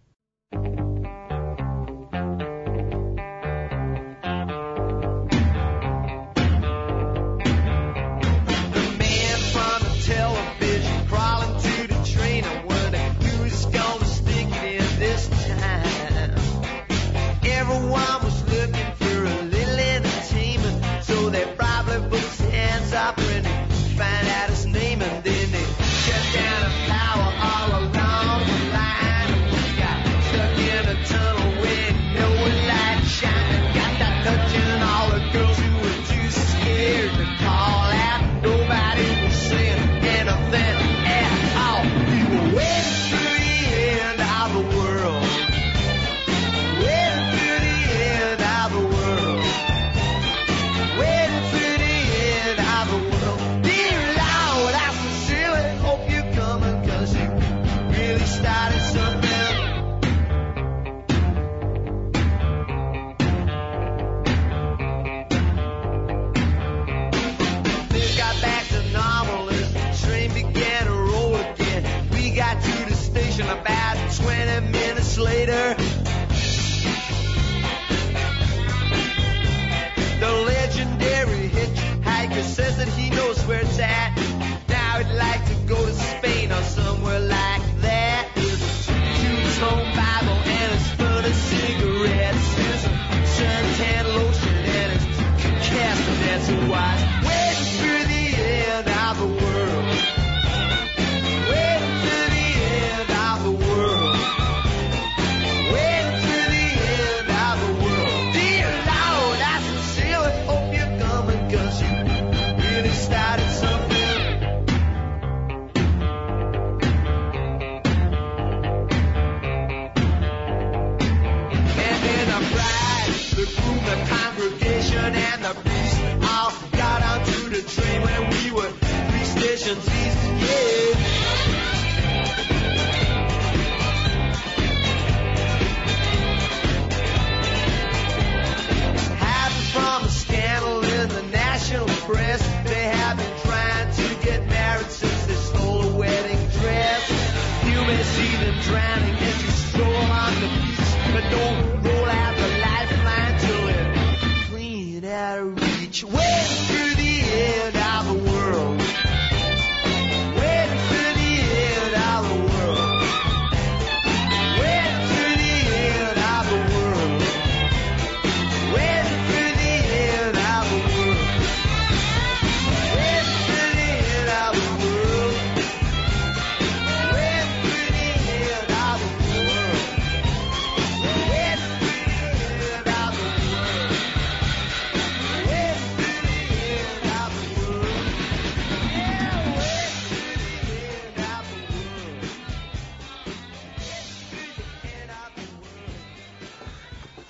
drowning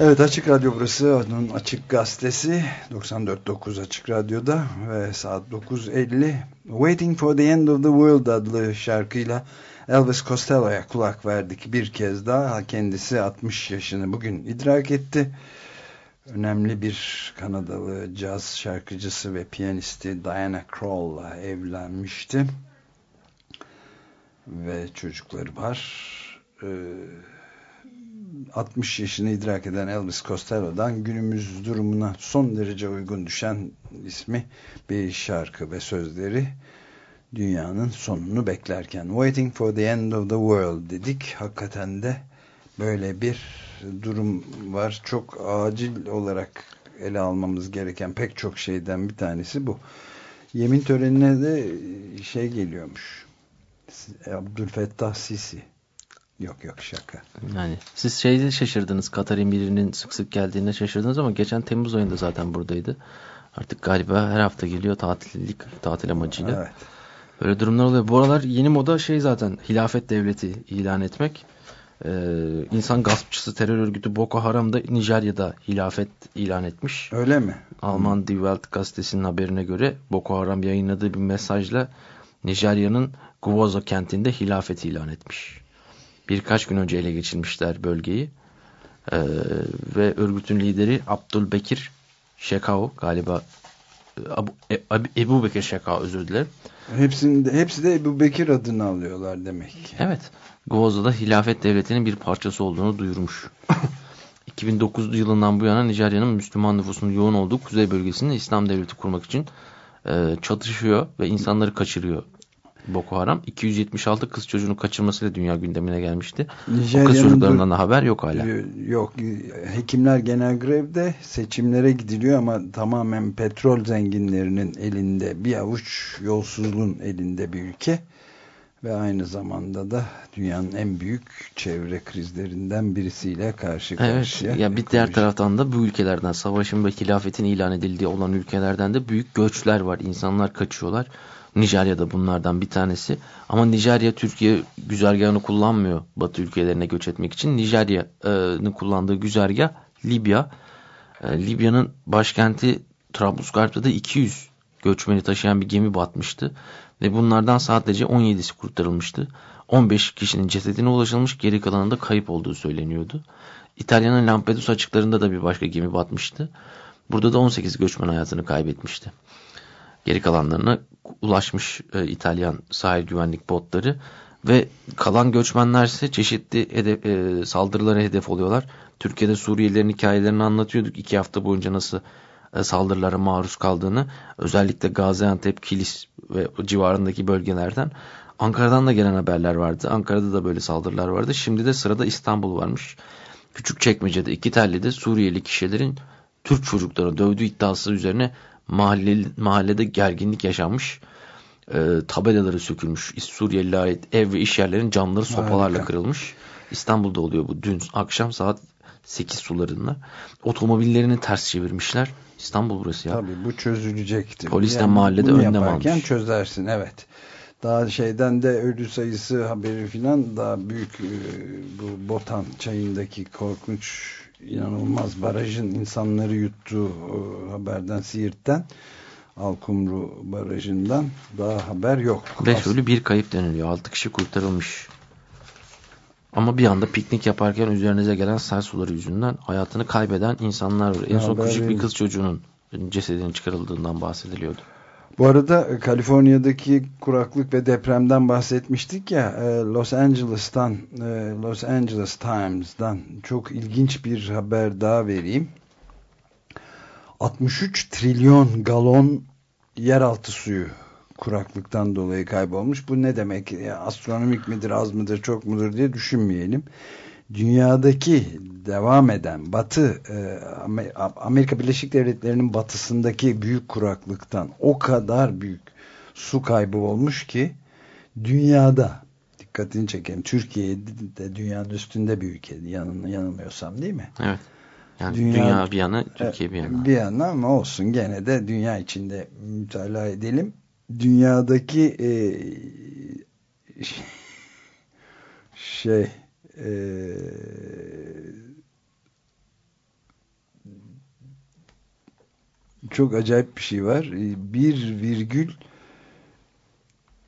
Evet Açık Radyo burası. Onun Açık Gazetesi. 94.9 Açık Radyo'da ve saat 9.50 Waiting for the End of the World adlı şarkıyla Elvis Costello'ya kulak verdik bir kez daha. Kendisi 60 yaşını bugün idrak etti. Önemli bir Kanadalı caz şarkıcısı ve piyanisti Diana Krall'la evlenmişti. Ve çocukları var. Ee, 60 yaşını idrak eden Elvis Costello'dan günümüz durumuna son derece uygun düşen ismi bir şarkı ve sözleri dünyanın sonunu beklerken Waiting for the End of the World dedik. Hakikaten de böyle bir durum var. Çok acil olarak ele almamız gereken pek çok şeyden bir tanesi bu. Yemin törenine de şey geliyormuş. Abdülfettah Sisi. Yok yok şaka. Yani siz şeyde şaşırdınız. Katar'ın birinin sık sık geldiğine şaşırdınız ama geçen Temmuz ayında zaten buradaydı. Artık galiba her hafta geliyor tatillik, tatil amacıyla. Evet. Böyle durumlar oluyor. Bu aralar yeni moda şey zaten hilafet devleti ilan etmek. Ee, insan gaspçısı terör örgütü Boko Haram da Nijerya'da hilafet ilan etmiş. Öyle mi? Alman Die Welt gazetesinin haberine göre Boko Haram yayınladığı bir mesajla Nijerya'nın Gwozo kentinde hilafet ilan etmiş. Birkaç gün önce ele geçirmişler bölgeyi. Ee, ve örgütün lideri Abdülbekir Şekao galiba Abu, e, Ebu Bekir Şekao özür dilerim. Hepsinde, hepsi de Ebu Bekir adını alıyorlar demek ki. Evet. Gwozo'da hilafet devletinin bir parçası olduğunu duyurmuş. 2009 yılından bu yana Nijerya'nın Müslüman nüfusunun yoğun olduğu kuzey bölgesinde İslam devleti kurmak için e, çatışıyor ve insanları kaçırıyor. Boko Haram 276 kız çocuğunu kaçırmasıyla dünya gündemine gelmişti. O kız çocuklarından da haber yok hala. Yok. Hekimler genel grevde seçimlere gidiliyor ama tamamen petrol zenginlerinin elinde bir avuç yolsuzluğun elinde bir ülke ve aynı zamanda da dünyanın en büyük çevre krizlerinden birisiyle karşı karşıya. Evet. Ya bir diğer taraftan da bu ülkelerden savaşın ve hilafetin ilan edildiği olan ülkelerden de büyük göçler var. İnsanlar kaçıyorlar. Nijerya da bunlardan bir tanesi. Ama Nijerya Türkiye güzergahını kullanmıyor Batı ülkelerine göç etmek için. Nijerya'nın kullandığı güzergah Libya. Libya'nın başkenti Trablusgarp'ta da 200 göçmeni taşıyan bir gemi batmıştı. Ve bunlardan sadece 17'si kurtarılmıştı. 15 kişinin cesedine ulaşılmış geri kalanında kayıp olduğu söyleniyordu. İtalya'nın Lampedusa açıklarında da bir başka gemi batmıştı. Burada da 18 göçmen hayatını kaybetmişti. Geri kalanlarına ulaşmış e, İtalyan sahil güvenlik botları Ve kalan göçmenler ise çeşitli hedef, e, saldırılara hedef oluyorlar. Türkiye'de Suriyelilerin hikayelerini anlatıyorduk. iki hafta boyunca nasıl e, saldırılara maruz kaldığını. Özellikle Gaziantep, Kilis ve civarındaki bölgelerden. Ankara'dan da gelen haberler vardı. Ankara'da da böyle saldırılar vardı. Şimdi de sırada İstanbul varmış. Küçükçekmece'de iki tellide Suriyeli kişilerin Türk çocuklarını dövdüğü iddiası üzerine mahalle, mahallede gerginlik yaşanmış. E, tabelaları sökülmüş. Suriyeliler ait ev ve iş yerlerinin camları sopalarla Harika. kırılmış. İstanbul'da oluyor bu. Dün akşam saat 8 sularında. Otomobillerini ters çevirmişler. İstanbul burası ya. Tabii bu çözülecektir. Polis de mahallede önlem almış. çözersin evet. Daha şeyden de ölü sayısı haberi filan daha büyük e, bu Botan çayındaki korkunç inanılmaz barajın insanları yuttuğu e, haberden Siirt'ten Alkumru barajından daha haber yok. 5 ölü bir kayıp deniliyor. 6 kişi kurtarılmış. Ama bir anda piknik yaparken üzerinize gelen sel suları yüzünden hayatını kaybeden insanlar var. En son küçük bir kız çocuğunun cesedinin çıkarıldığından bahsediliyordu. Bu arada e, Kaliforniya'daki kuraklık ve depremden bahsetmiştik ya e, Los Angeles'tan e, Los Angeles Times'dan çok ilginç bir haber daha vereyim. 63 trilyon galon yeraltı suyu kuraklıktan dolayı kaybolmuş. Bu ne demek? Astronomik midir, az mıdır, çok mudur diye düşünmeyelim. Dünyadaki devam eden batı e, Amer- Amerika Birleşik Devletleri'nin batısındaki büyük kuraklıktan o kadar büyük su kaybı olmuş ki dünyada dikkatini çekelim. Türkiye de dünyanın üstünde bir ülke yanıl, yanılmıyorsam değil mi? Evet. Yani Dünya- dünya, bir yana, Türkiye bir yana. Bir yana ama olsun gene de dünya içinde mütalaa edelim. Dünyadaki e, şey e, çok acayip bir şey var. E, Bir virgül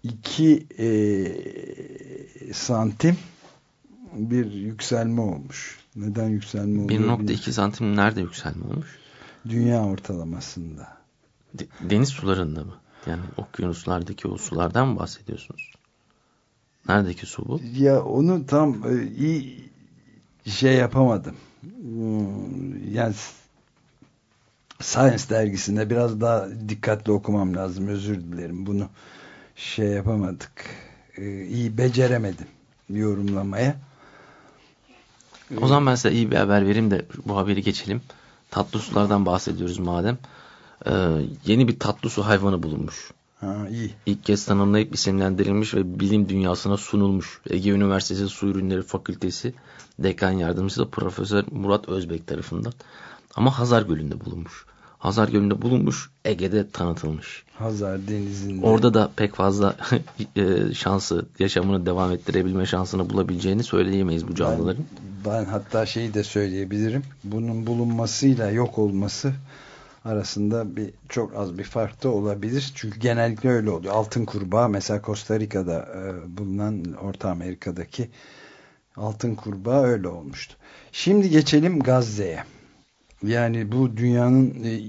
iki e, santim bir yükselme olmuş. Neden yükselme bilmiyorum. 1.2 santim nerede yükselme olmuş? Dünya ortalamasında. De- deniz sularında mı? Yani okyanuslardaki o sulardan mı bahsediyorsunuz? Neredeki su bu? Ya onu tam e, iyi şey yapamadım. Hmm, Yani Science dergisinde biraz daha dikkatli okumam lazım. Özür dilerim. Bunu şey yapamadık. E, iyi beceremedim yorumlamaya. O zaman ben size iyi bir haber vereyim de bu haberi geçelim. Tatlı sulardan bahsediyoruz madem. Ee, yeni bir tatlı su hayvanı bulunmuş. Ha, iyi. İlk kez tanımlayıp isimlendirilmiş ve bilim dünyasına sunulmuş. Ege Üniversitesi Su Ürünleri Fakültesi Dekan Yardımcısı Profesör Murat Özbek tarafından. Ama Hazar Gölü'nde bulunmuş. Hazar Gölü'nde bulunmuş, Ege'de tanıtılmış. Hazar Denizi'nde. Orada da pek fazla e, şansı, yaşamını devam ettirebilme şansını bulabileceğini söyleyemeyiz bu canlıların. Ben, ben hatta şeyi de söyleyebilirim. Bunun bulunmasıyla yok olması arasında bir çok az bir fark da olabilir. Çünkü genellikle öyle oluyor. Altın kurbağa mesela Costa Rica'da e, bulunan Orta Amerika'daki altın kurbağa öyle olmuştu. Şimdi geçelim Gazze'ye. Yani bu dünyanın e,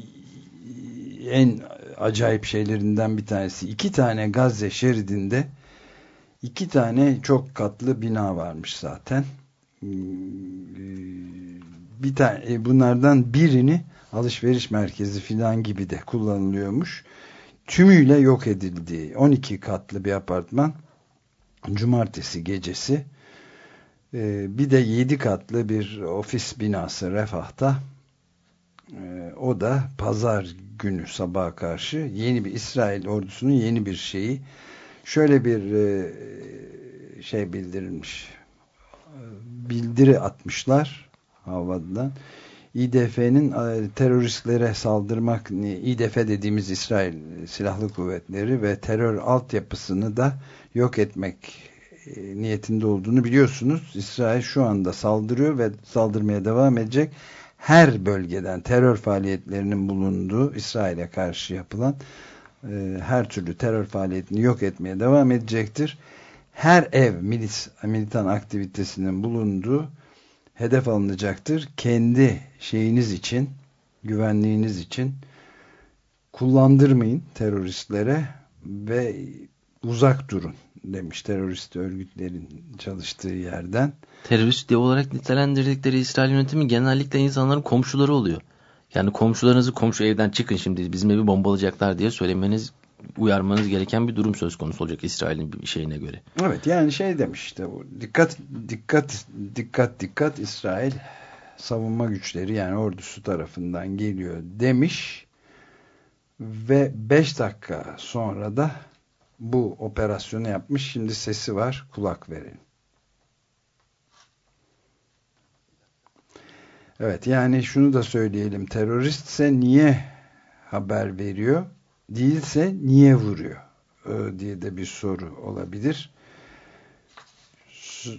en acayip şeylerinden bir tanesi. İki tane Gazze şeridinde iki tane çok katlı bina varmış zaten. Bir tane bunlardan birini alışveriş merkezi filan gibi de kullanılıyormuş. Tümüyle yok edildi. 12 katlı bir apartman. Cumartesi gecesi. Ee, bir de 7 katlı bir ofis binası Refah'ta. Ee, o da pazar günü sabaha karşı yeni bir İsrail ordusunun yeni bir şeyi. Şöyle bir e, şey bildirilmiş. Bildiri atmışlar havadan. İDF'nin e, teröristlere saldırmak, İDF dediğimiz İsrail Silahlı Kuvvetleri ve terör altyapısını da yok etmek e, niyetinde olduğunu biliyorsunuz. İsrail şu anda saldırıyor ve saldırmaya devam edecek. Her bölgeden terör faaliyetlerinin bulunduğu İsrail'e karşı yapılan e, her türlü terör faaliyetini yok etmeye devam edecektir. Her ev milis, militan aktivitesinin bulunduğu hedef alınacaktır. Kendi şeyiniz için, güvenliğiniz için kullandırmayın teröristlere ve uzak durun. demiş terörist örgütlerin çalıştığı yerden. Terörist diye olarak nitelendirdikleri İsrail yönetimi genellikle insanların komşuları oluyor. Yani komşularınızı komşu evden çıkın şimdi bizim evi bombalayacaklar diye söylemeniz uyarmanız gereken bir durum söz konusu olacak İsrail'in bir şeyine göre. Evet yani şey demiş işte dikkat dikkat dikkat dikkat İsrail savunma güçleri yani ordusu tarafından geliyor demiş ve 5 dakika sonra da bu operasyonu yapmış. Şimdi sesi var kulak verin. Evet yani şunu da söyleyelim teröristse niye haber veriyor değilse niye vuruyor ee, diye de bir soru olabilir. S-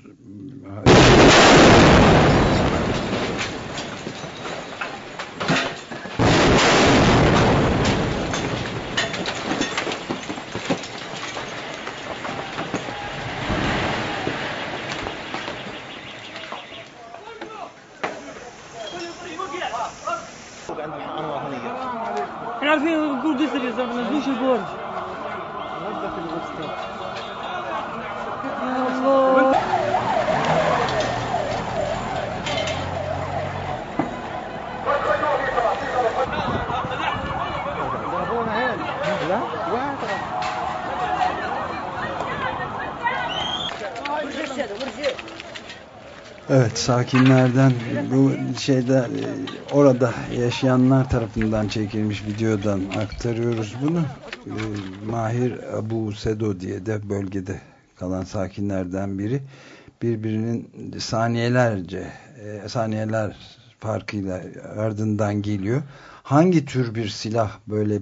Evet sakinlerden bu şeyde e, orada yaşayanlar tarafından çekilmiş videodan aktarıyoruz bunu. E, Mahir Abu Sedo diye de bölgede kalan sakinlerden biri birbirinin saniyelerce e, saniyeler farkıyla ardından geliyor. Hangi tür bir silah böyle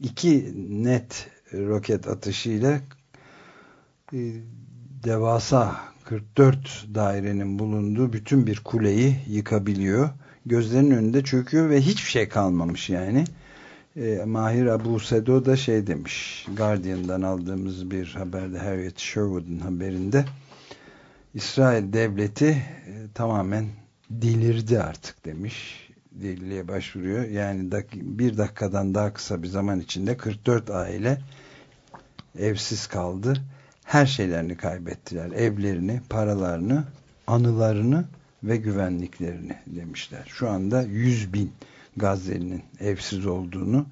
iki net roket atışıyla devasa 44 dairenin bulunduğu bütün bir kuleyi yıkabiliyor. Gözlerinin önünde çöküyor ve hiçbir şey kalmamış yani. E, Mahir Abu Sedo da şey demiş Guardian'dan aldığımız bir haberde Harriet Sherwood'un haberinde İsrail devleti e, tamamen delirdi artık demiş. Deliliğe başvuruyor. Yani bir dakikadan daha kısa bir zaman içinde 44 aile evsiz kaldı her şeylerini kaybettiler. Evlerini, paralarını, anılarını ve güvenliklerini demişler. Şu anda 100 bin Gazze'nin evsiz olduğunu,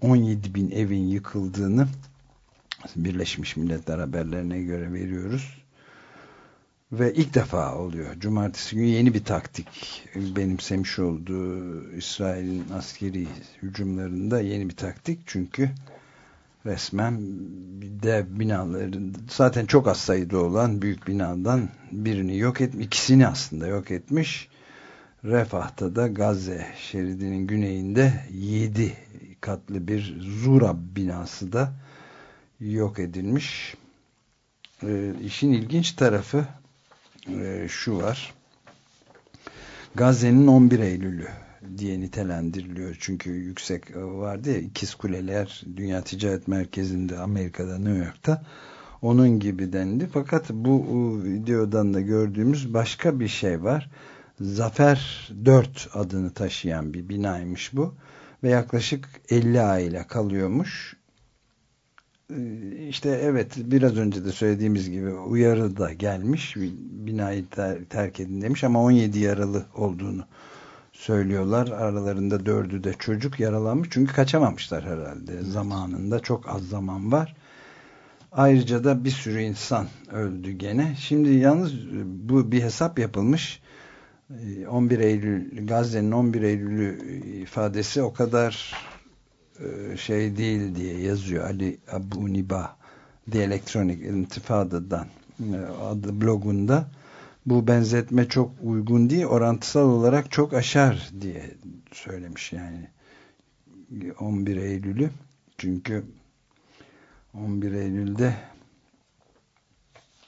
17 bin evin yıkıldığını Birleşmiş Milletler haberlerine göre veriyoruz. Ve ilk defa oluyor. Cumartesi günü yeni bir taktik benimsemiş olduğu İsrail'in askeri hücumlarında yeni bir taktik. Çünkü resmen dev binaların zaten çok az sayıda olan büyük binadan birini yok etmiş, ikisini aslında yok etmiş. Refah'ta da Gazze şeridinin güneyinde 7 katlı bir Zura binası da yok edilmiş. E, işin ilginç tarafı e, şu var. Gazze'nin 11 Eylül'ü diye nitelendiriliyor. Çünkü yüksek vardı ya ikiz kuleler Dünya Ticaret Merkezi'nde Amerika'da New York'ta onun gibi dendi. Fakat bu videodan da gördüğümüz başka bir şey var. Zafer 4 adını taşıyan bir binaymış bu. Ve yaklaşık 50 aile kalıyormuş. İşte evet biraz önce de söylediğimiz gibi uyarı da gelmiş. Binayı ter terk edin demiş ama 17 yaralı olduğunu söylüyorlar. Aralarında dördü de çocuk yaralanmış. Çünkü kaçamamışlar herhalde. Zamanında çok az zaman var. Ayrıca da bir sürü insan öldü gene. Şimdi yalnız bu bir hesap yapılmış. 11 Eylül Gazze'nin 11 Eylül'ü ifadesi o kadar şey değil diye yazıyor Ali Abu Niba The Electronic Intifada'dan adı blogunda bu benzetme çok uygun değil orantısal olarak çok aşar diye söylemiş yani. 11 Eylül'ü. Çünkü 11 Eylül'de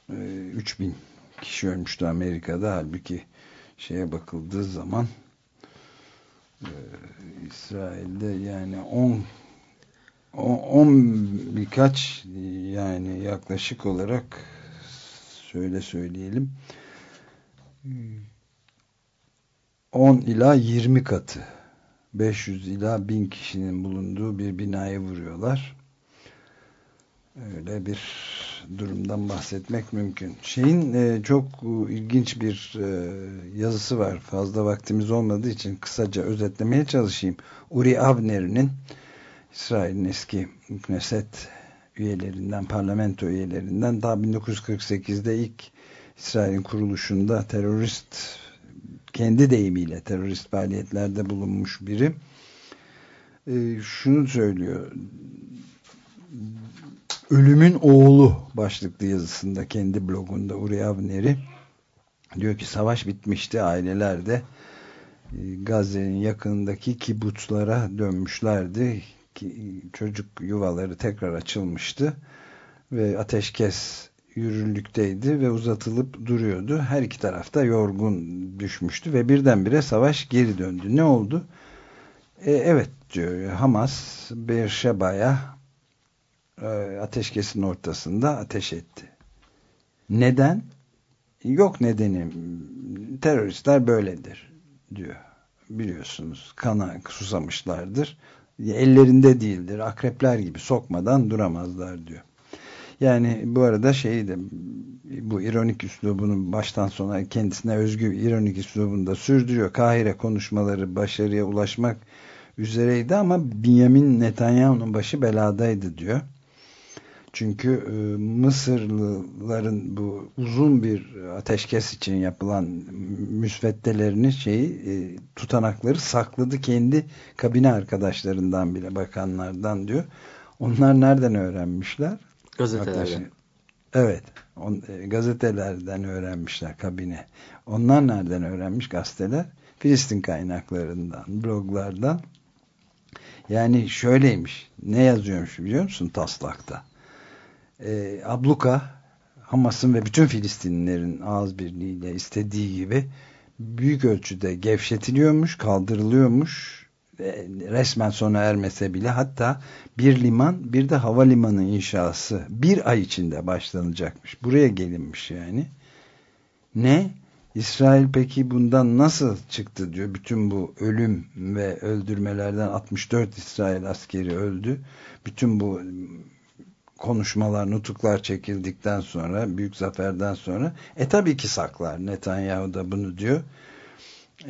3000 kişi ölmüştü Amerika'da. Halbuki şeye bakıldığı zaman İsrail'de yani 10 10 birkaç yani yaklaşık olarak söyle söyleyelim 10 ila 20 katı 500 ila 1000 kişinin bulunduğu bir binaya vuruyorlar. Öyle bir durumdan bahsetmek mümkün. Şeyin e, çok e, ilginç bir e, yazısı var. Fazla vaktimiz olmadığı için kısaca özetlemeye çalışayım. Uri Avner'in İsrail'in eski Knesset üyelerinden, parlamento üyelerinden daha 1948'de ilk İsrail'in kuruluşunda terörist kendi deyimiyle terörist faaliyetlerde bulunmuş biri. E, şunu söylüyor. Ölümün Oğlu başlıklı yazısında kendi blogunda Uri Avner'i diyor ki savaş bitmişti aileler de e, Gazze'nin yakınındaki kibutslara dönmüşlerdi. Ki, çocuk yuvaları tekrar açılmıştı ve ateşkes yürürlükteydi ve uzatılıp duruyordu. Her iki tarafta yorgun düşmüştü ve birdenbire savaş geri döndü. Ne oldu? E, evet diyor Hamas Beerşeba'ya e, ateşkesin ortasında ateş etti. Neden? Yok nedeni. Teröristler böyledir diyor. Biliyorsunuz kana susamışlardır. Ellerinde değildir. Akrepler gibi sokmadan duramazlar diyor. Yani bu arada şeyi de bu ironik üslubunu baştan sona kendisine özgü ironik üslubunu da sürdürüyor. Kahire konuşmaları başarıya ulaşmak üzereydi ama Benjamin Netanyahu'nun başı beladaydı diyor. Çünkü e, Mısırlıların bu uzun bir ateşkes için yapılan müsveddelerini şeyi e, tutanakları sakladı kendi kabine arkadaşlarından bile bakanlardan diyor. Onlar nereden öğrenmişler? Gazetelerden. Evet. On, e, gazetelerden öğrenmişler kabine. Onlar nereden öğrenmiş gazeteler? Filistin kaynaklarından, bloglardan. Yani şöyleymiş. Ne yazıyormuş biliyor musun taslakta? e, abluka Hamas'ın ve bütün Filistinlilerin ağız birliğiyle istediği gibi büyük ölçüde gevşetiliyormuş, kaldırılıyormuş. Resmen sona ermese bile hatta bir liman bir de havalimanı inşası bir ay içinde başlanacakmış. Buraya gelinmiş yani. Ne? İsrail peki bundan nasıl çıktı diyor. Bütün bu ölüm ve öldürmelerden 64 İsrail askeri öldü. Bütün bu konuşmalar, nutuklar çekildikten sonra, büyük zaferden sonra e tabii ki saklar. Netanyahu da bunu diyor.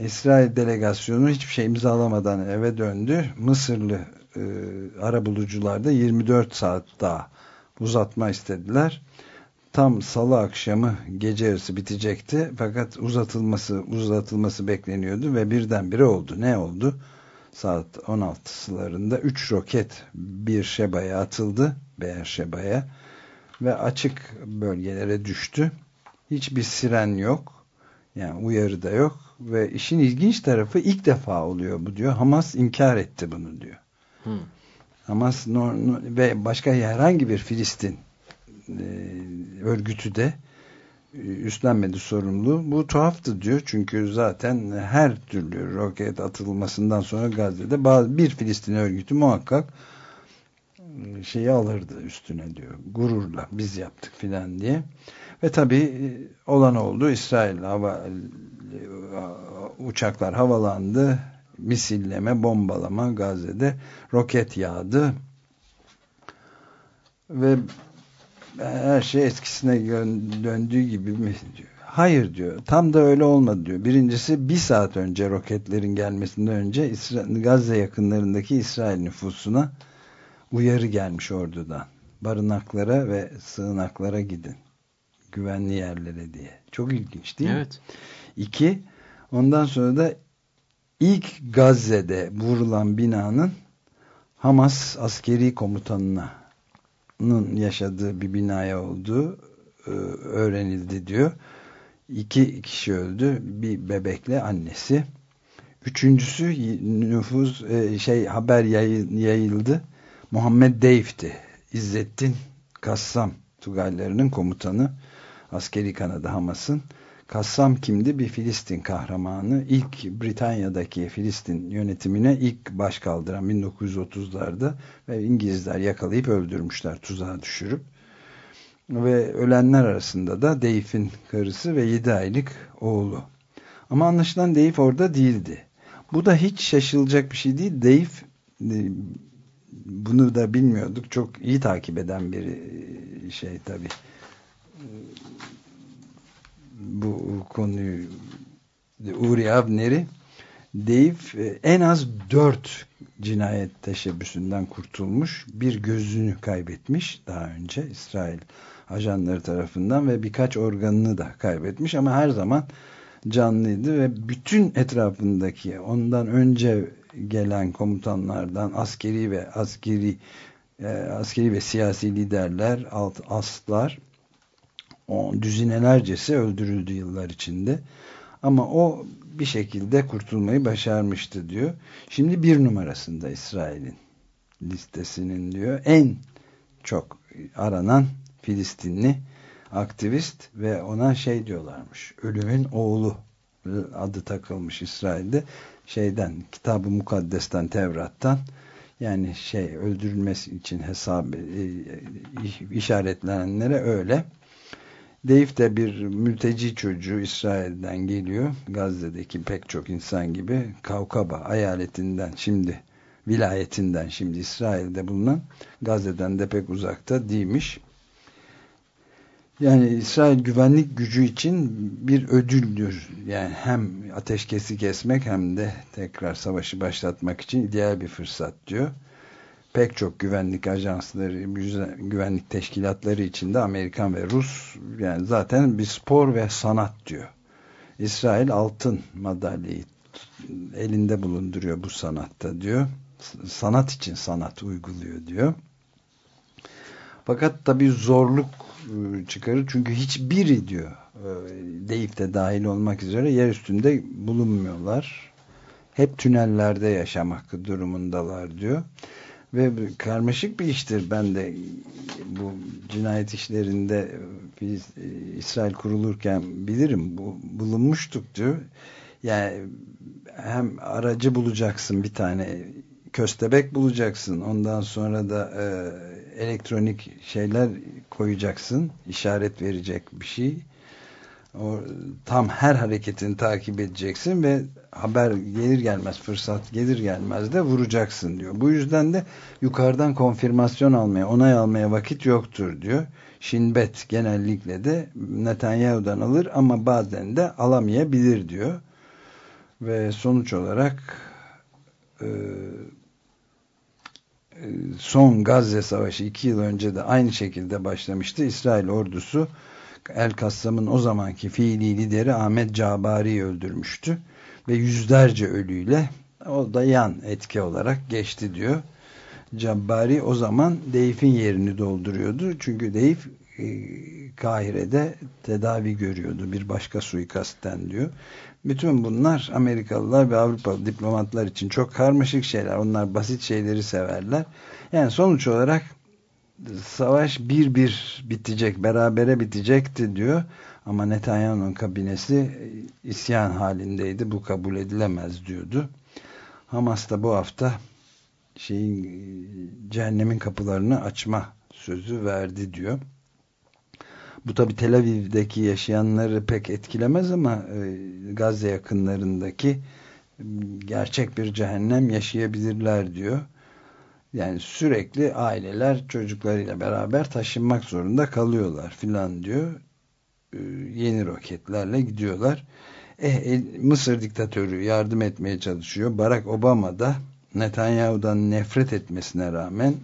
İsrail delegasyonu hiçbir şey imzalamadan eve döndü. Mısırlı e, ara bulucular da 24 saat daha uzatma istediler. Tam salı akşamı gece yarısı bitecekti. Fakat uzatılması uzatılması bekleniyordu ve birdenbire oldu. Ne oldu? Saat 16 sıralarında 3 roket bir şebaya atıldı Beerşeba'ya ve açık bölgelere düştü. Hiçbir siren yok. Yani uyarı da yok. Ve işin ilginç tarafı ilk defa oluyor bu diyor. Hamas inkar etti bunu diyor. Hmm. Hamas no, no, ve başka herhangi bir Filistin e, örgütü de e, üstlenmedi sorumluluğu. Bu tuhaftı diyor. Çünkü zaten her türlü roket atılmasından sonra Gazze'de bazı bir Filistin örgütü muhakkak şeyi alırdı üstüne diyor. Gururla biz yaptık filan diye. Ve tabi e, olan oldu. İsrail hava e, uçaklar havalandı. Misilleme, bombalama Gazze'de roket yağdı. Ve her şey eskisine döndüğü gibi mi diyor. Hayır diyor. Tam da öyle olmadı diyor. Birincisi bir saat önce roketlerin gelmesinden önce İsra Gazze yakınlarındaki İsrail nüfusuna uyarı gelmiş ordudan. Barınaklara ve sığınaklara gidin. Güvenli yerlere diye. Çok ilginç değil evet. Mi? İki, ondan sonra da ilk Gazze'de vurulan binanın Hamas askeri komutanının yaşadığı bir binaya olduğu e, öğrenildi diyor. İki kişi öldü. Bir bebekle annesi. Üçüncüsü nüfus e, şey haber yayıldı. Muhammed Deyf'ti. İzzettin Kassam Tugaylarının komutanı askeri kanadı Hamas'ın. Kassam kimdi? Bir Filistin kahramanı. İlk Britanya'daki Filistin yönetimine ilk baş kaldıran 1930'larda ve İngilizler yakalayıp öldürmüşler tuzağa düşürüp. Ve ölenler arasında da Deyf'in karısı ve 7 aylık oğlu. Ama anlaşılan Deyf orada değildi. Bu da hiç şaşılacak bir şey değil. Deyf bunu da bilmiyorduk. Çok iyi takip eden bir e, şey tabii. Bu konuyu Uri Avner'i Dave e, en az dört cinayet teşebbüsünden kurtulmuş. Bir gözünü kaybetmiş daha önce İsrail ajanları tarafından ve birkaç organını da kaybetmiş ama her zaman canlıydı ve bütün etrafındaki ondan önce gelen komutanlardan askeri ve askeri e, askeri ve siyasi liderler, alt aslar o düzinelercesi öldürüldü yıllar içinde. Ama o bir şekilde kurtulmayı başarmıştı diyor. Şimdi bir numarasında İsrail'in listesinin diyor en çok aranan Filistinli aktivist ve ona şey diyorlarmış. Ölümün oğlu adı takılmış İsrail'de. Şeyden, kitabı mukaddesten, Tevrat'tan yani şey öldürülmesi için hesap e, işaretlenenlere öyle. Dave de bir mülteci çocuğu İsrail'den geliyor. Gazze'deki pek çok insan gibi Kavkaba eyaletinden şimdi vilayetinden şimdi İsrail'de bulunan Gazze'den de pek uzakta değilmiş. Yani İsrail güvenlik gücü için bir ödüldür. Yani hem ateşkesi kesmek hem de tekrar savaşı başlatmak için ideal bir fırsat diyor. Pek çok güvenlik ajansları, güvenlik teşkilatları içinde Amerikan ve Rus yani zaten bir spor ve sanat diyor. İsrail altın madalyayı elinde bulunduruyor bu sanatta diyor. Sanat için sanat uyguluyor diyor. Fakat tabii zorluk e, çıkarır. Çünkü hiçbiri diyor e, Deyip de dahil olmak üzere yer üstünde bulunmuyorlar. Hep tünellerde yaşamak durumundalar diyor. Ve karmaşık bir iştir. Ben de bu cinayet işlerinde e, İsrail kurulurken bilirim. Bu, bulunmuştuk diyor. Yani hem aracı bulacaksın bir tane köstebek bulacaksın. Ondan sonra da e, elektronik şeyler koyacaksın. işaret verecek bir şey. O, tam her hareketini takip edeceksin ve haber gelir gelmez, fırsat gelir gelmez de vuracaksın diyor. Bu yüzden de yukarıdan konfirmasyon almaya, onay almaya vakit yoktur diyor. Şinbet genellikle de Netanyahu'dan alır ama bazen de alamayabilir diyor. Ve sonuç olarak e, e, son Gazze Savaşı iki yıl önce de aynı şekilde başlamıştı. İsrail ordusu El Kassam'ın o zamanki fiili lideri Ahmet Cabari'yi öldürmüştü. Ve yüzlerce ölüyle o da yan etki olarak geçti diyor. Cabari o zaman Deyf'in yerini dolduruyordu. Çünkü Deyf e, Kahire'de tedavi görüyordu bir başka suikastten diyor. Bütün bunlar Amerikalılar ve Avrupalı diplomatlar için çok karmaşık şeyler. Onlar basit şeyleri severler. Yani sonuç olarak savaş bir bir bitecek, berabere bitecekti diyor. Ama Netanyahu'nun kabinesi isyan halindeydi. Bu kabul edilemez diyordu. Hamas da bu hafta şeyin cehennemin kapılarını açma sözü verdi diyor. Bu tabi Tel Aviv'deki yaşayanları pek etkilemez ama e, Gazze yakınlarındaki gerçek bir cehennem yaşayabilirler diyor. Yani sürekli aileler çocuklarıyla beraber taşınmak zorunda kalıyorlar filan diyor. E, yeni roketlerle gidiyorlar. Eh, e, Mısır diktatörü yardım etmeye çalışıyor. Barack Obama da Netanyahu'dan nefret etmesine rağmen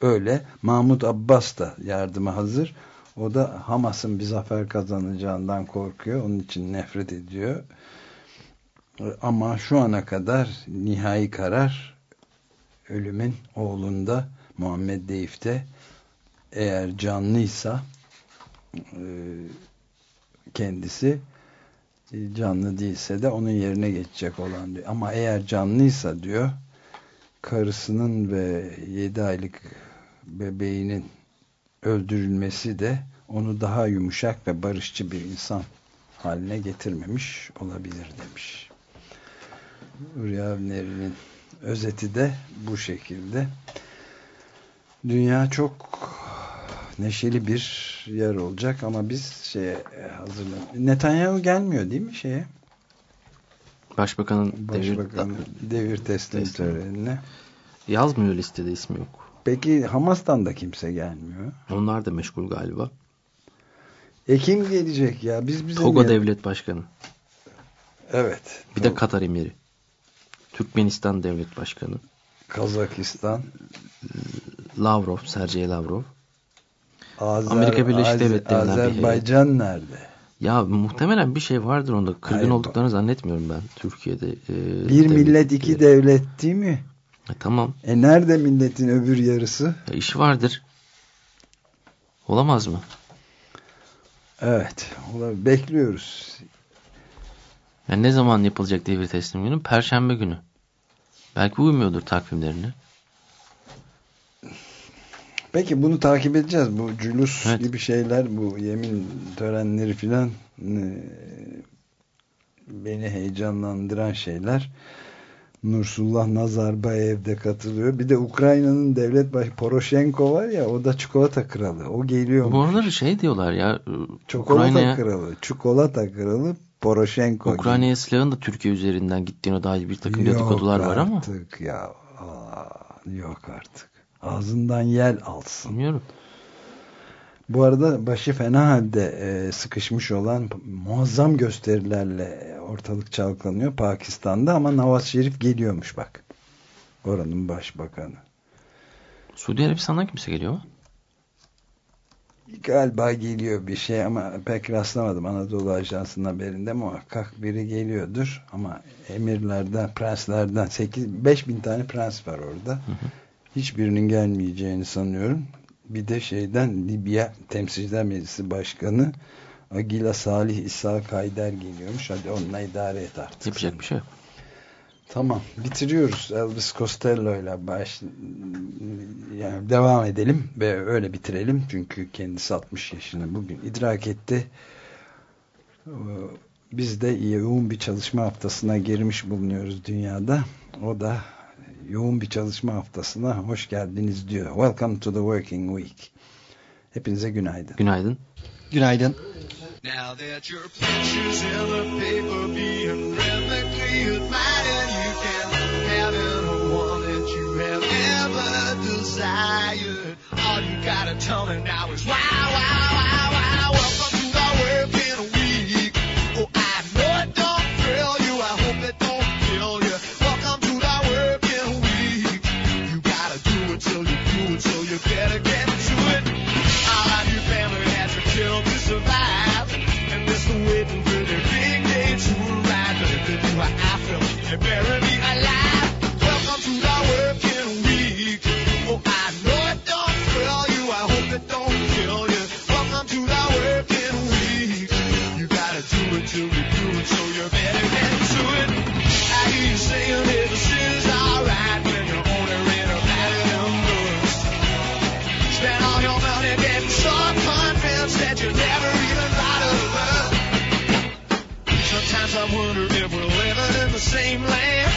öyle. Mahmut Abbas da yardıma hazır. O da Hamas'ın bir zafer kazanacağından korkuyor. Onun için nefret ediyor. Ama şu ana kadar nihai karar ölümün oğlunda Muhammed Deyif'te eğer canlıysa e, kendisi e, canlı değilse de onun yerine geçecek olan diyor. Ama eğer canlıysa diyor karısının ve 7 aylık bebeğinin öldürülmesi de onu daha yumuşak ve barışçı bir insan haline getirmemiş olabilir demiş. Rüya Neri'nin özeti de bu şekilde. Dünya çok neşeli bir yer olacak ama biz şeye hazırlan. Netanyahu gelmiyor değil mi şeye? Başbakanın, Başbakanın devir, devir teslim, teslim törenine. Yazmıyor listede ismi yok. Peki Hamas'tan da kimse gelmiyor. Onlar da meşgul galiba. E kim gelecek ya? Biz bize Togo niye- devlet başkanı. Evet. Bir de Katar emiri. Türkmenistan devlet başkanı. Kazakistan. Lavrov, Sergey Lavrov. Azer, Amerika Birleşik Devletleri'nden bir. Azerbaycan nerede? Ya muhtemelen bir şey vardır onda. Kırgın Hayır, olduklarını zannetmiyorum ben Türkiye'de. e, Bir devlet- millet iki devlet değil mi? E, tamam. E nerede milletin öbür yarısı? Ya, işi vardır. Olamaz mı? Evet. olabilir. Bekliyoruz. Yani ne zaman yapılacak devir teslim günü? Perşembe günü. Belki uymuyordur takvimlerine. Peki bunu takip edeceğiz. Bu cülus Evet. gibi şeyler, bu yemin törenleri filan e, beni heyecanlandıran şeyler. Nursullah Nazarbayev de katılıyor. Bir de Ukrayna'nın devlet baş Poroshenko var ya o da çikolata kralı. O geliyor. Bu aralar şey diyorlar ya. Çikolata Ukrayna'ya kralı. Çikolata kralı Poroshenko. Ukrayna'ya silahın da Türkiye üzerinden gittiğine dair bir takım Yok dedikodular var ama. artık ya. Aa, yok artık. Ağzından yel alsın. Bilmiyorum. Bu arada başı fena halde e, sıkışmış olan muazzam gösterilerle ortalık çalkalanıyor Pakistan'da ama Nawaz Şerif geliyormuş bak. Oranın başbakanı. Suudi Arabistan'dan kimse geliyor mu? Galiba geliyor bir şey ama pek rastlamadım Anadolu Ajansı'nın haberinde muhakkak biri geliyordur ama emirlerden, prenslerden 8 5000 tane prens var orada. Hiçbirinin gelmeyeceğini sanıyorum. Bir de şeyden Libya Temsilciler Meclisi Başkanı Agila Salih İsa Kayder geliyormuş. Hadi onunla idare et artık. Yapacak bir şey yok. Tamam bitiriyoruz Elvis Costello ile baş yani devam edelim ve öyle bitirelim çünkü kendisi 60 yaşını bugün idrak etti. Ee, Biz de yoğun bir çalışma haftasına girmiş bulunuyoruz dünyada. O da yoğun bir çalışma haftasına hoş geldiniz diyor. Welcome to the working week. Hepinize günaydın. Günaydın. Günaydın. Now that your picture's in the paper being rhythmically admired, you can have any one that you have ever desired. All you gotta tell me now is wow, wow, wow, America. Same land.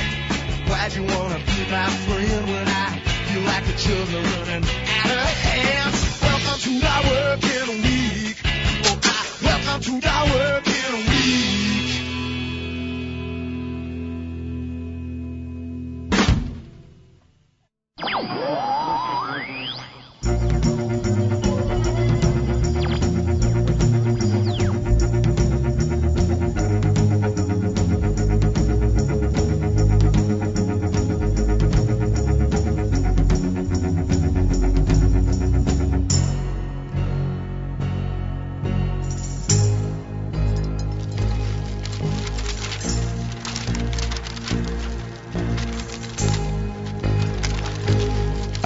Why'd you wanna be my friend when I feel like the children running out of hand? Welcome to the working week. Oh, I welcome to the working week.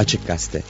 Açık Gazete.